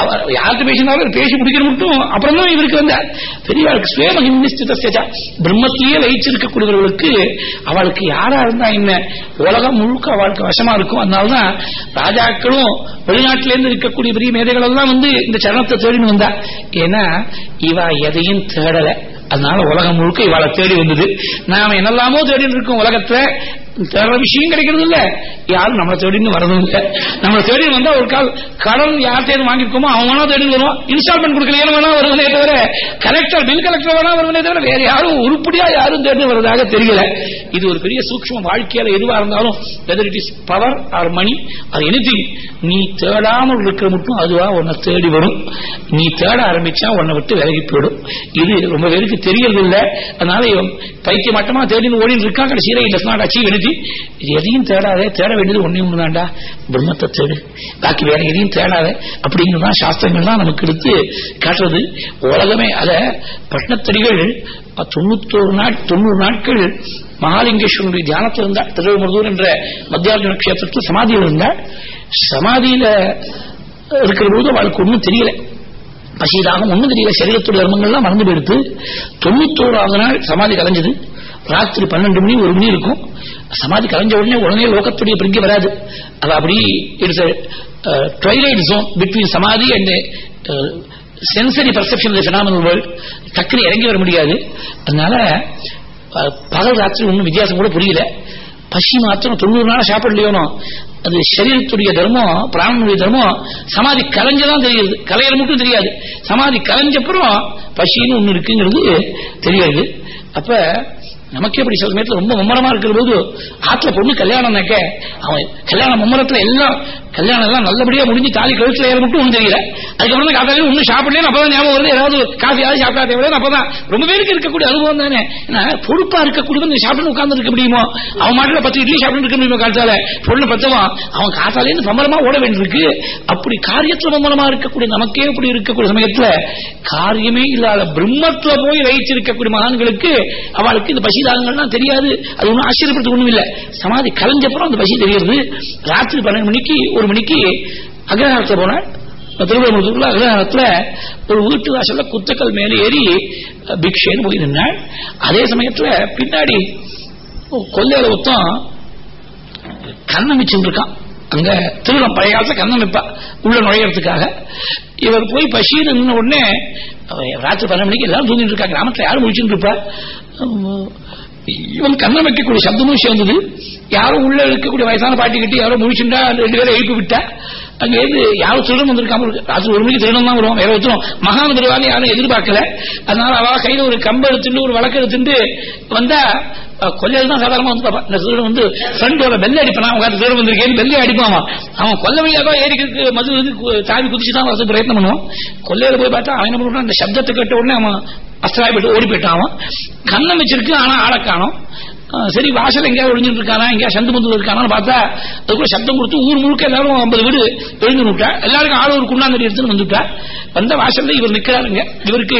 அவர் யார்கிட்ட பேசினாலும் பேசி முடிக்கிற மட்டும் அப்புறம் தான் இவருக்கு வந்த பெரியவாளுக்கு சுயமகிமிஸ்திதா பிரம்மத்திலேயே லயிச்சிருக்கக்கூடியவர்களுக்கு அவளுக்கு யாரா இருந்தா என்ன? உலகம் முழுக்க அவளுக்கு வசமா இருக்கும். அதனாலதான் ராஜாக்களும் வெளிநாட்டில இருந்து இருக்கக்கூடிய பெரிய மேதைகள் எல்லாம் வந்து இந்த சரணத்தை தேடின்னு வந்தா. ஏன்னா இவ எதையும் தேடல. அதனால உலகம் முழுக்க இவளை தேடி வந்தது. நாம என்னெல்லாமோ தேடின்னு இருக்கோம் உலகத்துல. தேடுற விஷயம் கிடைக்கிறது இல்ல. யாரும் நம்மளை தேடின்னு வரதும் இல்ல. நம்ம தேடி வந்தா ஒரு கால் கடன் யார் தேடி வாங்கியிருக்கோமோ அவன் வேணா தேடி வருவான். இன்ஸ்டால்மெண்ட் கொடுக்கல வேணா வருவனே தவிர கலெக்டர் பில் கலெக்டர் வேணா வருவனே தவிர வேற யாரும் உருப்படியா யாரும் தேடி வருவதாக தெரியல. இது ஒரு பெரிய சூக்ஷ்மம் வாழ்க்கையில எதுவா இருந்தாலும் whether it is power or money or any நீ தேடாமல் இருக்கிற மட்டும் அதுவா உன்னை தேடி வரும். நீ தேட ஆரம்பிச்சா உன்னை விட்டு விலகி போயிடும். இது ரொம்ப பேருக்கு தெரியறது இல்ல. அதனால இவன் பைத்திய மட்டமா தேடின்னு ஓடின்னு இருக்கான். கடைசியில it does not achieve any இது எதையும் தேடாதே தேட வேண்டியது ஒண்ணே ஒண்ணுதான்டா பிரம்மத்தை தேடு. பாக்கி வேற எதையும் தேடாத. அப்படிங்கிறதான் சாஸ்திரங்கள்லாம் நமக்கு எடுத்து காட்டுறது. உலகமே அத பட்னத்தடிகள் தொண்ணூத்தோரு நாள் தொண்ணூறு நாட்கள் மகாலிங்கேஸ்வரனுடைய தியானத்தில் இருந்தார் திருவமருதூர் என்ற மத்தியார்ஜுன கஷேத்திரத்தில் சமாதியில் இருந்தார் சமாதியில இருக்கிற போது அவளுக்கு ஒன்றும் தெரியல. பசிதாகம் ஒண்ணும் தெரியல. சரீரத்துடைய தர்மங்கள்லாம் மறந்து போயிடுத்து தொண்ணூத்தோராவது நாள் சமாதி கலைஞ்சது. ராத்திரி பன்னெண்டு மணி ஒரு மணி இருக்கும். சமாதி கலைஞ்ச உடனே உடனே லோகத்துடைய பிரிங்க வராது. அது அப்படி it's twilight zone between samadhi and sensory perception phenomenal world டக்குனு இறங்கி வர முடியாது. அதனால பகல் ராத்திரி ஒன்றும் வித்தியாசம் கூட புரியல. பசி மாத்திரம் தொண்ணூறு நாள் சாப்பிடலையோனோ அது சரீரத்துடைய தர்மம் பிராணனுடைய தர்மம் சமாதி கலைஞ்சதான் தெரியுது. கலையிற மட்டும் தெரியாது. சமாதி கலைஞ்சப்புறம் பசின்னு ஒன்று இருக்குங்கிறது தெரியாது. அப்ப நமக்கே அப்படி சில சமயத்தில் ரொம்ப மும்மரமா இருக்கிற போது ஆத்துல பொண்ணு கல்யாணம்னாக்க அவன் கல்யாண மும்மரத்துல எல்லாம் கல்யாணம் எல்லாம் நல்லபடியா முடிஞ்சு தாலி கழுத்துல ஏற மட்டும் ஒன்றும் தெரியல. அதுக்கப்புறம் காத்தாலும் காத்தாலே ஒன்றும் சாப்பிடலன்னு அப்பதான் ஞாபகம் வருது ஏதாவது காஃபியாவது சாப்பிட்டா தேவையான அப்பதான் ரொம்ப பேருக்கு இருக்கக்கூடிய அனுபவம் தானே. ஏன்னா பொறுப்பா இருக்கக்கூடியவன் நீ சாப்பிட்டு உட்கார்ந்து இருக்க முடியுமோ? அவன் மாட்டில பத்து இட்லி சாப்பிட்டு இருக்க முடியுமோ காலத்தால பொண்ணு பத்தவன் அவன் காத்தாலேருந்து பம்பரமா ஓட வேண்டியிருக்கு. அப்படி காரியத்துல பம்பரமா இருக்கக்கூடிய நமக்கே இப்படி இருக்கக்கூடிய சமயத்துல காரியமே இல்லாத பிரம்மத்துல போய் லயிச்சிருக்கக்கூடிய மகான்களுக்கு அவளுக்கு இந்த பசிதாகங்கள்லாம் தெரியாது. அது ஒன்றும் ஆச்சரியப்படுத்த ஒன்றும் இல்லை. சமாதி கலைஞ்சப்புறம் அந்த பசி தெரியுது ராத்திரி பன்னெண்டு மணிக்கு ஒரு மணிக்கு அக்ரஹாரத்தில் போனேன் திருவிழா அக்ரஹாரத்தில் ஒரு வீட்டு வாசல்ல குத்தக்கல் மேலே ஏறி பிக்ஷேன்னு போய் நின்னாள். அதே சமயத்தில் பின்னாடி கொல்லையில ஒத்தம் கண்ணம் வச்சுட்டு அங்க திருடம் பழைய காலத்துல கண்ணம் வைப்பா உள்ள நுழையறதுக்காக. இவர் போய் பசின்னு நின்ன உடனே ராத்திரி பன்னெண்டு மணிக்கு எல்லாரும் தூங்கிட்டு இருக்கா. கிராமத்தில் யாரும் முடிச்சுட்டு இருப்பா. உம், இவன் கண்ணம் வைக்கக்கூடிய சப்தமும் சேர்ந்தது யாரும் உள்ள இருக்கக்கூடிய வயசான பாட்டி கிட்ட யாரோ முடிச்சுட்டா ரெண்டு பேரும் எழுப்பி விட்டா அங்க இருந்து யாரும் திருடம் வந்திருக்காம ராத்திரி ஒரு மணிக்கு திருடம் தான் வருவோம் வேற ஒருத்தரும் மகான வருவாங்க யாரும் எதிர்பார்க்கல. அதனால அவ கையில ஒரு கம்பை எடுத்துட்டு ஒரு வழக்கு எடுத்துட்டு வந்தா கொல்லையில் தான் சாதாரணமா வந்து பார்ப்பான். இந்த திருடன் வந்து ஃப்ரெண்டோட வெள்ளை அடிப்பான். அவன் திருடன் வந்திருக்கேன் பெல்லே அடிப்பான் அவன். அவன் கொல்ல வழியாக ஏறிக்கிறதுக்கு மது வந்து தாவி குதிச்சு தான் வரது பிரயத்னம் பண்ணுவான். கொல்லையில போய் பார்த்தா அவன் என்ன பண்ணுவான் அந்த சப்தத்தை கேட்ட உடனே அவன் அஸ்திராய் போயிட்டு ஓடி போயிட்டான் அவன். கண்ணம் வச்சிருக்கு ஆனா ஆளை காணும். சரி வாசல் எங்கேயாவது ஒழிஞ்சிட்டு இருக்கானா? எங்கேயா சந்து முந்து இருக்கானான்னு பார்த்தா அதுக்குள்ள சப்தம் கொடுத்து ஊர் முழுக்க எல்லாரும் ஐம்பது வீடு எழுந்து விட்டா எல்லாருக்கும் ஆள் ஒரு குண்டாந்தடி எடுத்துன்னு வந்துட்டா. வந்த வாசல்ல இவர் நிக்கிறாருங்க. இவருக்கு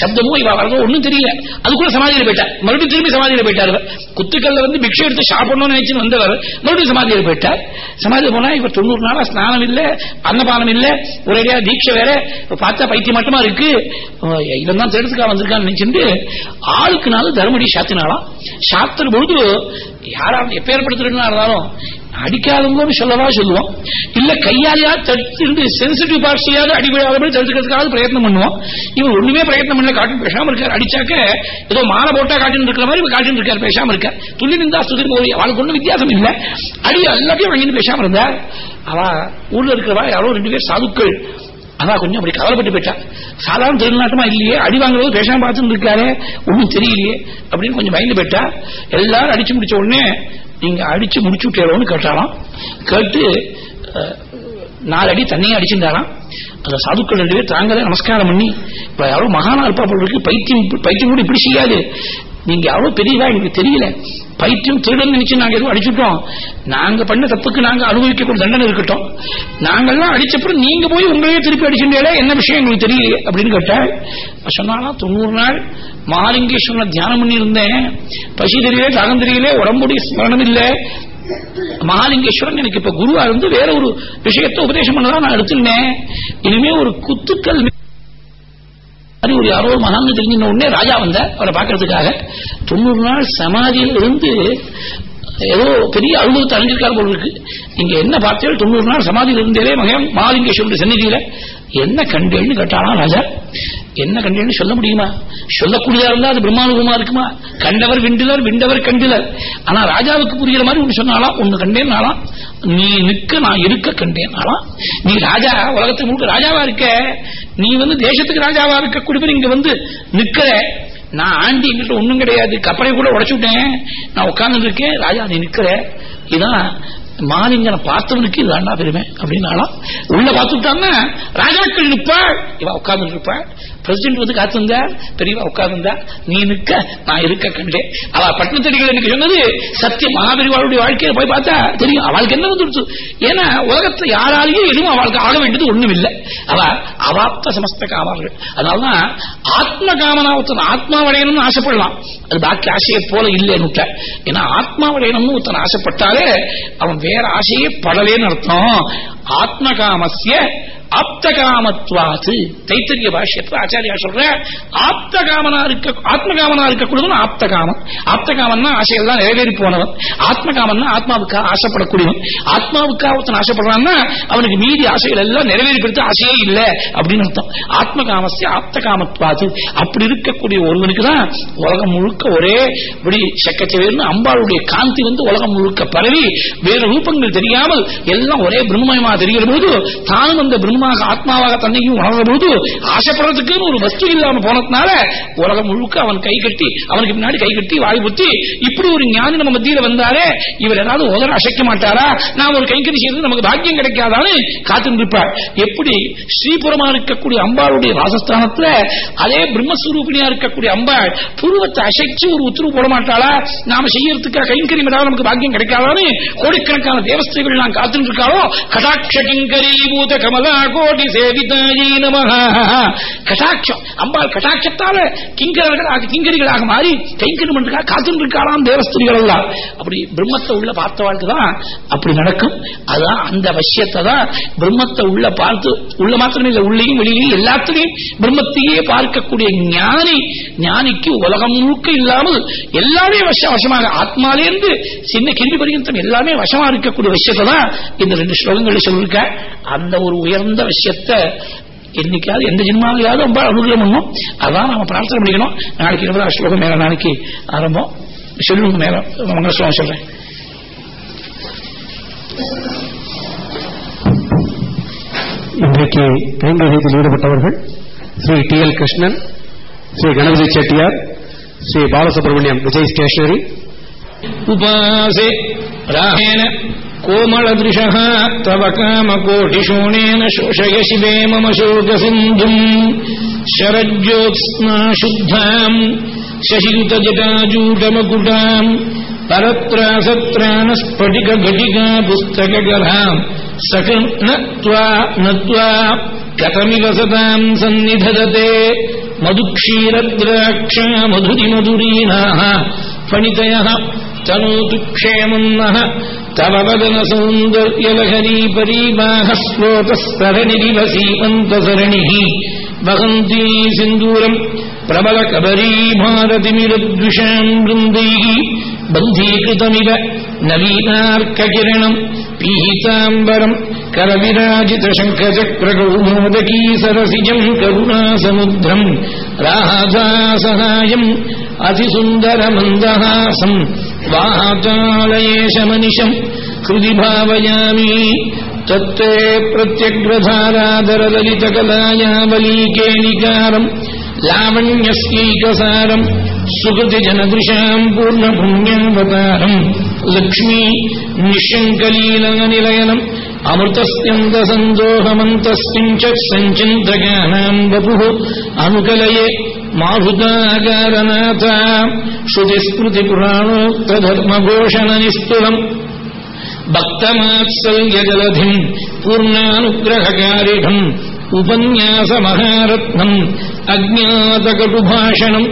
சப்தமோ இவ வரதோ ஒன்னும் தெரியல. அதுக்குள்ள சமாதியில போயிட்டார். மறுபடியும் திரும்பி சமாதியில போயிட்டார் இவர். குத்துக்கல்ல வந்து பிக்ஷை எடுத்து சாப்பிடணும்னு நினைச்சு வந்தவர். மறுபடியும் சமாதியில போயிட்டார். சமாதி போனா இவர் தொண்ணூறு நாளா ஸ்நானம் இல்ல அன்னபானம் இல்ல ஒரேடியா தீட்சை வேற. பார்த்தா பைத்தியம் மட்டுமா இருக்கு? இவன் தான் தேடுறதுக்காக வந்திருக்கான்னு நினைச்சுட்டு ஆளுக்கு நாள் தர்மடி சாத்தினாலாம் சாத்துற பொழுது யாராவது எப்பேற்படுத்துறதுனா இருந்தாலும் அடிக்காதவங்க சொல்லவா சொல்லுவோம். இல்ல கையாலையா தடுத்து சென்சிட்டிவ் பார்ட்ஸையாவது அடிபடாதபடி தடுக்கிறதுக்காவது பிரயத்னம் பண்ணுவோம். இவர் ஒண்ணுமே பிரயத்னம் பண்ணல காட்டு பேசாம இருக்காரு. அடிச்சாக்க ஏதோ மாலை போட்டா காட்டின்னு இருக்கிற மாதிரி காட்டின்னு இருக்காரு பேசாம இருக்கார். துள்ளி நின்றா சுதிர் போய் அவளுக்கு ஒன்றும் வித்தியாசம் இல்ல. அடி எல்லாத்தையும் வாங்கிட்டு பேசாம இருந்தா அவ ஊர்ல இருக்கிறவா யாரோ ரெண்டு பேர் சாதுக்கள். அதான் கொஞ்சம் அப்படி கவலைப்பட்டு போயிட்டா. சாதாரண திருநாட்டமா இல்லையே அடி வாங்குறது பேசாம பார்த்துட்டு இருக்காரு ஒன்றும் தெரியலையே அப்படின்னு கொஞ்சம் பயந்து போயிட்டா. எல்லாரும் அடிச்சு முடிச்ச உடனே நீங்க அடிச்சு முடிச்சு விட்டேரோன்னு கேட்டாலாம் கேட்டு நாலு அடி தண்ணியும் அடிச்சிருந்தாராம். அந்த சாதுக்கள் ரெண்டு பேர் தாங்களே நமஸ்காரம் பண்ணி இப்ப யாரோ மகானா இருப்பா போல இருக்கு பைத்தியம் பைத்தியம் கூட இப்படி செய்யாது. நீங்க யாரோ பெரியதா எனக்கு தெரியல. பைத்தியம் திருடன் நினைச்சு நாங்க எதுவும் அடிச்சுட்டோம் நாங்க பண்ண தப்புக்கு நாங்க அனுபவிக்கக்கூடிய தண்டனை இருக்கட்டும். நாங்கெல்லாம் அடிச்சப்பறம் நீங்க போய் உங்களையே திருப்பி அடிச்சுட்டே என்ன விஷயம் எங்களுக்கு தெரியல அப்படின்னு கேட்டா சொன்னாலும் தொண்ணூறு நாள் மாலிங்கேஸ்வரனை தியானம் பண்ணி இருந்தேன் பசி தெரியல தாகம் தெரியல உடம்புடைய ஸ்மரணம் இல்லை. மகாலிங்கேஸ்வரன் எனக்கு இப்ப குருவா இருந்து வேற ஒரு விஷயத்த உபதேசம் பண்ணதான் நான் எடுத்துருந்தேன். இனிமே ஒரு அது ஒரு யாரோ மகான்னு தெரிஞ்சின உடனே ராஜா வந்த அவரை பார்க்கறதுக்காக. தொண்ணூறு நாள் சமாதியில் இருந்து ஏதோ பெரிய அனுபவத்தை அடைஞ்சிருக்காரு போல இருக்கு. நீங்க என்ன பார்த்தேன் தொண்ணூறு நாள் சமாதியில் இருந்தே மகன் மகாலிங்கேஸ்வரன் சன்னிதியில என்ன கண்டேன்னு கேட்டானா ராஜா? என்ன கண்டேன்னு சொல்ல முடியுமா? சொல்லக்கூடியதா இருந்தா அது பிரம்மானுபவமா இருக்குமா? கண்டவர் விண்டிலர் விண்டவர் கண்டிலர் ஆனா ராஜாவுக்கு புரிகிற மாதிரி ஒன்று சொன்னாலாம் கண்டேன் கண்டேன்னாலாம் நீ நிற்க நான் இருக்க கண்டேன் ஆளாம் நீ ராஜா உலகத்துக்கு முழுக்க ராஜாவா இருக்க. நீ வந்து தேசத்துக்கு ராஜாவா இருக்க இருக்கக்கூடிய இங்க வந்து நிக்கிற நான் ஆண்டி எங்கிட்ட ஒண்ணும் கிடையாது. கப்பலை கூட உடைச்சுட்டேன் விட்டேன். நான் உட்கார்ந்து இருக்கேன். ராஜா நீ நிக்கிற இதான் மாலிங்கனை பார்த்தவனுக்கு இதாண்டா பெருமை ஆளாம் உள்ள பார்த்துட்டான்னா ராஜாக்கள் நிற்பாள். இவ உட்கார்ந்து இருப்பாள். பிரசிடென்ட் வந்து காத்திருந்தா? பெரியவா உட்கார்ந்தா நீ நிற்க நான் இருக்க கண்டேன் அவ பட்டினத்தடிகள் எனக்கு சொன்னது சத்திய மகாபெரிவாளுடைய வாழ்க்கையை போய் பார்த்தா தெரியும். அவளுக்கு என்ன வந்துடுச்சு? ஏன்னா உலகத்துல யாராலையும் எதுவும் அவளுக்கு ஆக வேண்டியது ஒண்ணும் இல்லை அவ அவாப்த சமஸ்த காமார்கள் அதனாலதான் ஆத்ம ஆத்மா ஆத்மாவடையணும்னு ஆசைப்படலாம். அது பாக்கி ஆசையை போல இல்லைன்னு ஏன்னா ஆத்மாவடையணும்னு ஒருத்தன் ஆசைப்பட்டாலே அவன் வேற ஆசையே படலேன்னு அர்த்தம். ஆத்மகாமசிய ஆப்தகாமத்வாது தைத்தரிய பாஷ்யத்தில் ஆச்சாரியா சொல்ற ஆப்தகாமனா இருக்க ஆத்மகாமனா இருக்கக்கூடியவன் ஆப்தகாமன் ஆப்தகாமன்னா ஆசைகள்லாம் நிறைவேறி போனவன் ஆத்மகாமன்னா ஆத்மாவுக்காக ஆசைப்படக்கூடியவன். ஆத்மாவுக்காக ஒருத்தன் ஆசைப்படுறான்னா அவனுக்கு மீதி ஆசைகள் எல்லாம் நிறைவேறிப்படுத்த ஆசையே இல்லை அப்படின்னு அர்த்தம். ஆத்மகாமசிய ஆப்தகாமத்வாது அப்படி இருக்கக்கூடிய ஒருவனுக்கு தான் உலகம் முழுக்க ஒரே இப்படி செக்கச்சவேர்னு அம்பாளுடைய காந்தி வந்து உலகம் முழுக்க பரவி வேறு ரூபங்கள் தெரியாமல் எல்லாம் ஒரே பிரம்மமயமா தெரிகிற போது தானும் அந்த பிரம்ம பிரம்மாக ஆத்மாவாக தன்னையும் உணர்ற போது ஆசைப்படுறதுக்குன்னு ஒரு வஸ்து இல்லாம போனதுனால உலகம் முழுக்க அவன் கை கட்டி அவனுக்கு பின்னாடி கை கட்டி வாய் புத்தி இப்படி ஒரு ஞானி நம்ம மத்தியில வந்தாலே இவர் ஏதாவது உதர அசைக்க மாட்டாரா? நான் ஒரு கைங்கறி செய்யறது நமக்கு பாக்கியம் கிடைக்காதான்னு காத்திருந்திருப்பார். எப்படி? ஸ்ரீபுரமா இருக்கக்கூடிய அம்பாளுடைய வாசஸ்தானத்துல அதே பிரம்மஸ்வரூபிணியா இருக்கக்கூடிய அம்பாள் புருவத்தை அசைச்சு ஒரு உத்தரவு போட மாட்டாளா? நாம செய்யறதுக்கு கைங்கரியம் ஏதாவது நமக்கு பாக்கியம் கிடைக்காதான்னு கோடிக்கணக்கான தேவஸ்தைகள் நான் காத்துட்டு இருக்காளோ கடாட்ச கிங்கரி பூத கமலா கோடி சேவிதாயி நம கட்டாட்சம் அம்பாள் கட்டாட்சத்தால கிங்கரர்களாக கிங்கரிகளாக மாறி கைங்கரியம் பண்றதுக்காக காத்துட்டு இருக்காளாம் தேவஸ்திரிகள் எல்லாம் அப்படி பிரம்மத்தை உள்ள பார்த்தவாளுக்கு தான் அப்படி நடக்கும். அதுதான் அந்த விஷயத்தை தான் பிரம்மத்தை உள்ள பார்த்து உள்ள மாத்திரமே இல்லை உள்ளேயும் வெளியிலையும் எல்லாத்திலையும் பிரம்மத்தையே பார்க்கக்கூடிய ஞானி ஞானிக்கு உலகம் முழுக்க இல்லாமல் எல்லாமே வச வசமாக ஆத்மாலேருந்து சின்ன கிண்டி பரியந்தம் எல்லாமே வசமா இருக்கக்கூடிய விஷயத்தை தான் இந்த ரெண்டு ஸ்லோகங்களை சொல்லிருக்க அந்த ஒரு உயர்ந்த எந்த விஷயத்தை என்னைக்காவது எந்த ஜென்மாவையாவது ரொம்ப அனுகூலம் பண்ணும். அதான் நம்ம பிரார்த்தனை பண்ணிக்கணும். நாளைக்கு இருபதாம் ஸ்லோகம் மேல நாளைக்கு ஆரம்பம். சொல்லுங்க மேல. மங்கள ஸ்லோகம் சொல்றேன். இன்றைக்கு கைங்கரியத்தில் ஈடுபட்டவர்கள் Shri T L Krishnan Shri Ganapathi Chettiar Shri Balasubramaniam Vijay stationery UPASI ராமேன कोमलदृशः तव कामकोटिशोणेन शोषय शिवे मम शोकसिन्धुम् शरज्योत्स्ना शुद्धाम् शशियुतजटाजूटमकुटाम् परत्रासत्राणस्फटिकघटिका पुस्तकगराम् सकनत्वा नत्वा गतमिव सताम् सन्निधदते। मधुक्षीरद्राक्षा मधुरिमधुरीनाः फणितयः तनो तु क्षयमुन्नः तववदनसौन्दर्यलहरीपरीबाहस्वोपस्थरिवसी अन्तसरणिः। वहन्ती सिन्दूरम् प्रबलकबरीभारतिमिरद्विषाम् वृन्दैः। बन्धीकृतमिव नवीनार्ककिरणम् पीहिताम्बरम् करविराजितशङ्खचक्रकौ मोदकीसरसिजम् करुणासमुद्रम् राहदासहायम् अतिसुन्दरमन्दहासम् वातालयेशमनिशम् हृदि भावयामि तत्ते प्रत्यग्रधारादरललितकलायावलीकेलिकारम् लावण्यस्यैकसारम् सुकृतिजनदृशाम् पूर्णपुण्यवतारम् लक्ष्मी निःशङ्कलीलानिलयनम् अमृतस्यन्दसन्दोहमन्तस्मिञ्च सञ्चिन्तकानाम् वपुः अनुकलये मारुतागारनाथा श्रुतिस्मृतिपुराणोक्तधर्मघोषणनिस्तुलम् भक्तमात्सल्यजलधिम् पूर्णानुग्रहकारिणम् उपन्यासमहारत्नम् अज्ञातकटुभाषणम्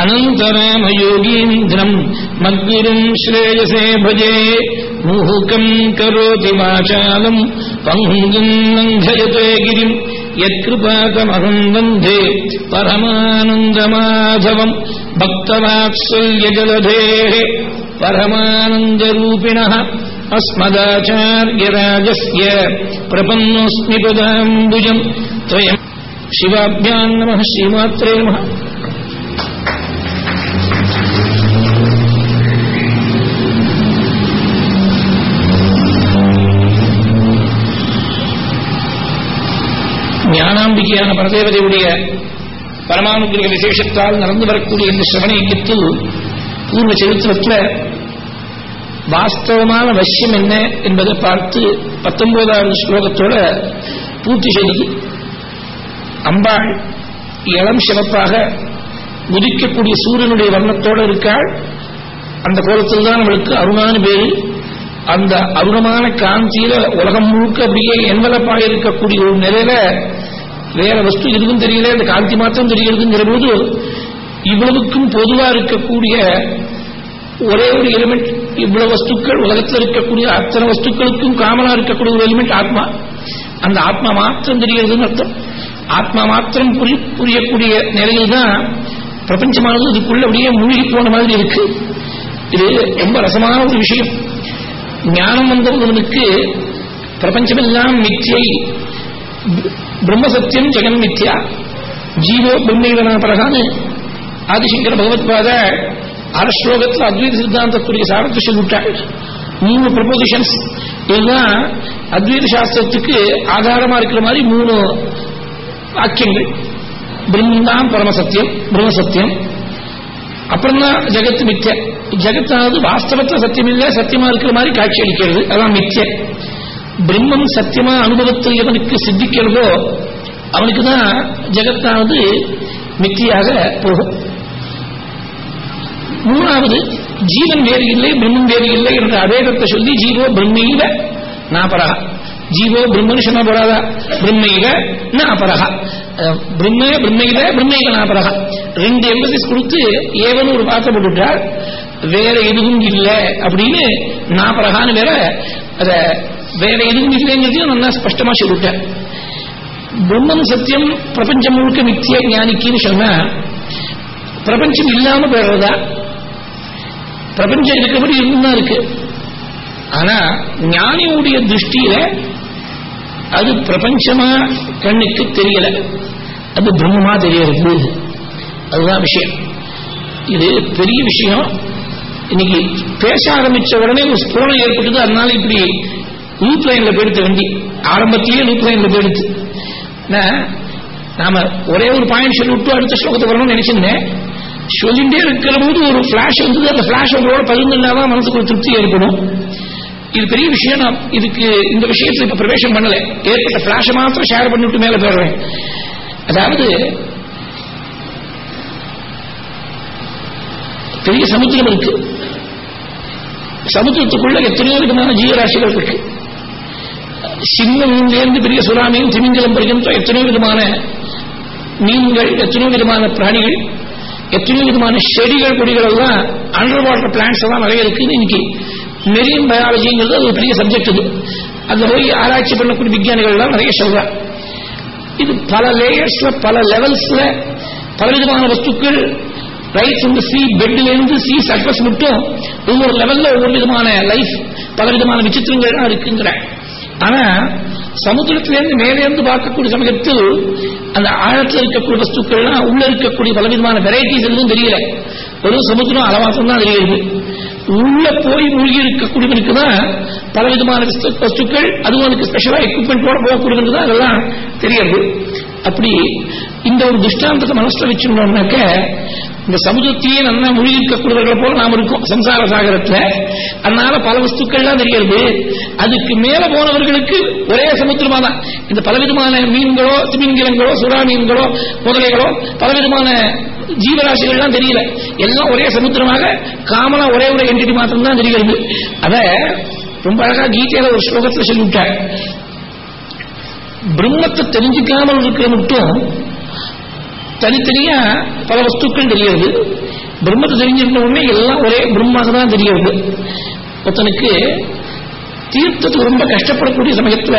अनन्तरामयोगीन्द्रम् मद्गुरुम् श्रेयसे भजे मुहुकम् करोति वाचालम् पङ्गुम् लङ्घयते गिरिम् यत्कृपातमहम् वन्दे परमानन्दमाधवम् भक्तवात्सल्यजलधेः परमानन्दरूपिणः अस्मदाचार्यराजस्य प्रपन्नोऽस्मि पदाम्बुजम् त्वयम् शिवाभ्याम् नमः नमः ஞானாம்பிகையான பரதேவதையுடைய பரமானுகிரக விசேஷத்தால் நடந்து வரக்கூடிய இந்த சிரவண யஜ்யத்தில் பூர்வ சரித்திரத்தில் வாஸ்தவமான வசியம் என்ன என்பதை பார்த்து பத்தொன்பதாவது ஸ்லோகத்தோட பூர்த்தி செய்து அம்பாள் இளம் சிவப்பாக உதிக்கக்கூடிய சூரியனுடைய வர்ணத்தோடு இருக்காள். அந்த கோலத்தில் தான் அவளுக்கு அருணான்னு பேரு. அந்த அருணமான காந்தியில உலகம் முழுக்க அப்படியே என்வலப்பாக இருக்கக்கூடிய ஒரு நிலையில வேற வஸ்து எதுவும் தெரியல இந்த காந்தி மாத்திரம் தெரிகிறதுங்கிற போது இவ்வளவுக்கும் பொதுவா இருக்கக்கூடிய ஒரே ஒரு எலிமெண்ட் இவ்வளவு வஸ்துக்கள் உலகத்தில் இருக்கக்கூடிய அத்தனை வஸ்துக்களுக்கும் காமனா இருக்கக்கூடிய ஒரு எலிமெண்ட் ஆத்மா. அந்த ஆத்மா மாத்திரம் தெரிகிறதுன்னு அர்த்தம். ஆத்மா மாத்திரம் புரியக்கூடிய நிலையில் தான் பிரபஞ்சமானது இதுக்குள்ள அப்படியே மூழ்கி போன மாதிரி இருக்கு. இது ரொம்ப ரசமான ஒரு விஷயம். ஞானம் வந்தவனுக்கு பிரபஞ்சமெல்லாம் மிச்சை பிரம்மசத்தியம் ஜெகன் மித்யா ஜீவோ பிரம்மேவன பரகான்னு ஆதிசங்கர பகவத்பாத அரஸ்லோகத்தில் அத்வைத சித்தாந்தத்துடைய சாரத்தை சொல்லிவிட்டாள் மூணு ப்ரொபோசிஷன்ஸ் இதுதான் அத்வைத சாஸ்திரத்துக்கு ஆதாரமா இருக்கிற மாதிரி மூணு வாக்கியங்கள். பிரம்மந்தான் பரமசத்தியம் பிரம்மசத்தியம். அப்புறம் தான் ஜெகத் மித்திய ஜெகத்தானது வாஸ்தவத்தில் சத்தியம் இல்லை சத்தியமா இருக்கிற மாதிரி காட்சி அளிக்கிறது. அதான் மித்ய. பிரம்மம் சத்தியமா அனுபவத்தில் எவனுக்கு சித்திக்கிறதோ அவனுக்கு தான் ஜெகத்தானது மித்தியாக போகும். மூணாவது ஜீவன் வேறு இல்லை பிரம்மம் வேறு இல்லை என்ற அவேகத்தை சொல்லி ஜீவோ பிரம்மையில நாபரகா ஜீவோ பிரம்மன் சொன்ன போறாதா? பிரம்மையில நாபரகா பிரம்மே பிரம்மையில பிரம்மையில நாபரகா ரெண்டு எம்பசிஸ் கொடுத்து ஏவன் ஒரு வார்த்தை போட்டுட்டார். வேற எதுவும் இல்லை அப்படின்னு நாபரகான்னு வேற அத வேற எதுவும் இல்லைங்கிறதையும் நல்லா ஸ்பஷ்டமா சொல்லிவிட்டேன் பிரம்மம் சத்தியம் பிரபஞ்சம் முழுக்க மித்திய ஞானிக்குன்னு சொன்னா பிரபஞ்சம் இல்லாம போயிடுறதா பிரபஞ்சம் இருக்கிறபடி இருந்துதான் இருக்கு ஆனா ஞானியுடைய திருஷ்டியில அது பிரபஞ்சமா கண்ணுக்கு தெரியல அது பிரம்மமா தெரியறது அதுதான் விஷயம் இது பெரிய விஷயம் இன்னைக்கு பேச ஆரம்பிச்ச உடனே ஒரு ஸ்போனம் ஏற்பட்டது அதனால இப்படி லூப் லைன்ல வண்டி. ஆரம்பத்திலேயே லூப் லைன்ல போயிடுத்து நாம ஒரே ஒரு பாயிண்ட் சொல்லி விட்டு அடுத்த ஸ்லோகத்தை வரணும்னு நினைச்சிருந்தேன். சொல்லிட்டே இருக்கிற போது ஒரு பிளாஷ் வந்தது. அந்த பிளாஷ் உங்களோட பகிர்ந்துனாதான் மனசுக்கு ஒரு திருப்தி ஏற்படும். இது பெரிய விஷயம். நான் இதுக்கு இந்த விஷயத்துல இப்ப பிரவேசம் பண்ணல. ஏற்பட்ட பிளாஷை மாத்திரம் ஷேர் பண்ணிவிட்டு மேல போயிடுறேன். அதாவது பெரிய சமுத்திரம் இருக்கு. சமுத்திரத்துக்குள்ள எத்தனையோ விதமான ஜீவராசிகள் இருக்கு. சின்ன மீன்லேருந்து பெரிய சுறா திமிங்கலம் பர்யந்தம் எத்தனையோ விதமான மீன்கள் எத்தனையோ விதமான பிராணிகள் எத்தனையோ விதமான செடிகள் கொடிகள் எல்லாம் அண்டர் வாட்டர் பிளான்ஸ் எல்லாம் நிறைய இருக்குன்னு இன்னைக்கு மெரீன் பயாலஜிங்கிறது அது ஒரு பெரிய சப்ஜெக்ட் இது. அதுல போய் ஆராய்ச்சி பண்ணக்கூடிய விஞ்ஞானிகள் எல்லாம் நிறைய சொல்றாங்க இது பல லேயர்ஸ்ல பல லெவல்ஸ்ல பலவிதமான வஸ்துக்கள் ரைட் இந்த சி பெட்ல இருந்து சி சர்ஃபஸ் மட்டும் ஒவ்வொரு லெவல்ல ஒவ்வொரு விதமான லைஃப் பலவிதமான விசித்திரங்கள் இருக்குங்கிற ஆனா சமுத்திரத்திலிருந்து மேலே இருந்து பார்க்கக்கூடிய சமயத்தில் அந்த ஆழத்தில் இருக்கக்கூடிய வஸ்துக்கள்லாம் உள்ள இருக்கக்கூடிய பலவிதமான வெரைட்டிஸ் எதுவும் தெரியல. ஒரு சமுத்திரம் அளவாசம் தான் தெரியுது உள்ள போய் மூழ்கி இருக்கக்கூடியவனுக்கு தான் பலவிதமான வஸ்துக்கள் அதுவும் அதுக்கு ஸ்பெஷலா எக்யூப்மெண்ட் போட போகக்கூடியவனுக்கு தான் அதெல்லாம் தெரியாது. அப்படி இந்த ஒரு துஷ்டாந்தத்தை மனசுல வச்சிருந்தோம்னாக்க இந்த சமுதிரத்தையே நல்லா மொழி போல நாம் இருக்கோம் சம்சார சாகரத்துல. அதனால பல வஸ்துக்கள்லாம் தெரியாது அதுக்கு மேல போனவர்களுக்கு ஒரே சமுத்திரமா தான் இந்த பலவிதமான மீன்களோ திமிங்கிலங்களோ சுறா மீன்களோ முதலைகளோ பலவிதமான ஜீவராசிகள்லாம் தெரியல. எல்லாம் ஒரே சமுத்திரமாக காமனா ஒரே ஒரு என்டிட்டி மாத்திரம் தான் தெரிகிறது. அத ரொம்ப அழகா கீதையில ஒரு ஸ்லோகத்துல சொல்லிவிட்டார். பிரம்மத்தை தெரிஞ்சுக்காமல் இருக்கிற மட்டும் தனித்தனியா பல வஸ்துக்கள் தெரியாது பிரம்மத்தை தெரிஞ்சிருந்த உடனே எல்லாம் ஒரே பிரம்மாக தான் தெரியாது ஒருத்தனுக்கு தீர்த்தத்துக்கு ரொம்ப கஷ்டப்படக்கூடிய சமயத்துல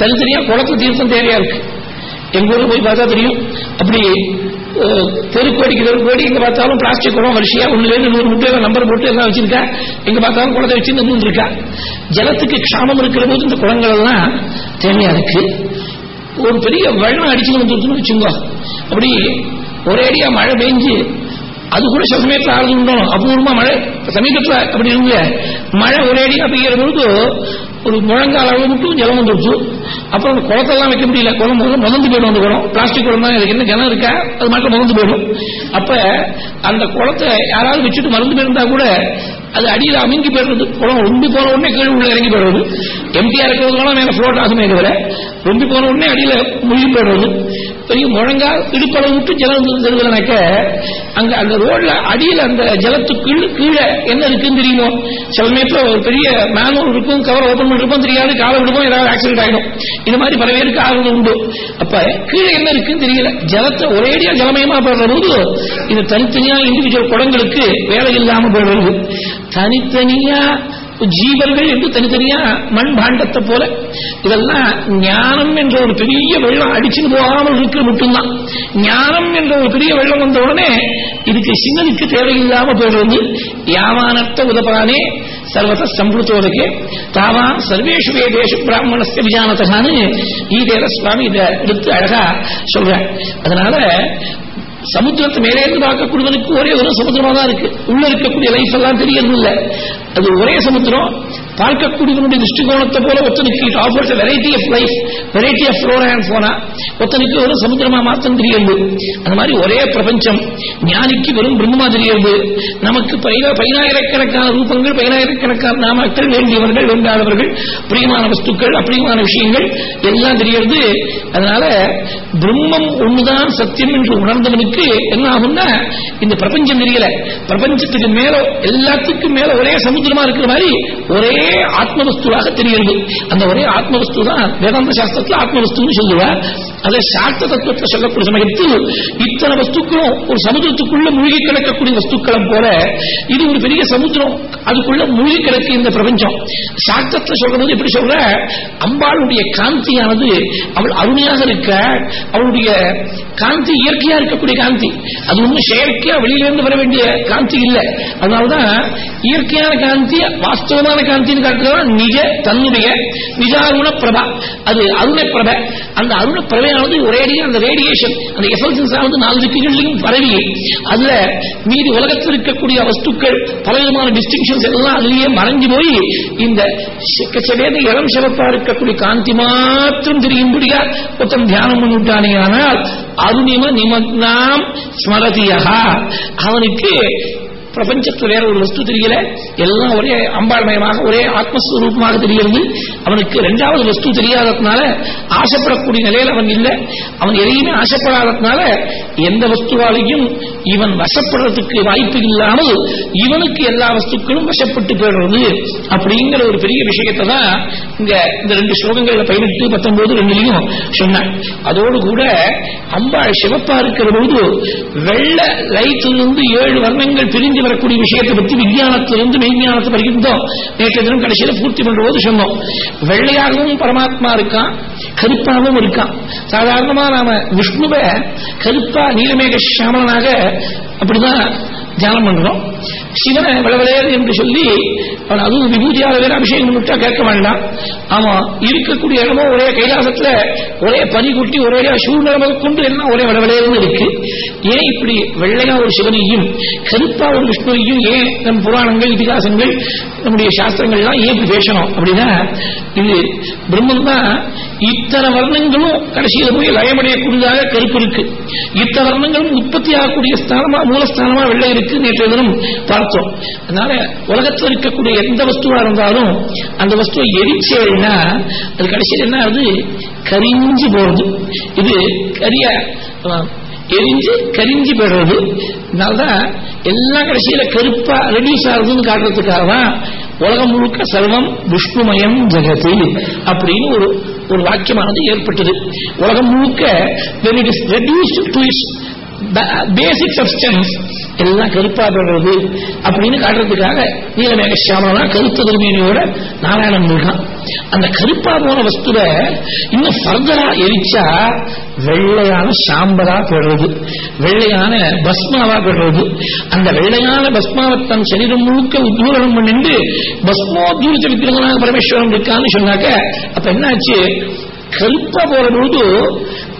தனித்தனியா குளத்து தீர்த்தம் தேவையா இருக்கு. எங்க ஊர்ல போய் பார்த்தா தெரியும். அப்படி தெருக்கோடிக்கு தெருக்கோடி எங்க பார்த்தாலும் பிளாஸ்டிக் குளம் வரிசையா ஒண்ணுலேருந்து நூறு முட்டையில நம்பர் போட்டு எல்லாம் வச்சிருக்கா. எங்க பார்த்தாலும் குளத்தை வச்சு நின்று இருக்கா ஜலத்துக்கு க்ஷாமம் இருக்கிற போது இந்த குளங்கள் எல்லாம் தேவையா இருக்கு. ஒரு பெரிய வெள்ளம் அடிச்சு வந்துருச்சுன்னு வச்சுங்க அப்படி ஒரே அடியா மழை பெஞ்சு அது கூட சில சமயத்தில் ஆறுதல் உண்டோம் அபூர்வமா மழை சமீபத்தில் அப்படி இருந்து மழை ஒரேடியா பெய்யற பொழுது ஒரு முழங்கால் அளவு மட்டும் ஜலம் வந்துருச்சு. அப்புறம் குளத்தெல்லாம் வைக்க முடியல. குளம் முதந்து போயிடும் அந்த குளம். பிளாஸ்டிக் குளம் தான். எனக்கு என்ன ஜலம் இருக்கா? அது மட்டும் முதந்து போயிடும். அப்ப அந்த குளத்தை யாராவது வச்சுட்டு மறந்து போயிருந்தா கூட அது அடியில் அமைங்கி போயிடுறது. குளம் ரொம்ப போன உடனே கீழே உள்ள இறங்கி போயிடுறது. எம்டிஆர் இருக்கிறது குளம் மேலே ஃப்ளோட் ஆகுமே தவிர ரொம்ப போன உடனே அடியில் முழுகி போயிடுறது. பெரிய முழங்கா இடுப்பளவு விட்டு ஜலம் தெரிஞ்சதுனாக்க அங்க அந்த ரோட்ல அடியில் அந்த ஜலத்துக்குள் கீழே என்ன இருக்குன்னு தெரியுமோ? சில நேரத்தில் ஒரு பெரிய மேனுவல் இருக்கும் கவர் ஓபன் பண்ணிருப்போம் தெரியாது காலை விடுவோம் ஏதாவது ஆக்சிடென்ட் ஆகிடும் இது மாதிரி பல பேருக்கு ஆகுது உண்டு. அப்ப கீழே என்ன இருக்குன்னு தெரியல. ஜலத்தை ஒரேடியா ஜலமயமா போடுற போது இது தனித்தனியா இண்டிவிஜுவல் குடங்களுக்கு வேலை இல்லாம போடுறது தனித்தனியா ஜீவர்கள் என்று தனித்தனியா மண் பாண்டத்தை போல. இதெல்லாம் ஞானம் என்ற ஒரு பெரிய வெள்ளம் அடிச்சுன்னு போகாமல் இருக்கிற மட்டும்தான். ஞானம் என்ற ஒரு பெரிய வெள்ளம் வந்த உடனே இதுக்கு சின்னதுக்கு தேவையில்லாம போடுறது யாவானத்த உதபானே சர்வத சம்பிருத்தோதகே தாவான் சர்வேஷு வேதேஷு பிராமணஸ்ய விஜானத்தான்னு ஈதேர சுவாமி இதை எடுத்து அழகா சொல்ற அதனால சமுத்திரத்தை மேலே இருந்து பார்க்கக்கூடியவனுக்கு ஒரே ஒரு சமுத்திரமா தான் இருக்கு. உள்ள இருக்கக்கூடிய லைஃப் எல்லாம் தெரியறது இல்ல அது ஒரே சமுத்திரம் பார்க்கக்கூடியவனுடைய திருஷ்டிகோணத்தை போல ஒத்தனுக்கு it offers variety of life variety of flora and போனா ஒத்தனுக்கு ஒரு சமுத்திரமா மாத்திரம் தெரியுது. அந்த மாதிரி ஒரே பிரபஞ்சம். ஞானிக்கு வெறும் பிரம்மமா தெரியுது. நமக்கு பதினாயிரக்கணக்கான ரூபங்கள் பதினாயிரக்கணக்கான நாமக்கள் வேண்டியவர்கள் வேண்டாதவர்கள் பிரியமான வஸ்துக்கள் அப்பிரியமான விஷயங்கள் எல்லாம் தெரியறது அதனால பிரம்மம் ஒண்ணுதான் சத்தியம் என்று உணர்ந்தவனுக்கு என்ன ஆகும்னா இந்த பிரபஞ்சம் தெரியல. பிரபஞ்சத்துக்கு மேல எல்லாத்துக்கும் மேல ஒரே சமுத்திரமா இருக்கிற மாதிரி ஒரே ஆத்மவஸ்துவாக தெரிகிறது. அந்த ஒரே ஆத்மவஸ்து தான் வேதாந்த சாஸ்திரத்தில் ஆத்மவஸ்துன்னு சொல்லுவார் அதை சாஸ்திர தத்துவத்தை சொல்லக்கூடிய சமயத்தில் இத்தனை வஸ்துக்களும் ஒரு சமுதிரத்துக்குள்ள மூழ்கி கிடக்கக்கூடிய வஸ்துக்களும் போல இது ஒரு பெரிய சமுத்திரம். அதுக்குள்ள மூழ்கி கிடக்கு இந்த பிரபஞ்சம். சாஸ்திரத்தில் சொல்றது எப்படி சொல்ற? அம்பாளுடைய காந்தியானது அவள் அருமையாக இருக்க அவளுடைய காந்தி இயற்கையா இருக்கக்கூடிய காந்தி. அது ஒன்றும் செயற்கையா வெளியிலிருந்து வர வேண்டிய காந்தி இல்லை. அதனால்தான் இயற்கையான காந்தி வாஸ்தவமான காந்தி காந்தின்னு காட்டுறதுதான் நிஜ தன்னுடைய நிஜாருண பிரபா. அது அருண பிரபை. அந்த அருண பிரபையானது ஒரேடியே அந்த ரேடியேஷன் அந்த எஃபல்சன்ஸ் ஆனது நாலு திக்குகளிலும் பரவி. அதுல மீதி உலகத்தில் இருக்கக்கூடிய வஸ்துக்கள் பலவிதமான டிஸ்டிங்ஷன்ஸ் எல்லாம் அதுலயே மறைஞ்சு போய் இந்த செக்கச்சவேத இளம் சிவப்பா இருக்கக்கூடிய காந்தி மாத்திரம் தெரியும்படியா மொத்தம் தியானம் பண்ணிவிட்டானே. ஆனால் அருணிம நிமக்னாம் ஸ்மரதியா அவனுக்கு பிரபஞ்சத்தில் வேற ஒரு வஸ்து தெரியல. எல்லாம் ஒரே அம்பாள்மயமாக ஒரே ஆத்மஸ்வரூபமாக தெரிகிறது. அவனுக்கு இரண்டாவது வஸ்து தெரியாததுனால ஆசைப்படக்கூடிய நிலையில் அவன் இல்லை. அவன் எதையுமே ஆசைப்படாததுனால எந்த வஸ்துவாலையும் இவன் வசப்படுறதுக்கு வாய்ப்பு இல்லாமல் இவனுக்கு எல்லா வஸ்துக்களும் வசப்பட்டு போயிடுறது. அப்படிங்கிற ஒரு பெரிய விஷயத்தை தான் இங்க இந்த ரெண்டு ஸ்லோகங்கள்ல பதினெட்டு பத்தொன்பது ரெண்டுலையும் சொன்னான் அதோடு கூட அம்பாள் சிவப்பா இருக்கிற போது வெள்ள லைட்டிலிருந்து ஏழு வர்ணங்கள் பிரிஞ்சு வரக்கூடிய விஷயத்தை பற்றி விஞ்ஞானத்திலிருந்து மெய்ஞானத்தை பறிக்கின்றோம் நேற்று தினம் கடைசியில பூர்த்தி பண்ற போது சொன்னோம். வெள்ளையாகவும் பரமாத்மா இருக்கான் கருப்பாகவும் இருக்கான் சாதாரணமா நாம விஷ்ணுவை கருப்பா நீலமேக சாமனாக அப்படிதான் தியானம் பண்றோம். சிவனை விளவிளையர் என்று சொல்லி அதுவும் விபூதியாக வேற அபிஷேகம் பண்ணிட்டா கேட்க வேண்டாம். ஆமா இருக்கக்கூடிய இடமோ ஒரே கைலாசத்துல ஒரே பனி குட்டி ஒரே சூழ்நிலை கொண்டு எல்லாம் ஒரே விளவிளையர்னு இருக்கு. ஏன் இப்படி வெள்ளையா ஒரு சிவனையும் கருப்பா ஒரு விஷ்ணுவையும் ஏன் நம் புராணங்கள் இதிகாசங்கள் நம்முடைய சாஸ்திரங்கள்லாம் ஏன் இப்படி பேசணும் அப்படின்னா இது பிரம்மன் தான் இத்தனை வர்ணங்களும் கடைசியில் போய் லயமடையக்கூடியதாக கருப்பு இருக்கு. இத்தனை வர்ணங்களும் உற்பத்தி ஆகக்கூடிய ஸ்தானமா மூலஸ்தானமா வெள்ளை இருக்கு நேற்று தினம் பார்த்தோம். அதனால உலகத்தில் இருக்கக்கூடிய எந்த வஸ்துவா இருந்தாலும் அந்த வஸ்துவை எரிச்சேன்னா அது கடைசியில் என்ன ஆகுது? கரிஞ்சு போறது இது கரிய எரிஞ்சு கரிஞ்சு போடுறது அதனால்தான் எல்லா கடைசியில கருப்பா ரெடியூஸ் ஆகுதுன்னு காட்டுறதுக்காக தான் உலகம் முழுக்க சர்வம் விஷ்ணுமயம் ஜெகத்து அப்படின்னு ஒரு ஒரு வாக்கியமானது ஏற்பட்டது. உலகம் முழுக்க பேசிக் சப்ஸ்டன்ஸ் எல்லாம் கருப்பா பெறுறது அப்படின்னு காட்டுறதுக்காக நீலமேக சாமனா கருத்த திருமேனியோட நாராயணன் இருக்கான் அந்த கருப்பா போன வஸ்துவ இன்னும் ஃபர்தரா எரிச்சா வெள்ளையான சாம்பலா பெறுறது வெள்ளையான பஸ்மாவா பெறுறது அந்த வெள்ளையான பஸ்மாவை தன் சரீரம் முழுக்க உத்வூரணம் பண்ணிட்டு பஸ்மோத்வூரித்த விக்கிரகனாக பரமேஸ்வரன் இருக்கான்னு சொன்னாக்க அப்ப என்னாச்சு? கருப்பா போற பொழுது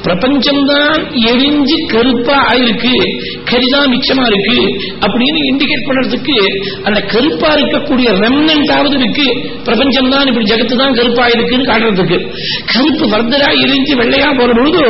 பிரபஞ்சம்தான் எரிஞ்சு கருப்பா ஆயிருக்கு. கரிதான் மிச்சமா இருக்கு. அப்படின்னு இண்டிகேட் பண்றதுக்கு அந்த கருப்பா இருக்கக்கூடிய ரெம்னண்டாவது இருக்கு. பிரபஞ்சம் தான் இப்படி ஜெகத்து தான் கருப்பா இருக்குன்னு காட்டுறதுக்கு. கருப்பு வர்தரா எரிஞ்சு வெள்ளையா போற பொழுது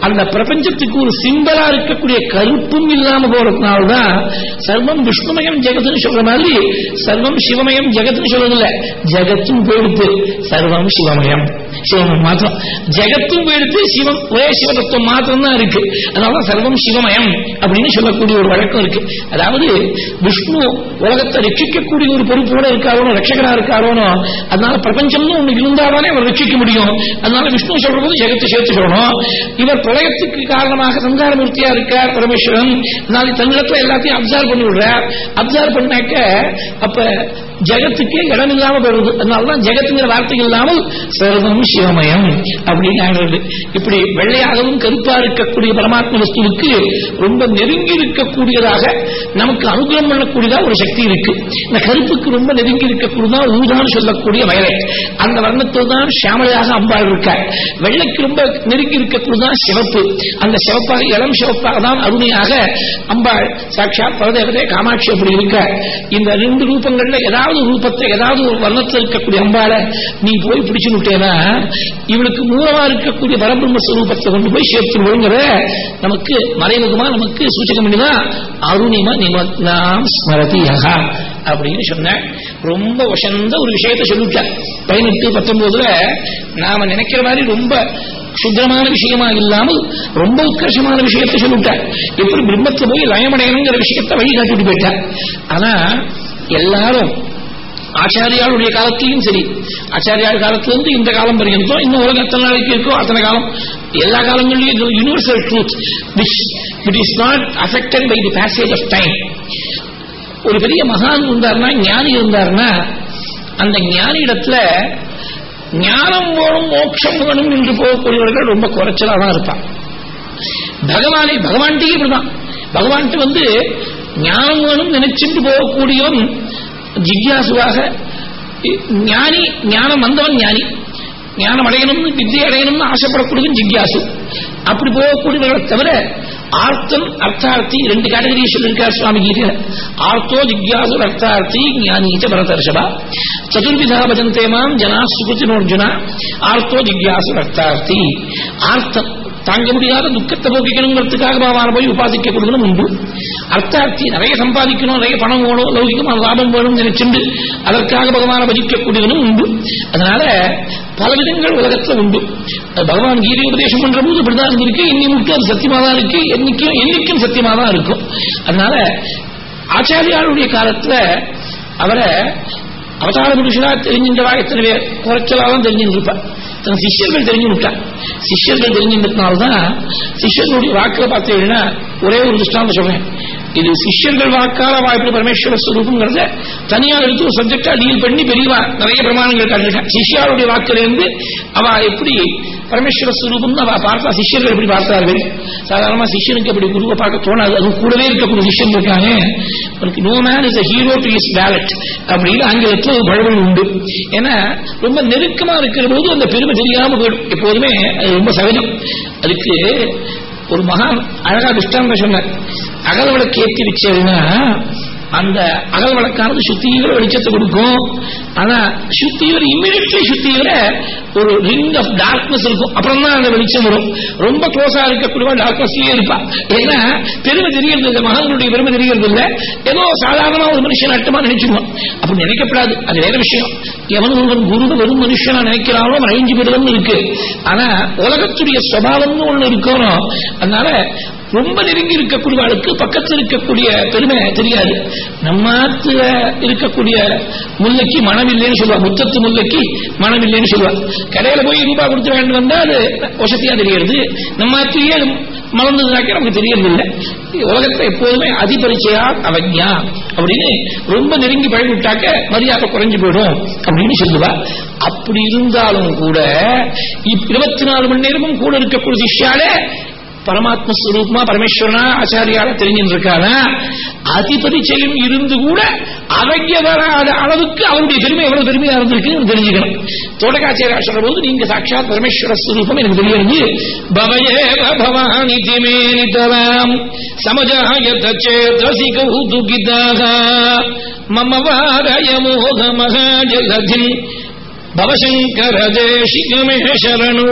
அந்த பிரபஞ்சத்துக்கு ஒரு சிம்பலா இருக்கக்கூடிய கருப்பும் இல்லாம போறதுனால்தான் சர்வம் விஷ்ணுமயம் ஜெகத்துன்னு சொல்ற மாதிரி சர்வம் சிவமயம் ஜெகத்துன்னு சொல்றதில்ல. ஜெகத்தும் போயிடுத்து சர்வம் சிவமயம். சிவமயம் மாத்திரம். ஜெகத்தும் போயிடுத்து சிவம் ஒரே சிவதத்துவம் மாத்திரம் தான் இருக்கு. அதனாலதான் சர்வம் சிவமயம் அப்படின்னு சொல்லக்கூடிய ஒரு வழக்கம் இருக்கு. அதாவது விஷ்ணு உலகத்தை ரட்சிக்கக்கூடிய ஒரு பொறுப்போட இருக்காரோனோ ரட்சகரா இருக்காரோனோ அதனால பிரபஞ்சம்னு ஒண்ணு இருந்தாதானே அவர் ரட்சிக்க முடியும். அதனால விஷ்ணு சொல்ற போது ஜெகத்தை சேர்த்து சொல்லணும். இவர் பிரளயத்துக்கு காரணமாக சங்காரமூர்த்தியா இருக்கார் பரமேஸ்வரன். அதனால தன்னிடத்துல எல்லாத்தையும் அப்சர்வ் பண்ணி விடுறார். அப்சர்வ் பண்ணாக்க அப்ப ஜெகத்துக்கே இடம் இல்லாம போடுறது அதனாலதான் ஜெகத்துங்கிற வார்த்தை இல்லாமல் சர்வம் சிவமயம் அப்படின்னு ஆகிறது இப்படி வெள்ளையாகவும் கருப்பா இருக்கக்கூடிய பரமாத்ம வஸ்துவுக்கு ரொம்ப நெருங்கி இருக்கக்கூடியதாக நமக்கு அனுகிரம் பண்ணக்கூடியதா ஒரு சக்தி இருக்கு. இந்த கருப்புக்கு ரொம்ப நெருங்கி இருக்கக்கூடியதா ஊதான்னு சொல்லக்கூடிய வயலட் அந்த வர்ணத்தில் தான் ஷியாமலையாக அம்பாள் இருக்கார் வெள்ளைக்கு ரொம்ப நெருங்கி இருக்கக்கூடியதான் சிவப்பு. அந்த சிவப்பாக இளம் சிவப்பாக தான் அருமையாக அம்பாள் சாட்சா பரதேவதே காமாட்சி அப்படி இருக்க இந்த ரெண்டு ரூபங்கள்ல ஏதாவது ஏதாவது ரூபத்தை ஏதாவது ஒரு வர்ணத்தில் இருக்கக்கூடிய அம்பால நீ போய் பிடிச்சு விட்டேனா? இவளுக்கு மூலமா இருக்கக்கூடிய பரபிரம்ம ஸ்வரூபத்தை கொண்டு போய் சேர்த்துருவோங்கிற நமக்கு மறைமுகமா நமக்கு சூச்சகம் பண்ணிதான் அருணிம நிமக்னாம் ஸ்மரதியகா அப்படின்னு சொன்னேன் ரொம்ப வசந்த ஒரு விஷயத்த சொல்லிவிட்டேன் பதினெட்டு பத்தொன்பதுல நாம நினைக்கிற மாதிரி ரொம்ப சுத்தமான விஷயமா இல்லாமல் ரொம்ப உத்கர்ஷமான விஷயத்தை சொல்லிவிட்டார் எப்படி பிரம்மத்துல போய் லயமடையணுங்கிற விஷயத்த வழிகாட்டிட்டு போயிட்டார் ஆனா எல்லாரும் ஆச்சாரியாளுடைய காலத்திலையும் சரி ஆச்சாரியாள் காலத்துல இருந்து இந்த காலம் பர்யந்தம் இன்னும் உலக எத்தனை நாளைக்கு இருக்கோ அத்தனை காலம் எல்லா காலங்களிலும் இது universal truth which it is not affected by the passage of time ஒரு பெரிய மகான் இருந்தார்னா ஞானி இருந்தார்னா அந்த ஞானியிடத்துல ஞானம் வேணும் மோட்சம் வேணும் என்று போகக்கூடியவர்கள் ரொம்ப குறைச்சலா தான் இருப்பான் பகவானை பகவான்கிட்டே இப்படிதான். பகவான்கிட்ட வந்து ஞானம் வேணும் நினைச்சுட்டு போகக்கூடியவன் ஜிக்யாசுவாக ஞானி ஞானம் வந்தவன் ஞானி ஞானம் அடையணும்னு வித்தியை அடையணும்னு ஆசைப்படக்கூடியவன் ஜிக்யாசு அப்படி போகக்கூடியவர்களை தவிர ஆர்த்தம் அர்த்தார்த்தி ரெண்டு கேட்டகரி சொல்லியிருக்கார் சுவாமி கீதையில ஆர்த்தோ ஜிக்யாசு அர்த்தார்த்தி ஞானீச்ச பரதர்ஷபா சதுர்விதா பஜந்தேமாம் ஜனா சுகுத்தினோர்ஜுனா ஆர்த்தோ ஜிக்யாசு அர்த்தார்த்தி ஆர்த்தம் தாங்க முடியாத துக்கத்தை போக்கிக்கணுங்கிறதுக்காக பகவான போய் உபாசிக்க கொடுக்கணும் உண்டு அர்த்தார்த்தி நிறைய சம்பாதிக்கணும் நிறைய பணம் வேணும் லௌகிகமான லாபம் வேணும் நினைச்சுண்டு அதற்காக பகவான பஜிக்கக்கூடியவனும் உண்டு. அதனால பல விதங்கள் உலகத்துல உண்டு. பகவான் கீதை உபதேசம் பண்ற போது இப்படிதான் இருந்திருக்கு. இன்னைக்கு அது சத்தியமா தான் இருக்கு. என்னைக்கும் என்னைக்கும் சத்தியமா தான் இருக்கும். அதனால ஆச்சாரியாளுடைய காலத்துல அவரை அவதார புருஷனா தெரிஞ்சின்றவா எத்தனை பேர்? குறைச்சலாதான் தெரிஞ்சிருப்பார் தன் சிஷ்யர்கள் தெரிஞ்சு விட்டார் சிஷ்யர்கள் தெரிஞ்சின்றதுனால்தான் சிஷ்யர்களுடைய வாக்கில் பார்த்தீங்கன்னா ஒரே ஒரு திருஷ்டாந்தம் சொல்றேன். இது சிஷ்யர்கள் வாக்கால வாய்ப்பு பரமேஸ்வர ஸ்வரூபங்கிறத தனியார் எடுத்து ஒரு சப்ஜெக்டா டீல் பண்ணி பெரியவா நிறைய பிரமாணங்கள் காட்டிருக்கேன் சிஷ்யாருடைய வாக்குல இருந்து அவ எப்படி பரமேஸ்வர ஸ்வரூபம் அவ பார்த்தா சிஷ்யர்கள் எப்படி பார்த்தார்கள்? சாதாரணமா சிஷ்யனுக்கு அப்படி குருவை பார்க்க தோணாது. அது கூடவே இருக்கக்கூடிய சிஷ்யன் இருக்காங்க உனக்கு no man is hero to is valet அப்படின்னு ஆங்கிலத்தில் ஒரு பழமொழி உண்டு. ஏன்னா ரொம்ப நெருக்கமா இருக்கிற போது அந்த பெருமை தெரியாம போயிடும். எப்போதுமே அது ரொம்ப சகஜம். அதுக்கு ஒரு மகான் அழகா திஷ்டாந்தம் சொன்னார். அகல் விளக்கு ஏற்றி வச்சதுன்னா அந்த அகல் விளக்கானது சுத்தீவிர வெளிச்சத்தை கொடுக்கும். ஆனா சுத்தீவிர இம்மிடியட்லி சுத்தீவிர ஒரு ரிங் ஆஃப் டார்க்னஸ் இருக்கும். அப்புறம் தான் அந்த வெளிச்சம் வரும். ரொம்ப க்ளோஸா இருக்கக்கூடிய டார்க்னஸ்லயே இருப்பா. ஏன்னா பெருமை தெரியறது இல்லை. மகனுடைய பெருமை தெரியறது இல்லை. ஏதோ சாதாரணமா ஒரு மனுஷன் அட்டமா நினைச்சுக்குவான். அப்படி நினைக்கப்படாது. அது வேற விஷயம். எவன் ஒருவன் குருவை வெறும் மனுஷனா நினைக்கிறானோ அவன் அழிஞ்சு விடுதல் இருக்கு. ஆனா உலகத்துடைய சுபாவம்னு ஒண்ணு இருக்கணும். அதனால ரொம்ப நெருங்கி இருக்கக்கூடியவாளுக்கு பக்கத்தில் இருக்கக்கூடிய பெருமை தெரியாது. நம்ம இருக்கக்கூடிய முல்லைக்கு மனம் இல்லைன்னு சொல்லுவா முத்தத்து முல்லைக்கு மனம் இல்லைன்னு சொல்லுவா கடையில போய் ரூபாய் கொடுத்து வேண்டும் வந்தா அது வசதியா தெரியாது நம்ம ஆத்திலேயே நமக்கு தெரியறதில்லை. உலகத்தை எப்போதுமே அதிபரிச்சையா அவஜா அப்படின்னு ரொம்ப நெருங்கி பழகிவிட்டாக்க மரியாதை குறைஞ்சு போயிடும் அப்படின்னு சொல்லுவா. அப்படி இருந்தாலும் கூட இருபத்தி நாலு மணி நேரமும் கூட இருக்கக்கூடிய சிஷ்யாலே பரமாத்ம ஸ்வரூபமா பரமேஸ்வரனா ஆச்சாரியால தெரிஞ்சுட்டு இருக்காரா அதிபரிச்சயம் இருந்து கூட அவங்க வராத அளவுக்கு அவருடைய பெருமை எவ்வளவு பெருமையா இருந்திருக்கு தெரிஞ்சுக்கணும். தோட்டகாச்சாரியா சொல்ற போது நீங்க சாட்சாத் பரமேஸ்வர ஸ்வரூபம் எனக்கு தெரியாது. பவயே பவானி திமே நிதராம் சமஜாயத கௌதுகிதாக மம வாரய மோக மகாஜலதிம் பவசங்கர தேசிகமே சரணு.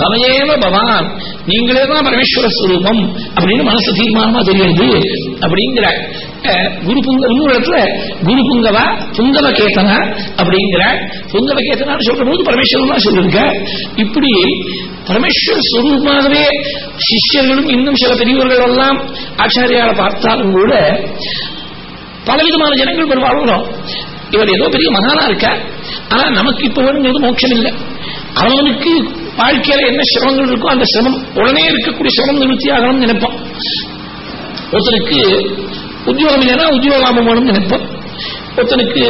பவயேவ பவான் நீங்களே தான் பரமேஸ்வர ஸ்வரூபம் அப்படின்னு மனசு தீர்மானமா தெரியுது அப்படிங்கிற குரு புங்க இன்னொரு இடத்துல குரு புங்கவா புங்கவ கேத்தனா அப்படிங்கிற புங்கவ கேத்தனான்னு சொல்ற போது பரமேஸ்வரன் தான் சொல்லிருக்க இப்படி பரமேஸ்வர ஸ்வரூபமாகவே சிஷ்யர்களும் இன்னும் சில பெரியவர்கள் எல்லாம் ஆச்சாரியால பார்த்தாலும் கூட பலவிதமான ஜனங்கள் வாழ்கிறோம் இவர் ஏதோ பெரிய மகானா இருக்க ஆனா நமக்கு இப்ப வேணுங்கிறது மோட்சம் இல்லை. அவனுக்கு வாழ்க்கையில என்ன சிரமங்கள் இருக்கோ அந்த சிரமம் உடனே இருக்கக்கூடிய சிரமம் நிவர்த்தி ஆகணும்னு நினைப்பான். ஒருத்தனுக்கு உத்தியோகம் இல்லைன்னா உத்தியோகாமம் வேணும்னு நினைப்பான். ஒருத்தனுக்கு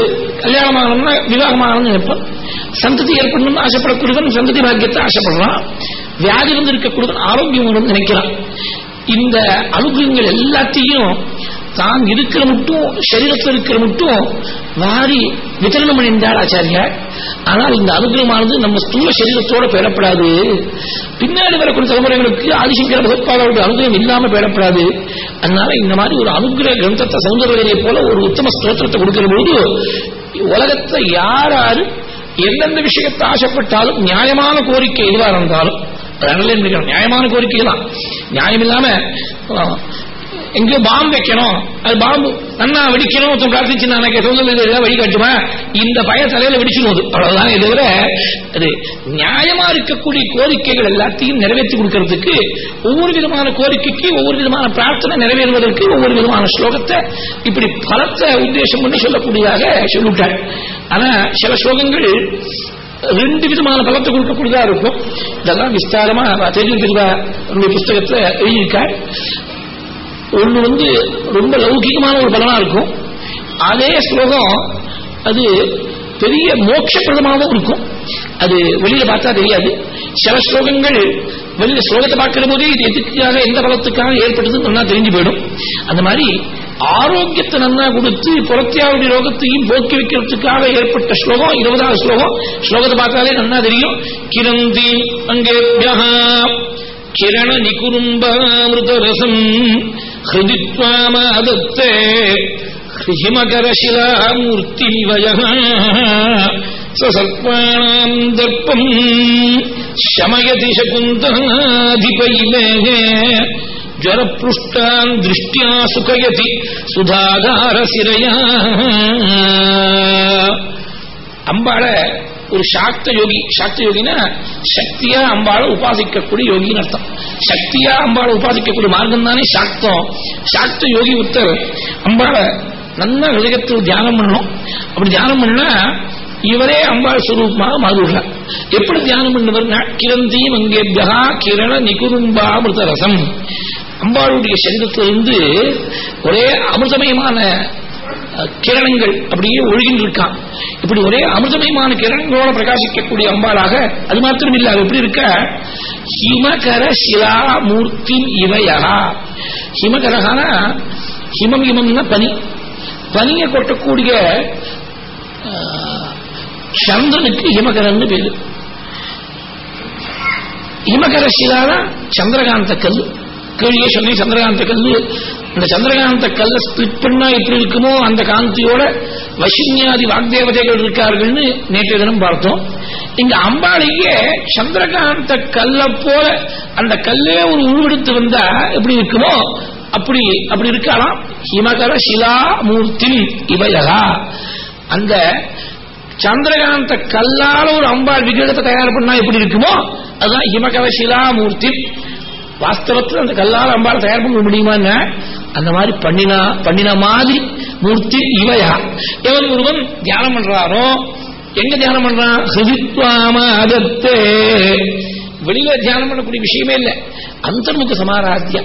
கல்யாணம் ஆகணும்னா விவாகம் ஆகணும்னு நினைப்பான். சந்ததி ஏற்படணும்னு ஆசைப்படக்கூடியவன் சந்ததி பாக்கியத்தை ஆசைப்படுறான். வியாதி இருந்து இருக்கக்கூடியவன் ஆரோக்கியம் வேணும்னு நினைக்கிறான். இந்த அனுகிரகங்கள் எல்லாத்தையும் தான் இருக்கிற மட்டும் சரீரத்தில் இருக்கிற மட்டும் வாரி விதரணம் அடைந்தார் ஆச்சாரியார். ஆனால் இந்த அனுகிரகமானது நம்ம ஸ்தூல சரீரத்தோட பெறப்படாது பின்னாடி வரக்கூடிய தலைமுறைகளுக்கு ஆதிசங்கர பகத்பாதோட அனுகிரகம் இல்லாம பெறப்படாது அதனால இந்த மாதிரி ஒரு அனுகிரக கிரந்தத்தை சௌந்தரவதியை போல ஒரு உத்தம ஸ்தோத்திரத்தை கொடுக்கிற போது உலகத்தை யாராரு எந்தெந்த விஷயத்தை ஆசைப்பட்டாலும் நியாயமான கோரிக்கை எதுவாக இருந்தாலும் நியாயமான கோரிக்கை தான் நியாயம் இல்லாம எங்கேயோ பாம்பு வைக்கணும். அது பாம்பு நன்னா வெடிக்கணும். ஒருத்தன் பிரார்த்திச்சு நான் சொல்லுறது வழி காட்டுமா? இந்த பய தலையில வெடிச்சிடும் அவ்வளவுதான் விட அது நியாயமா இருக்கக்கூடிய கோரிக்கைகள் எல்லாத்தையும் நிறைவேற்றி கொடுக்கறதுக்கு ஒவ்வொரு விதமான கோரிக்கைக்கு ஒவ்வொரு விதமான பிரார்த்தனை நிறைவேறுவதற்கு ஒவ்வொரு விதமான ஸ்லோகத்தை இப்படி பலத்தை உத்தேசம் பண்ணி சொல்லக்கூடியதாக சொல்லிவிட்டார். ஆனா சில ஸ்லோகங்கள் ரெண்டு விதமான பலத்தை கொடுக்கக்கூடியதா இருக்கும். இதெல்லாம் விஸ்தாரமா தெரியும் தெரிவா புஸ்தகத்தை எழுதியிருக்கார். ஒண்ணு வந்து ரொம்ப லௌகிகமான ஒரு பலனா இருக்கும். அதே ஸ்லோகம் அது பெரிய மோட்சப்பிரதமாகவும் இருக்கும். அது வெளியில பார்த்தா தெரியாது. சில ஸ்லோகங்கள் வெளியில ஸ்லோகத்தை பார்க்கிற போதே இது எதுக்காக எந்த பலத்துக்காக ஏற்பட்டதுன்னு நல்லா தெரிஞ்சு போயிடும். அந்த மாதிரி ஆரோக்கியத்தை நன்னா கொடுத்து புறத்தியாவுடைய ரோகத்தையும் போக்கி வைக்கிறதுக்காக ஏற்பட்ட ஸ்லோகம் இருபதாவது ஸ்லோகம். ஸ்லோகத்தை பார்த்தாலே நன்னா தெரியும். கிரந்தி அங்கே கிரண நிகுரும்பாமிருதரசம் ரசம் ஹிமகரசிலாமூர்த்திவய சசர்ப்பாணாம் தர்ப்பம் சமயதி சகுந்தாதிபைலே ஜரப்புஷ்டான் திருஷ்டியா சுகயதி சுதாகார சிரையா அம்பாள ஒரு சாக்த யோகி சாக்த யோகினா சக்தியா அம்பாளை உபாசிக்கக்கூடிய யோகின்னு அர்த்தம். சக்தியா அம்பாளை உபாசிக்கக்கூடிய மார்க்கம் தானே சாக்தம். சாக்த யோகி ஒருத்தர் அம்பாளை நல்ல ஹிருதயத்தில் தியானம் பண்ணணும். அப்படி தியானம் பண்ணா இவரே அம்பாள் சுரூபமாக மாறுகிறார் எப்படி தியானம் பண்ணுவர்? கிரந்தி மங்கேபியா கிரண நிகுரும்பா அமிர்த ரசம் அம்பாளுடைய சரீரத்திலிருந்து ஒரே அமிர்தமயமான கிரணங்கள் அப்படியே ஒழுகின்னு இருக்கான். இப்படி ஒரே அமிர்தமயமான கிரணங்களோட பிரகாசிக்கக்கூடிய அம்பாளாக அது மாத்திரம் இல்ல எப்படி இருக்க? ஹிமகர சிலாமூர்த்தி இவையா. ஹிமகரகான ஹிமம் ஹிமம்னா பனி. பனியை கொட்டக்கூடிய சந்திரனுக்கு ஹிமகரன்னு பேரு. ஹிமகர சிலான சந்திரகாந்த கல். கீழே சொன்னேன் சந்திரகாந்த கல்லு இந்த சந்திரகாந்த கல்லை ஸ்பிளிட் பண்ணா எப்படி இருக்குமோ? அந்த காந்தியோட வசின்யாதி வாக்தேவதைகள் இருக்கார்கள்னு நேற்றைய தினம் பார்த்தோம். இங்க அம்பாளையே சந்திரகாந்த கல்ல போல அந்த கல்லே ஒரு உருவெடுத்து வந்தா எப்படி இருக்குமோ? அப்படி அப்படி இருக்கலாம். ஹிமகர சிலா மூர்த்தி இவையலா. அந்த சந்திரகாந்த கல்லால ஒரு அம்பாள் விக்கிரகத்தை தயார் பண்ணா எப்படி இருக்குமோ? அதுதான் ஹிமகர சிலாமூர்த்தி வாஸ்தவத்தில் அந்த கல்லால் அம்பாலை தயார் பண்ண முடியுமா அந்த மாதிரி பண்ணினா பண்ணின மாதிரி மூர்த்தி இவையா? எவன் ஒருவன் தியானம் பண்றாரோ எங்க தியானம் பண்றான்? ஹிருதித்வாமதத்தே வெளியில தியானம் பண்ணக்கூடிய விஷயமே இல்லை. அந்தர்முக சமாராத்தியா.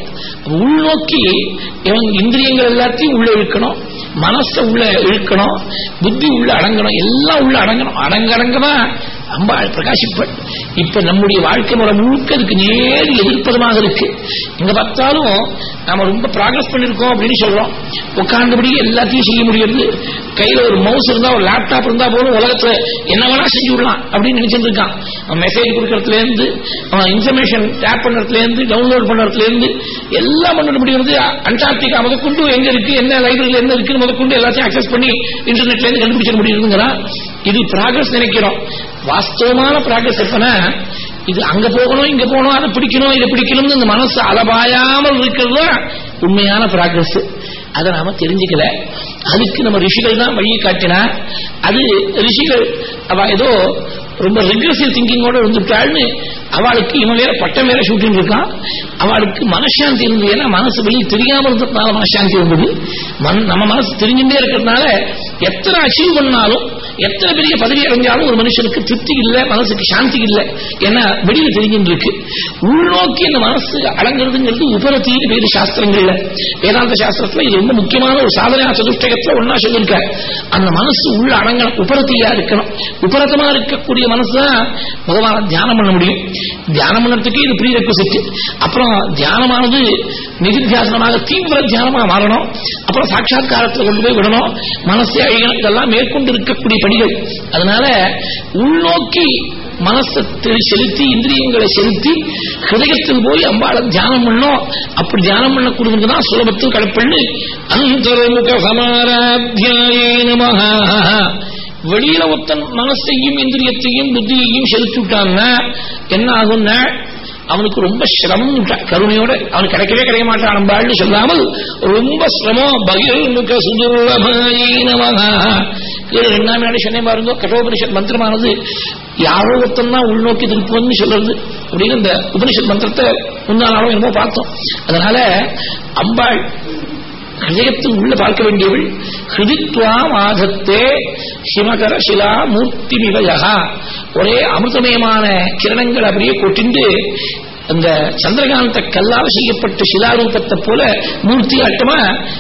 உள்நோக்கி இவன் இந்திரியங்கள் எல்லாத்தையும் உள்ள இழுக்கணும் மனசை உள்ள இழுக்கணும் புத்தி உள்ள அடங்கணும் எல்லாம் உள்ள அடங்கணும். அடங்கடங்கதான் அம்பாள் பிரகாசிப்பள் இப்ப நம்முடைய வாழ்க்கை முறை முழுக்க அதுக்கு நேர் எதிர்ப்பதமாக இருக்கு. எங்க பார்த்தாலும் நாம ரொம்ப ப்ராக்ரஸ் பண்ணிருக்கோம் அப்படின்னு சொல்றோம். உட்கார்ந்தபடி எல்லாத்தையும் செய்ய முடியாது கையில ஒரு மவுஸ் இருந்தா ஒரு லேப்டாப் இருந்தா போதும் உலகத்துல என்ன வேணா செஞ்சு விடலாம் அப்படின்னு நினைச்சிட்டு இருக்கான். அவன் மெசேஜ் கொடுக்கறதுல இருந்து அவன் இன்ஃபர்மேஷன் டேப் பண்றதுல இருந்து டவுன்லோட் பண்றதுல இருந்து எல்லாம் பண்ண முடியாது அண்டார்டிகா முதற்கொண்டு எங்க இருக்கு என்ன லைப்ரரியில என்ன இருக்குன்னு முதற்கொண்டு எல்லாத்தையும் அக்சஸ் பண்ணி இன்டர்நெட்ல இருந்து கண்டுபிடிச்சிட முடியுதுங்கிறான் இது ப்ராக்ரஸ் நினைக்கிறோம். வாஸ்தவமான பிராக்டிஸ் எப்பனா இது அங்க போகணும் இங்க போகணும் அதை பிடிக்கணும் இதை பிடிக்கணும்னு இந்த மனசு அலபாயாமல் இருக்கிறது தான் உண்மையான பிராக்டிஸ் அதை நாம தெரிஞ்சுக்கல. அதுக்கு நம்ம ரிஷிகள் தான் வழியை காட்டினா அது ரிஷிகள் அவ ஏதோ ரொம்ப ரெக்ரெசிவ் திங்கிங்கோட இருந்துட்டாள்னு அவளுக்கு இவன் வேற பட்டம் வேற ஷூட்டிங் இருக்கான் அவளுக்கு மனசாந்தி இருந்தது. ஏன்னா மனசு வெளியே தெரியாம இருந்ததுனால மனசாந்தி இருந்தது நம்ம மனசு தெரிஞ்சுட்டே இருக்கிறதுனால எத்தனை அச்சீவ் பண்ணாலும் எத்தனை பெரிய பதவி அடைஞ்சாலும் ஒரு மனுஷனுக்கு திருப்தி இல்லை மனசுக்கு சாந்தி இல்லை. ஏன்னா வெளியில தெரிஞ்சுட்டு இருக்கு. உள்நோக்கி இந்த மனசு அடங்குறதுங்கிறது உபரத்தின்னு பேரு சாஸ்திரங்கள்ல. வேதாந்த சாஸ்திரத்துல இது ரொம்ப முக்கியமான ஒரு சாதனா சதுஷ்டகத்துல ஒன்னா சொல்லியிருக்க அந்த மனசு உள்ள அடங்கணும் உபரத்தியா இருக்கணும். உபரத்தமா இருக்கக்கூடிய மனசு தான் பகவான தியானம் பண்ண முடியும். தியானம் பண்ணறதுக்கு இது ப்ரீ ரெக்வசிட் அப்புறம் தியானமானது நிதித்தியாசனமாக தீவிர தியானமாக மாறணும். அப்புறம் சாட்சாத்காரத்தில் கொண்டு போய் விடணும். மனசை அழியணும். இதெல்லாம் மேற்கொண்டு இருக்கக்கூடிய பணிகள் அதனால உள்நோக்கி மனசை செலுத்தி இந்திரியங்களை செலுத்தி ஹிருதயத்தில் போய் அம்பாளை தியானம் பண்ணோம் அப்படி தியானம் பண்ணக்கூடியவங்க தான் சுலபத்தில் கடப்பண்ணு. அந்தர்முக சமாராத்தியாயே நமஹ. வெளியில ஒருத்தன் மனசையும் இந்திரியத்தையும் புத்தியையும் செலுத்தி விட்டான்னா என்ன ஆகும்னா அவனுக்கு ரொம்ப சிரமம் கருணையோட அவனுக்கு கிடைக்கவே கிடைக்க மாட்டான் அம்பாள்னு சொல்லாமல் ரொம்ப சிரமம். பகிர்முக சுதுர்லபாயை ரெண்டாம் நாடு சொன்னே பாருங்க கட்டோபனிஷத் மந்திரமானது யாரோ ஒருத்தன் தான் உள்நோக்கி திருப்புவன்னு சொல்றது. அப்படின்னு இந்த உபனிஷத் மந்திரத்தை முன்னாள் நாளும் என்னமோ பார்த்தோம். அதனால அம்பாள் ஹிருதயத்தில் உள்ள பார்க்க வேண்டியவள் ஹிருதித்வாம் மாதத்தே சிமகர சிலா மூர்த்தி விவயகா ஒரே அமிர்தமயமான கிரணங்கள் அப்படியே கொட்டிண்டு அந்த சந்திரகாந்த கல்லால் செய்யப்பட்ட சிலாரூபத்தை போல மூர்த்தி ஆட்டமா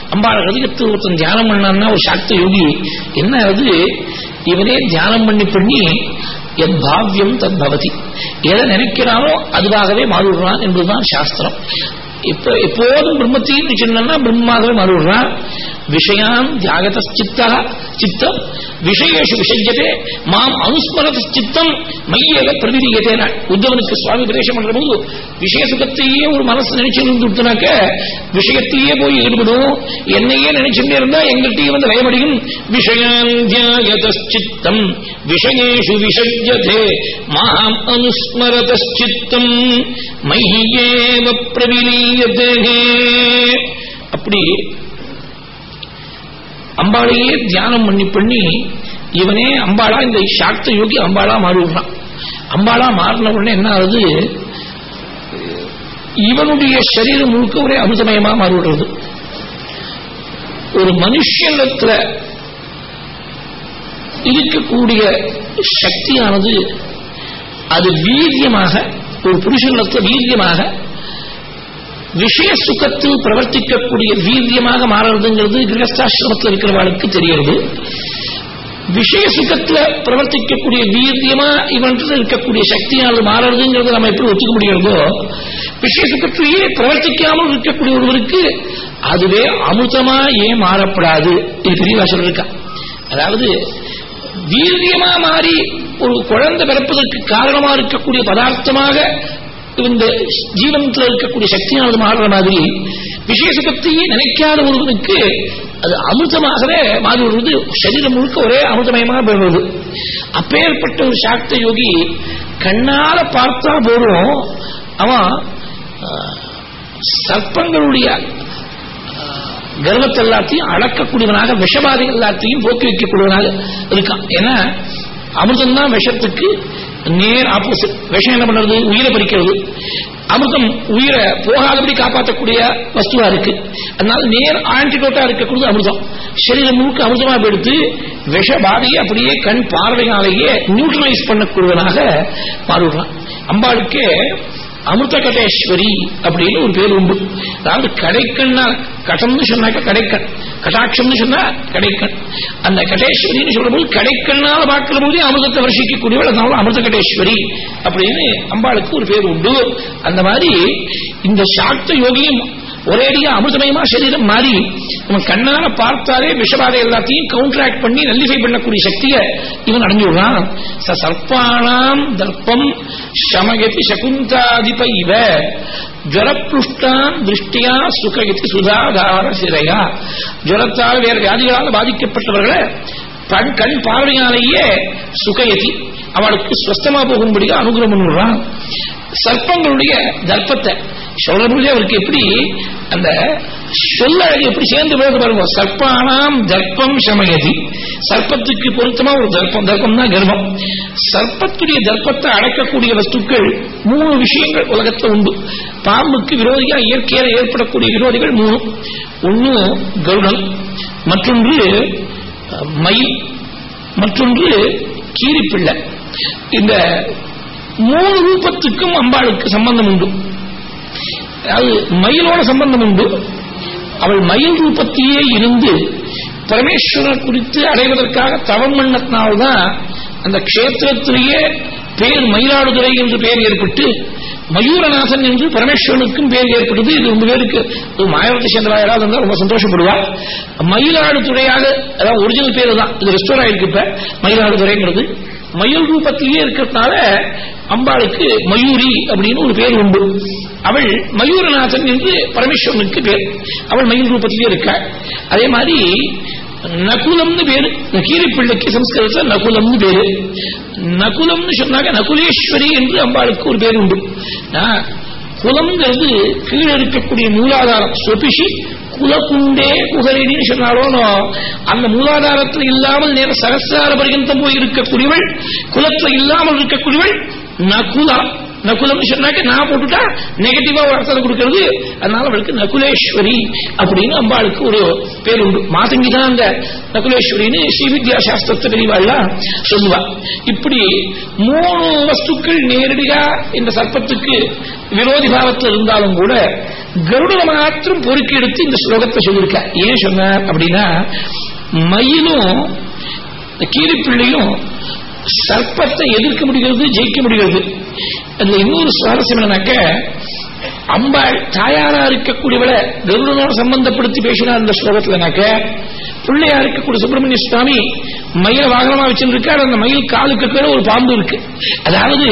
அம்பாள் ஹிருதயத்தில் ஒருத்தன் தியானம் பண்ணான்னா ஒரு சாக்த யோகி என்ன அது? இவனே தியானம் பண்ணி பண்ணி என் பாவ்யம் தத் பவதி. எதை நினைக்கிறானோ அதுவாகவே மாறிவிடுறான் என்பதுதான் சாஸ்திரம். இப்ப எப்போதும் பிரம்மத்தையும் சொன்னா பிரம்மாகவே மாறிவிடுறான். விஷயான் தியாகத சித்தா சித்தம் விஷயேஷு விசஜ்யதே மாம் அனுஸ்மரத சித்தம் மையேக பிரதிதீயதே உத்தவனுக்கு சுவாமி பிரவேசம் பண்ற போது விஷய சுகத்தையே ஒரு மனசு நினைச்சு இருந்துனாக்க விஷயத்தையே போய் ஈடுபடும். என்னையே நினைச்சுட்டே இருந்தா எங்கள்கிட்டயே வந்து வயமடையும் விஷயான் தியாகத சித்தம் விஷயேஷு விசஜ்யதே மாம் அனுஸ்மரத சித்தம் மையேவ பிரவிலீயதே. அப்படி அம்பாளையே தியானம் பண்ணி பண்ணி இவனே அம்பாளா இந்த சாக்த யோகி அம்பாளா மாறிவிடுறான் அம்பாளா மாறின உடனே என்ன ஆகுது? இவனுடைய சரீரம் முழுக்க ஒரே அமிர்தமயமா மாறிவிடுறது ஒரு மனுஷனத்துல இருக்கக்கூடிய சக்தியானது அது வீரியமாக ஒரு புருஷனத்துல வீரியமாக விஷய சுகத்தில் பிரவர்த்திக்கக்கூடிய வீரியமாக மாறுறதுங்கிறது கிரகஸ்தாசிரமத்தில் இருக்கிறவர்களுக்கு தெரியறது விஷய சுகத்துல பிரவர்த்திக்கக்கூடிய வீரியமா இவன்றது இருக்கக்கூடிய சக்தியால் மாறுறதுங்கிறத நம்ம எப்படி ஒத்துக்க முடிகிறதோ விஷய சுகத்திலேயே பிரவர்த்திக்காமல் இருக்கக்கூடிய ஒருவருக்கு அதுவே அமிர்தமா ஏன் மாறப்படாது. இது பெரியவா சொல்லிருக்கா அதாவது வீரியமா மாறி ஒரு குழந்தை பிறப்பதற்கு காரணமா இருக்கக்கூடிய பதார்த்தமாக இந்த ஜீவனத்தில் இருக்கக்கூடிய சக்தியானது மாறுற மாதிரி விசேஷத்தையே நினைக்காத ஒருவனுக்கு அது அமிர்தமாகவே மாறி வருவது சரீரம் முழுக்க ஒரே அமிர்தமயமாக போயிடுவது. அப்பேற்பட்ட ஒரு சாக்த யோகி கண்ணால பார்த்தா போதும். அவன் சர்ப்பங்களுடைய கர்வத்தை எல்லாத்தையும் அளக்கக்கூடியவனாக விஷபாதை எல்லாத்தையும் போக்கி வைக்கக்கூடியவனாக இருக்கான். ஏன்னா அமிர்தம் தான் விஷத்துக்கு நேர் ஆப்போசிட் விஷம் என்ன பண்றது உயிரை பறிக்கிறது. அமிர்தம் உயிரை போகாதபடி காப்பாற்றக்கூடிய வஸ்துவா இருக்கு. அதனால நேர் ஆன்டிடோட்டா இருக்கக்கூடியது அமிர்தம். சரீரம் முழுக்க அமிர்தமா எடுத்து விஷ பாதையை அப்படியே கண் பார்வையினாலேயே நியூட்ரலைஸ் பண்ணக்கூடியவனாக மாறிடுறான் அம்பாளுக்கே அமிர்த கடேஸ்வரி அப்படின்னு ஒரு பேர் உண்டு. அதாவது கடைக்கண்ணா கடம்னு சொன்னாக்க கடைக்கண் கடாட்சம்னு சொன்னா கடைக்கண் அந்த கடேஸ்வரின்னு சொல்லும்போது கடைக்கண்ணால பார்க்கிற போதே அமிர்தத்தை வருஷிக்கக்கூடியவள் அதனால அமிர்த கடேஸ்வரி அப்படின்னு அம்பாளுக்கு ஒரு பேர் உண்டு. அந்த மாதிரி இந்த சாக்த யோகியும் ஒரேடியா அமிர்தமயமா சரீரம் மாறி இவன் கண்ணால பார்த்தாலே விஷபாதை எல்லாத்தையும் கவுண்டராக்ட் பண்ணி நல்லிஃபை பண்ணக்கூடிய சக்தியை இவன் அடைஞ்சு விடுறான். ச சர்ப்பானாம் தர்ப்பம் சமயதி சகுந்தாதிப இவ ஜுரப்புஷ்டான் திருஷ்டியா சுகயதி சுதாதார சிறையா ஜுவரத்தால் வேறு வியாதிகளால் பாதிக்கப்பட்டவர்களை பண் கண் பார்வையாலேயே சுகயதி அவளுக்கு ஸ்வஸ்தமா போகும்படியா அனுகிரகம் பண்ணுறான். சர்ப்பங்களுடைய தர்ப்பத்தை சொல்றது அவருக்கு எப்படி அந்த சொல்லி எப்படி சேர்ந்து போகுது பாருங்க. சர்ப்பானாம் தர்ப்பம் சமயதி. சர்ப்பத்துக்கு பொருத்தமா ஒரு தர்ப்பம். தர்ப்பம் தான் கர்ப்பம். சர்ப்பத்துடைய தர்ப்பத்தை அடக்கக்கூடிய வஸ்துக்கள் மூணு விஷயங்கள் உலகத்தில் உண்டு. பாம்புக்கு விரோதியா இயற்கையாக ஏற்படக்கூடிய விரோதிகள் மூணு. ஒன்னு கருடன் மற்றொன்று மயில் மற்றொன்று கீரிப்பிள்ளை. இந்த மூணு ரூபத்துக்கும் அம்பாளுக்கு சம்பந்தம் உண்டு. அது மயிலோட சம்பந்தம் உண்டு. அவள் மயில் ரூபத்திலேயே இருந்து பரமேஸ்வரர் குறித்து அடைவதற்காக தவம் பண்ணத்தினால்தான் அந்த கஷேத்திரத்திலேயே பேர் மயிலாடுதுறை என்று பெயர் ஏற்பட்டு மயூரநாதன் என்று பரமேஸ்வரனுக்கும் பேர் ஏற்பட்டது. இது ரொம்ப பேருக்கு ஒரு மாயாவதி சேர்ந்தவா யாராவது இருந்தால் ரொம்ப சந்தோஷப்படுவா மயிலாடுதுறையாக அதாவது ஒரிஜினல் பேர் தான் இது ரெஸ்டோர் ஆயிருக்கு இப்ப. மயிலாடுதுறைங்கிறது. மயில் ரூபத்திலேயே இருக்கிறதுனால அம்பாளுக்கு மயூரி அப்படின்னு ஒரு பேர் உண்டு. அவள் மயூரநாதன் என்று பரமேஸ்வரனுக்கு பேர். அவள் மயில் ரூபத்திலேயே இருக்கா. அதே மாதிரி நகுலம்னு பேரு. கீரைப்பிள்ளைக்கு பிள்ளைக்கு சம்ஸ்கிருதத்தில் நகுலம்னு பேரு. நகுலம்னு சொன்னாக்க நகுலேஸ்வரி என்று அம்பாளுக்கு ஒரு பேர் உண்டு. குலம்ங்கிறது கீழே இருக்கக்கூடிய மூலாதாரம். சொபிஷி குலகுண்டே குகரின்னு சொன்னாரோனோ அந்த மூலாதாரத்தில் இல்லாமல் நேர சகசிரார பர்யந்தம் போய் இருக்கக்கூடியவள் குலத்துல இல்லாமல் இருக்கக்கூடியவள் நகுலா. நகுலம்னு சொன்னாக்க நான் போட்டுட்டா நெகட்டிவா வார்த்தை கொடுக்கறது. அதனால அவளுக்கு நகுலேஸ்வரி அப்படின்னு அம்பாளுக்கு ஒரு பேர் உண்டு மாதங்கி தான் அந்த நகுலேஸ்வரின்னு ஸ்ரீவித்யா சாஸ்திரத்தை பெரியவாள்லாம் சொல்லுவா. இப்படி மூணு வஸ்துக்கள் நேரடியா இந்த சர்ப்பத்துக்கு விரோதி பாவத்தில் இருந்தாலும் கூட கருடனை மாத்திரம் பொறுக்கி எடுத்து இந்த ஸ்லோகத்தை சொல்லியிருக்க ஏன் சொன்னார் அப்படின்னா மயிலும் கீரிப்பிள்ளையும் சர்ப்பத்தை எதிர்க்க முடிகிறது ஜெயிக்க முடிகிறது. அதுல இன்னொரு சுவாரஸ்யம் என்னன்னாக்க அம்பாள் தாயாரா இருக்கக்கூடியவளை கருடனோட சம்பந்தப்படுத்தி பேசினா அந்த ஸ்லோகத்துலனாக்க பிள்ளையா இருக்கக்கூடிய சுப்பிரமணிய சுவாமி மயில வாகனமா வச்சிருக்காரு அந்த மயில் காலுக்கு கீழே ஒரு பாம்பு இருக்கு. அதாவது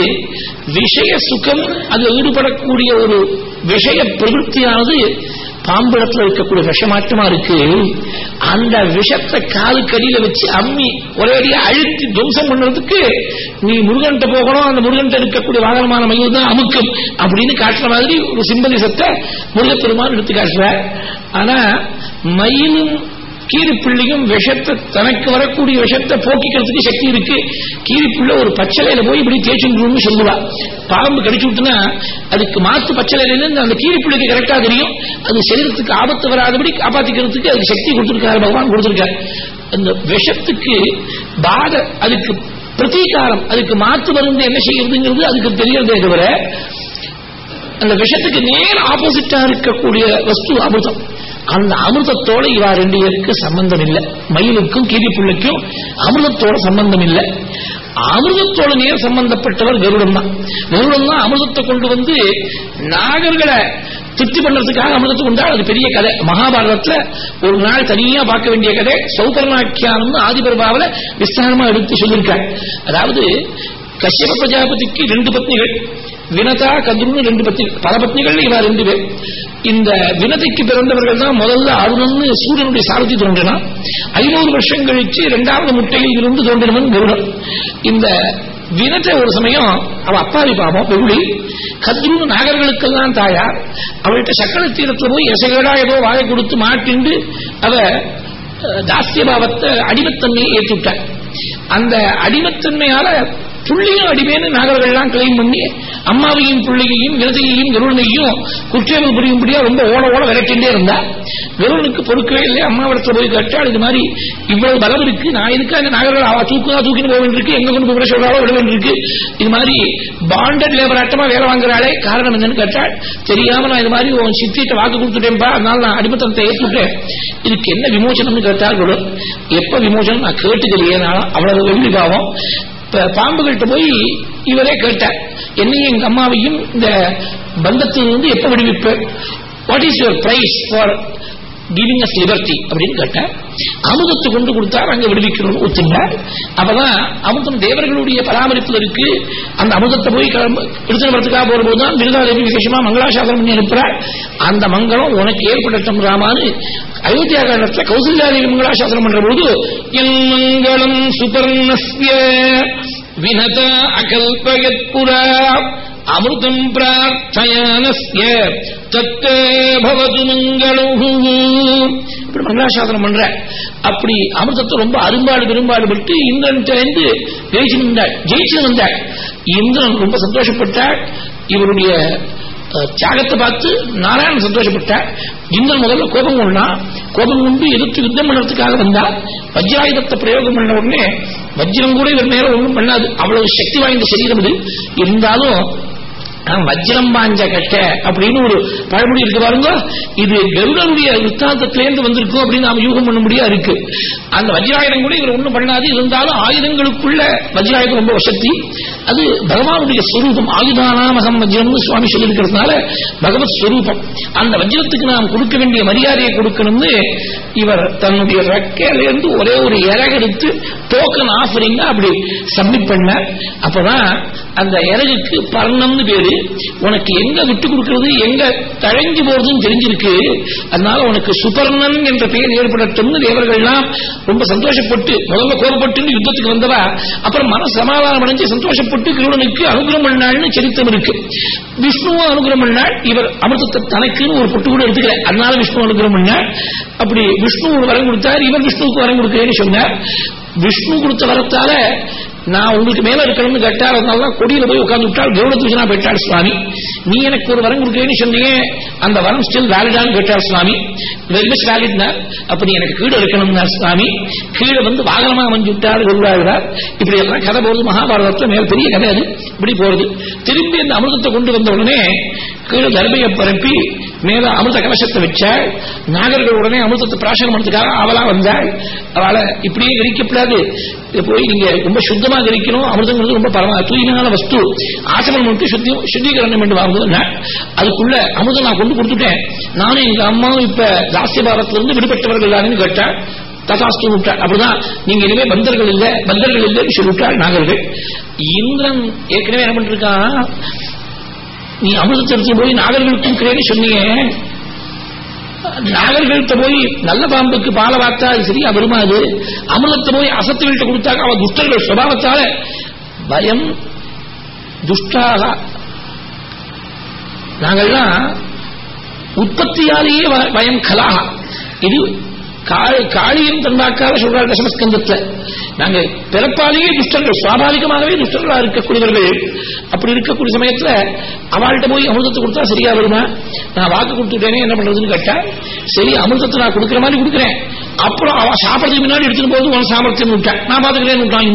விஷய சுகம் அது ஈடுபடக்கூடிய ஒரு விஷய பிரவృத்தியானது பாம்பிடத்துல இருக்கக்கூடிய விஷமாட்டமா இருக்கு? அந்த விஷத்தை காலுக்கடியில வச்சு அம்மி ஒரேடியா அழுத்தி துவம்சம் பண்றதுக்கு நீ முருகன்ட்ட போகணும் அந்த முருகன்ட்ட இருக்கக்கூடிய வாகனமான மயில் தான் அமுக்கும் அப்படின்னு காட்டுற மாதிரி ஒரு சிம்பலிசத்தை முருகப்பெருமான் எடுத்து காட்டுற ஆனா மயிலும் கீரிப்பிள்ளையும் விஷத்தை தனக்கு வரக்கூடிய விஷத்தை போக்கிக்கிறதுக்கு சக்தி இருக்கு. கீரிப்பிள்ளை ஒரு பச்சலையில போய் இப்படி தேய்ச்சுன்னு சொல்லுவா. பாம்பு கடிச்சு விட்டுனா அதுக்கு மாத்து பச்சலையில அந்த கீரிப்பிள்ளைக்கு கரெக்டா தெரியும். அது சரீரத்துக்கு ஆபத்து வராதபடி காப்பாத்திக்கிறதுக்கு அதுக்கு சக்தி கொடுத்திருக்காரு பகவான் கொடுத்திருக்காரு. அந்த விஷத்துக்கு பாத அதுக்கு பிரதீகாரம் அதுக்கு மாத்து மருந்து என்ன செய்யறதுங்கிறது அதுக்கு தெரியறதே தவிர அந்த விஷத்துக்கு நேர் ஆப்போசிட்டா இருக்கக்கூடிய வஸ்து அமிர்தம். அந்த அமிர்தத்தோட இவா ரெண்டு பேருக்கு சம்பந்தம் இல்லை மயிலுக்கும் கீரிப்புள்ளைக்கும் அமிர்தத்தோட சம்பந்தம் இல்லை அமிர்தத்தோட நேர் சம்பந்தப்பட்டவர் கருடன் தான் கருடன் தான் அமிர்தத்தை கொண்டு வந்து நாகர்களை திருப்தி பண்றதுக்காக அமிர்தத்தை கொண்டால் அது பெரிய கதை. மகாபாரதத்துல ஒரு நாள் தனியா பார்க்க வேண்டிய கதை. சௌபர்ணாக்கியானம் ஆதிபர்பாவில விஸ்தாரமா எடுத்து சொல்லியிருக்காங்க அதாவது கஷ்யப பிரஜாபதிக்கு ரெண்டு பத்னிகள் வினதா கதுருன்னு ரெண்டு பத்னி பல பத்னிகள் இவா ரெண்டு பேர். இந்த வினதைக்கு பிறந்தவர்கள் தான் முதல்ல அருணன்னு சூரியனுடைய சாரதி தோன்றினா ஐநூறு வருஷம் கழிச்சு இரண்டாவது முட்டையில் இருந்து தோன்றினவன் கருடன். இந்த வினத்தை ஒரு சமயம் அவ அப்பாவி பாவம் வெகுளி கத்ரு நாகர்களுக்கெல்லாம் தாயார். அவள்கிட்ட சக்கர தீரத்துல போய் எசகடா ஏதோ வாயை கொடுத்து மாட்டிண்டு அவ தாஸ்திய பாவத்தை அடிமத்தன்மையை ஏற்றுட்டாள் அந்த அடிமத்தன்மையால புள்ளியும் அடிமேன்னு நாகர்கள்லாம் கிளைம் பண்ணி அம்மாவையும் பிள்ளையையும் விரதையையும் கருடனையும் குற்றங்கள் புரியும்படியா ரொம்ப ஓட ஓட விரட்டிண்டே இருந்தா கருடனுக்கு பொறுக்கவே இல்லை அம்மாவிடத்துல போய் கேட்டால் இது மாதிரி இவ்வளவு பலம் இருக்கு நான் இதுக்கு அந்த நாகர்கள் அவ தூக்குதா தூக்கின்னு போக வேண்டியிருக்கு எங்க கொண்டு போய் சொல்றாலோ விட வேண்டியிருக்கு. இது மாதிரி பாண்டட் லேபர் ஆட்டமா வேலை வாங்குறாளே காரணம் என்னன்னு கேட்டால் தெரியாம நான் இது மாதிரி உன் சித்திட்ட வாக்கு கொடுத்துட்டேன்பா அதனால நான் அடிமத்தனத்தை ஏற்றுட்டேன் இதுக்கு என்ன விமோசனம்னு கேட்டால் கூட எப்ப விமோசனம்? நான் கேட்டுக்கலையே அவ்வளவு வெள்ளி பாவம். பாம்புகள்கிட்ட போய் இவரே கேட்டார். என்னையும் எங்க அம்மாவையும் இந்த பந்தத்திலிருந்து எப்ப விடுவிப்ப? What is your price for giving us liberty அப்படின்னு கேட்ட அமுதத்தை கொண்டு கொடுத்தார் அங்க விடுவிக்கணும்னு ஒத்துனார் அப்பதான் அமுதம் தேவர்களுடைய பராமரிப்புல இருக்கு. அந்த அமுதத்தை போய் கிளம்ப எடுத்துட்டு வரதுக்காக தான் விருதாதேவி விசேஷமா மங்களாசாசனம் பண்ணி அனுப்புறார். அந்த மங்களம் உனக்கு ஏற்படட்டும் ராமான்னு அயோத்தியா காலத்துல கௌசல்யாதேவி மங்களாசாசனம் பண்ற போது என் மங்களம் சுபர்ணஸ்ய வினத அகல்பயத் புரா அமிர்தம் பிரார்த்தயானஸ்ய. தத்தே பவது மங்களம் இப்படி மங்களாசாசனம் பண்ற. அப்படி அமிர்தத்தை ரொம்ப அரும்பாடு பெரும்பாடு பட்டு இந்திரன் இருந்து ஜெயிச்சு வந்தாள் ஜெயிச்சு வந்தாள் இந்திரன் ரொம்ப சந்தோஷப்பட்டாள் இவருடைய அஹ், தியாகத்தை பார்த்து நாராயணன் சந்தோஷப்பட்டார். இந்திரன் முதல்ல கோபம் கொண்டா கோபம் கொண்டு எதிர்த்து யுத்தம் பண்ணுறதுக்காக வந்தா வஜ்ராயுதத்தை பிரயோகம் பண்ண உடனே வஜ்ரம் கூட இவர் நேரம் ஒன்றும் பண்ணாது. அவ்வளவு சக்தி வாய்ந்த சரீரம் இது. இருந்தாலும் வஜ்ரம் பாஞ்ச கட்ட அப்படின்னு ஒரு பழமொழி இருக்கு பாருங்க. இது கருடனுடைய வித்தாந்தத்திலேருந்து வந்திருக்கும் அப்படின்னு நாம யூகம் பண்ண முடியா இருக்கு. அந்த வஜ்ராயுதம் கூட இவர் ஒண்ணும் பண்ணாது. இருந்தாலும் ஆயுதங்களுக்குள்ள வஜ்ராயுதம் ரொம்ப வசதி. அது பகவானுடைய ஸ்வரூபம் ஆயுதானாமகம் வஜ்ரம்னு சுவாமி சொல்லியிருக்கிறதுனால பகவத் ஸ்வரூபம் அந்த வஜ்ரத்துக்கு நாம் கொடுக்க வேண்டிய மரியாதையை கொடுக்கணும்னு இவர் தன்னுடைய ரெக்கையிலிருந்து ஒரே ஒரு இறகெடுத்து டோக்கன் ஆஃபரிங்க அப்படி சப்மிட் பண்ண அப்பதான் அந்த இறகுக்கு பர்ணம்னு பேரு. உனக்கு எங்க விட்டு கொடுக்கிறது? எங்க தழைஞ்சு போறதுன்னு தெரிஞ்சிருக்கு. அதனால உனக்கு சுபர்ணன் என்ற பெயர் ஏற்படட்டும்னு தேவர்கள்லாம் ரொம்ப சந்தோஷப்பட்டு முதல்ல கோபப்பட்டு யுத்தத்துக்கு வந்தவா? அப்புறம் மன சமாதானம் அடைஞ்சு சந்தோஷப்பட்டு கிருடனுக்கு அனுகிரம் பண்ணாள்னு சரித்திரம் இருக்கு. விஷ்ணுவும் அனுகிரம் பண்ணாள். இவர் அமிர்தத்தை தனக்குன்னு ஒரு பொட்டு கூட எடுத்துக்கல. அதனால விஷ்ணு அனுகிரம் பண்ணாள். அப்படி விஷ்ணு ஒரு வரம் கொடுத்தார். இவர் விஷ்ணுவுக்கு வரம் கொடுக்கிறேன்னு சொன்னார். விஷ்ணு கொடுத்த வரத்தால நான் உங்களுக்கு மேல இருக்கணும்னு கேட்டார் அதனால கொடியில போய் உட்கார்ந்து விட்டால் கௌரவத்துக்கு போயிட்டார் சுவாமி. நீ எனக்கு ஒரு வரம் கொடுக்கிறேன்னு சொன்னீங்க அந்த வரம் ஸ்டில் வேலிடான்னு கேட்டார் சுவாமி. வெரி மச் வேலிட்னா அப்ப நீ எனக்கு கீழே இருக்கணும்னா சுவாமி. கீழே வந்து வாகனமா அமைஞ்சு விட்டாள் குருவாகிறார் இப்படி எல்லாம் கதை போறது மகாபாரதத்துல மேல பெரிய கதை அது. இப்படி போறது. திரும்பி அந்த அமிர்தத்தை கொண்டு வந்த உடனே கீழே தர்மையை பரப்பி மேல அமிர்த கலசத்தை வச்சாள் நாகர்கள் உடனே அமிர்தத்தை பிராசனம் பண்ணதுக்காக அவளா வந்தாள் அவளை இப்படியே கிரிக்கப்படாது. போய் நீங்க ரொம்ப சுத்தமா கிரிக்கணும். அமிர்தங்கிறது ரொம்ப பரவாயில்ல தூய்மையான வஸ்து. ஆசிரமம் மட்டும் சுத்தி சுத்திகரணம் என்று வாங்குவது அதுக்குள்ள அமிர்தம் நான் கொண்டு கொடுத்துட்டேன். நானும் எங்க அம்மாவும் இப்ப தாசிய பாரத்திலிருந்து விடுபட்டவர்கள் தானேன்னு கேட்டாள் தசாஸ்து விட்டாள் அப்படிதான். நீங்க இனிமே பந்தர்கள் இல்ல பந்தர்கள் இல்லைன்னு சொல்லிவிட்டாள் நாகர்கள். இந்திரன் ஏற்கனவே என்ன பண்ணிருக்கான்? நீ அமிர்தத்திற்கு போய் நாகர்களுக்கும் கிரேன்னு சொன்னியே. நாகர்கள்ட்ட போய் நல்ல பாம்புக்கு பாலை வார்த்தா அது சரியா வருமா அது? அமிர்தத்தை போய் அசத்துகள்கிட்ட கொடுத்தாக்க அவ துஷ்டர்கள் சுபாவத்தால பயம் துஷ்டாக. நாங்கள்லாம் உற்பத்தியாலேயே பயம் கலாகா. இது காளியும் தன்பாக்கால சொல்றார் தசமஸ்கந்தத்துல. நாங்க பிறப்பாலேயே துஷ்டர்கள் சுவாபாவிகமாகவே துஷ்டர்களா இருக்கக்கூடியவர்கள். அப்படி இருக்கக்கூடிய சமயத்துல அவள்கிட்ட போய் அமிர்தத்தை கொடுத்தா சரியா வருமா? நான் வாக்கு கொடுத்துட்டேனே என்ன பண்றதுன்னு கேட்டா சரி அமிர்தத்தை நான் கொடுக்குற மாதிரி கொடுக்குறேன். அப்புறம் அவன் சாப்பிடறதுக்கு முன்னாடி எடுத்துட்டு போது உன் சாமர்த்தியம் விட்டான். நான் பாத்துக்கிறேன்னு விட்டான்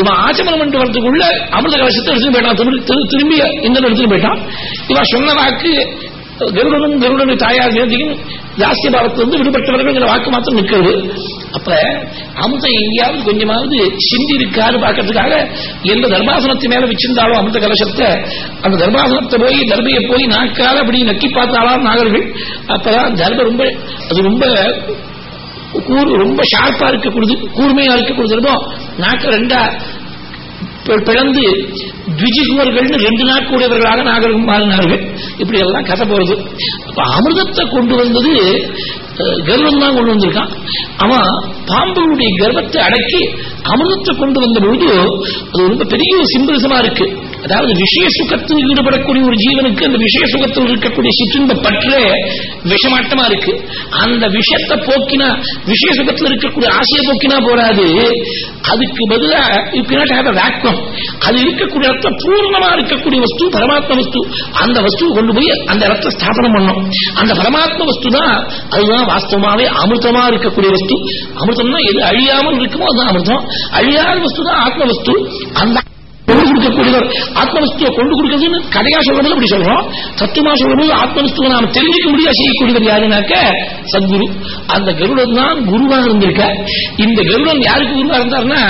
இவன். ஆச்சமனம் பண்ணிட்டு வரதுக்குள்ள அமிர்த கலசத்தை எடுத்துட்டு போயிட்டான். திரும்பி இந்த எடுத்துட்டு போயிட்டான். இவன் சொன்ன வாக்கு கருடனும் கருடனும் தாயார் நேர்த்தியும் ஜாஸ்தி பாவத்திலிருந்து விடுபட்டவர்கள் வாக்கு மாத்திரம் நிற்கிறது. அப்ப அமுதம் எங்கேயாவது கொஞ்சமாவது சிந்தி இருக்காரு பார்க்கறதுக்காக எந்த தர்மாசனத்து மேல வச்சிருந்தாலும் அமிர்த கலசத்தை அந்த தர்மாசனத்தை போய் தர்மையை போய் நாக்கால அப்படி நக்கி பார்த்தாலாம் நாகர்கள். அப்பதான் தர்ப ரொம்ப அது ரொம்ப கூர் ரொம்ப ஷார்ப்பா இருக்கக்கூடியது கூர்மையா இருக்கக்கூடியது. நாக்க ரெண்டா பிளந்து த்விஜிகுவர்கள்னு ரெண்டு நாட்கூடியவர்களாக நாகரிகம் மாறினார்கள் இப்படி எல்லாம் கதை போறது. அப்ப அமிர்தத்தை கொண்டு வந்தது கர்வம் தான் கொண்டு வந்திருக்கான். அவன் பாம்புடைய கர்வத்தை அடக்கி அமிர்தத்தை கொண்டு வந்த பொழுது அது ரொம்ப பெரிய சிம்பிளிசமா இருக்கு. அதாவது விஷய சுகத்தில் ஈடுபடக்கூடிய ஒரு ஜீவனுக்கு அந்த விஷய சுகத்தில் இருக்கக்கூடிய சிற்றின்ப பற்றே விஷமாட்டமா இருக்கு. அந்த விஷத்தை போக்கினா விஷய சுகத்தில் இருக்கக்கூடிய ஆசையை போக்கினா போறாது அதுக்கு பதிலாக யூ அது இருக்கக்கூடிய இடத்துல பூர்ணமா இருக்கக்கூடிய வஸ்து பரமாத்ம வஸ்து. அந்த வஸ்துவை கொண்டு போய் அந்த இடத்துல ஸ்தாபனம் பண்ணோம் அந்த பரமாத்ம வஸ்து தான் அதுதான் வாஸ்தவமாவே அமிர்தமா இருக்கக்கூடிய வஸ்து. அமிர்தம்னா எது அழியாமல் இருக்குமோ அதுதான் அமிர்தம். அழியாத வஸ்து தான் ஆத்ம வஸ்து. அந்த கொண்டு கொடுக்கக்கூடியவர் ஆத்மவஸ்துவை கொண்டு கொடுக்கிறதுன்னு கதையா சொல்றது அப்படி சொல்றோம். தத்துவமா சொல்லும்போது ஆத்மவஸ்துவை நாம தெரிவிக்க முடியாது செய்யக்கூடியவர் யாருனாக்க? சத்குரு. அந்த கருடன் தான் இருந்திருக்க இந்த கருடன் யாருக்கு குருவா இருந்தாருன்னா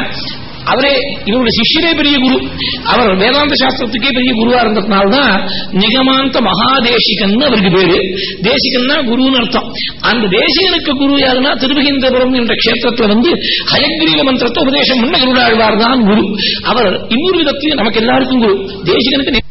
அவரே இவருடைய சிஷ்யரே பெரிய குரு. அவர் வேதாந்த சாஸ்திரத்துக்கே பெரிய குருவா இருந்ததுனால்தான் நிகமாந்த மகாதேசிகன் அவருக்கு பேரு. தேசிகன்னா குருன்னு அர்த்தம். அந்த தேசிகனுக்கு குரு யாருன்னா திருவகேந்திரபுரம் என்ற கஷேத்திரத்துல வந்து ஹயக்ரீவ மந்திரத்தை உபதேசம் பண்ண குருடாழ்வார் தான் குரு. அவர் இன்னொரு விதத்திலும் நமக்கு எல்லாருக்கும் குரு. தேசிகனுக்கு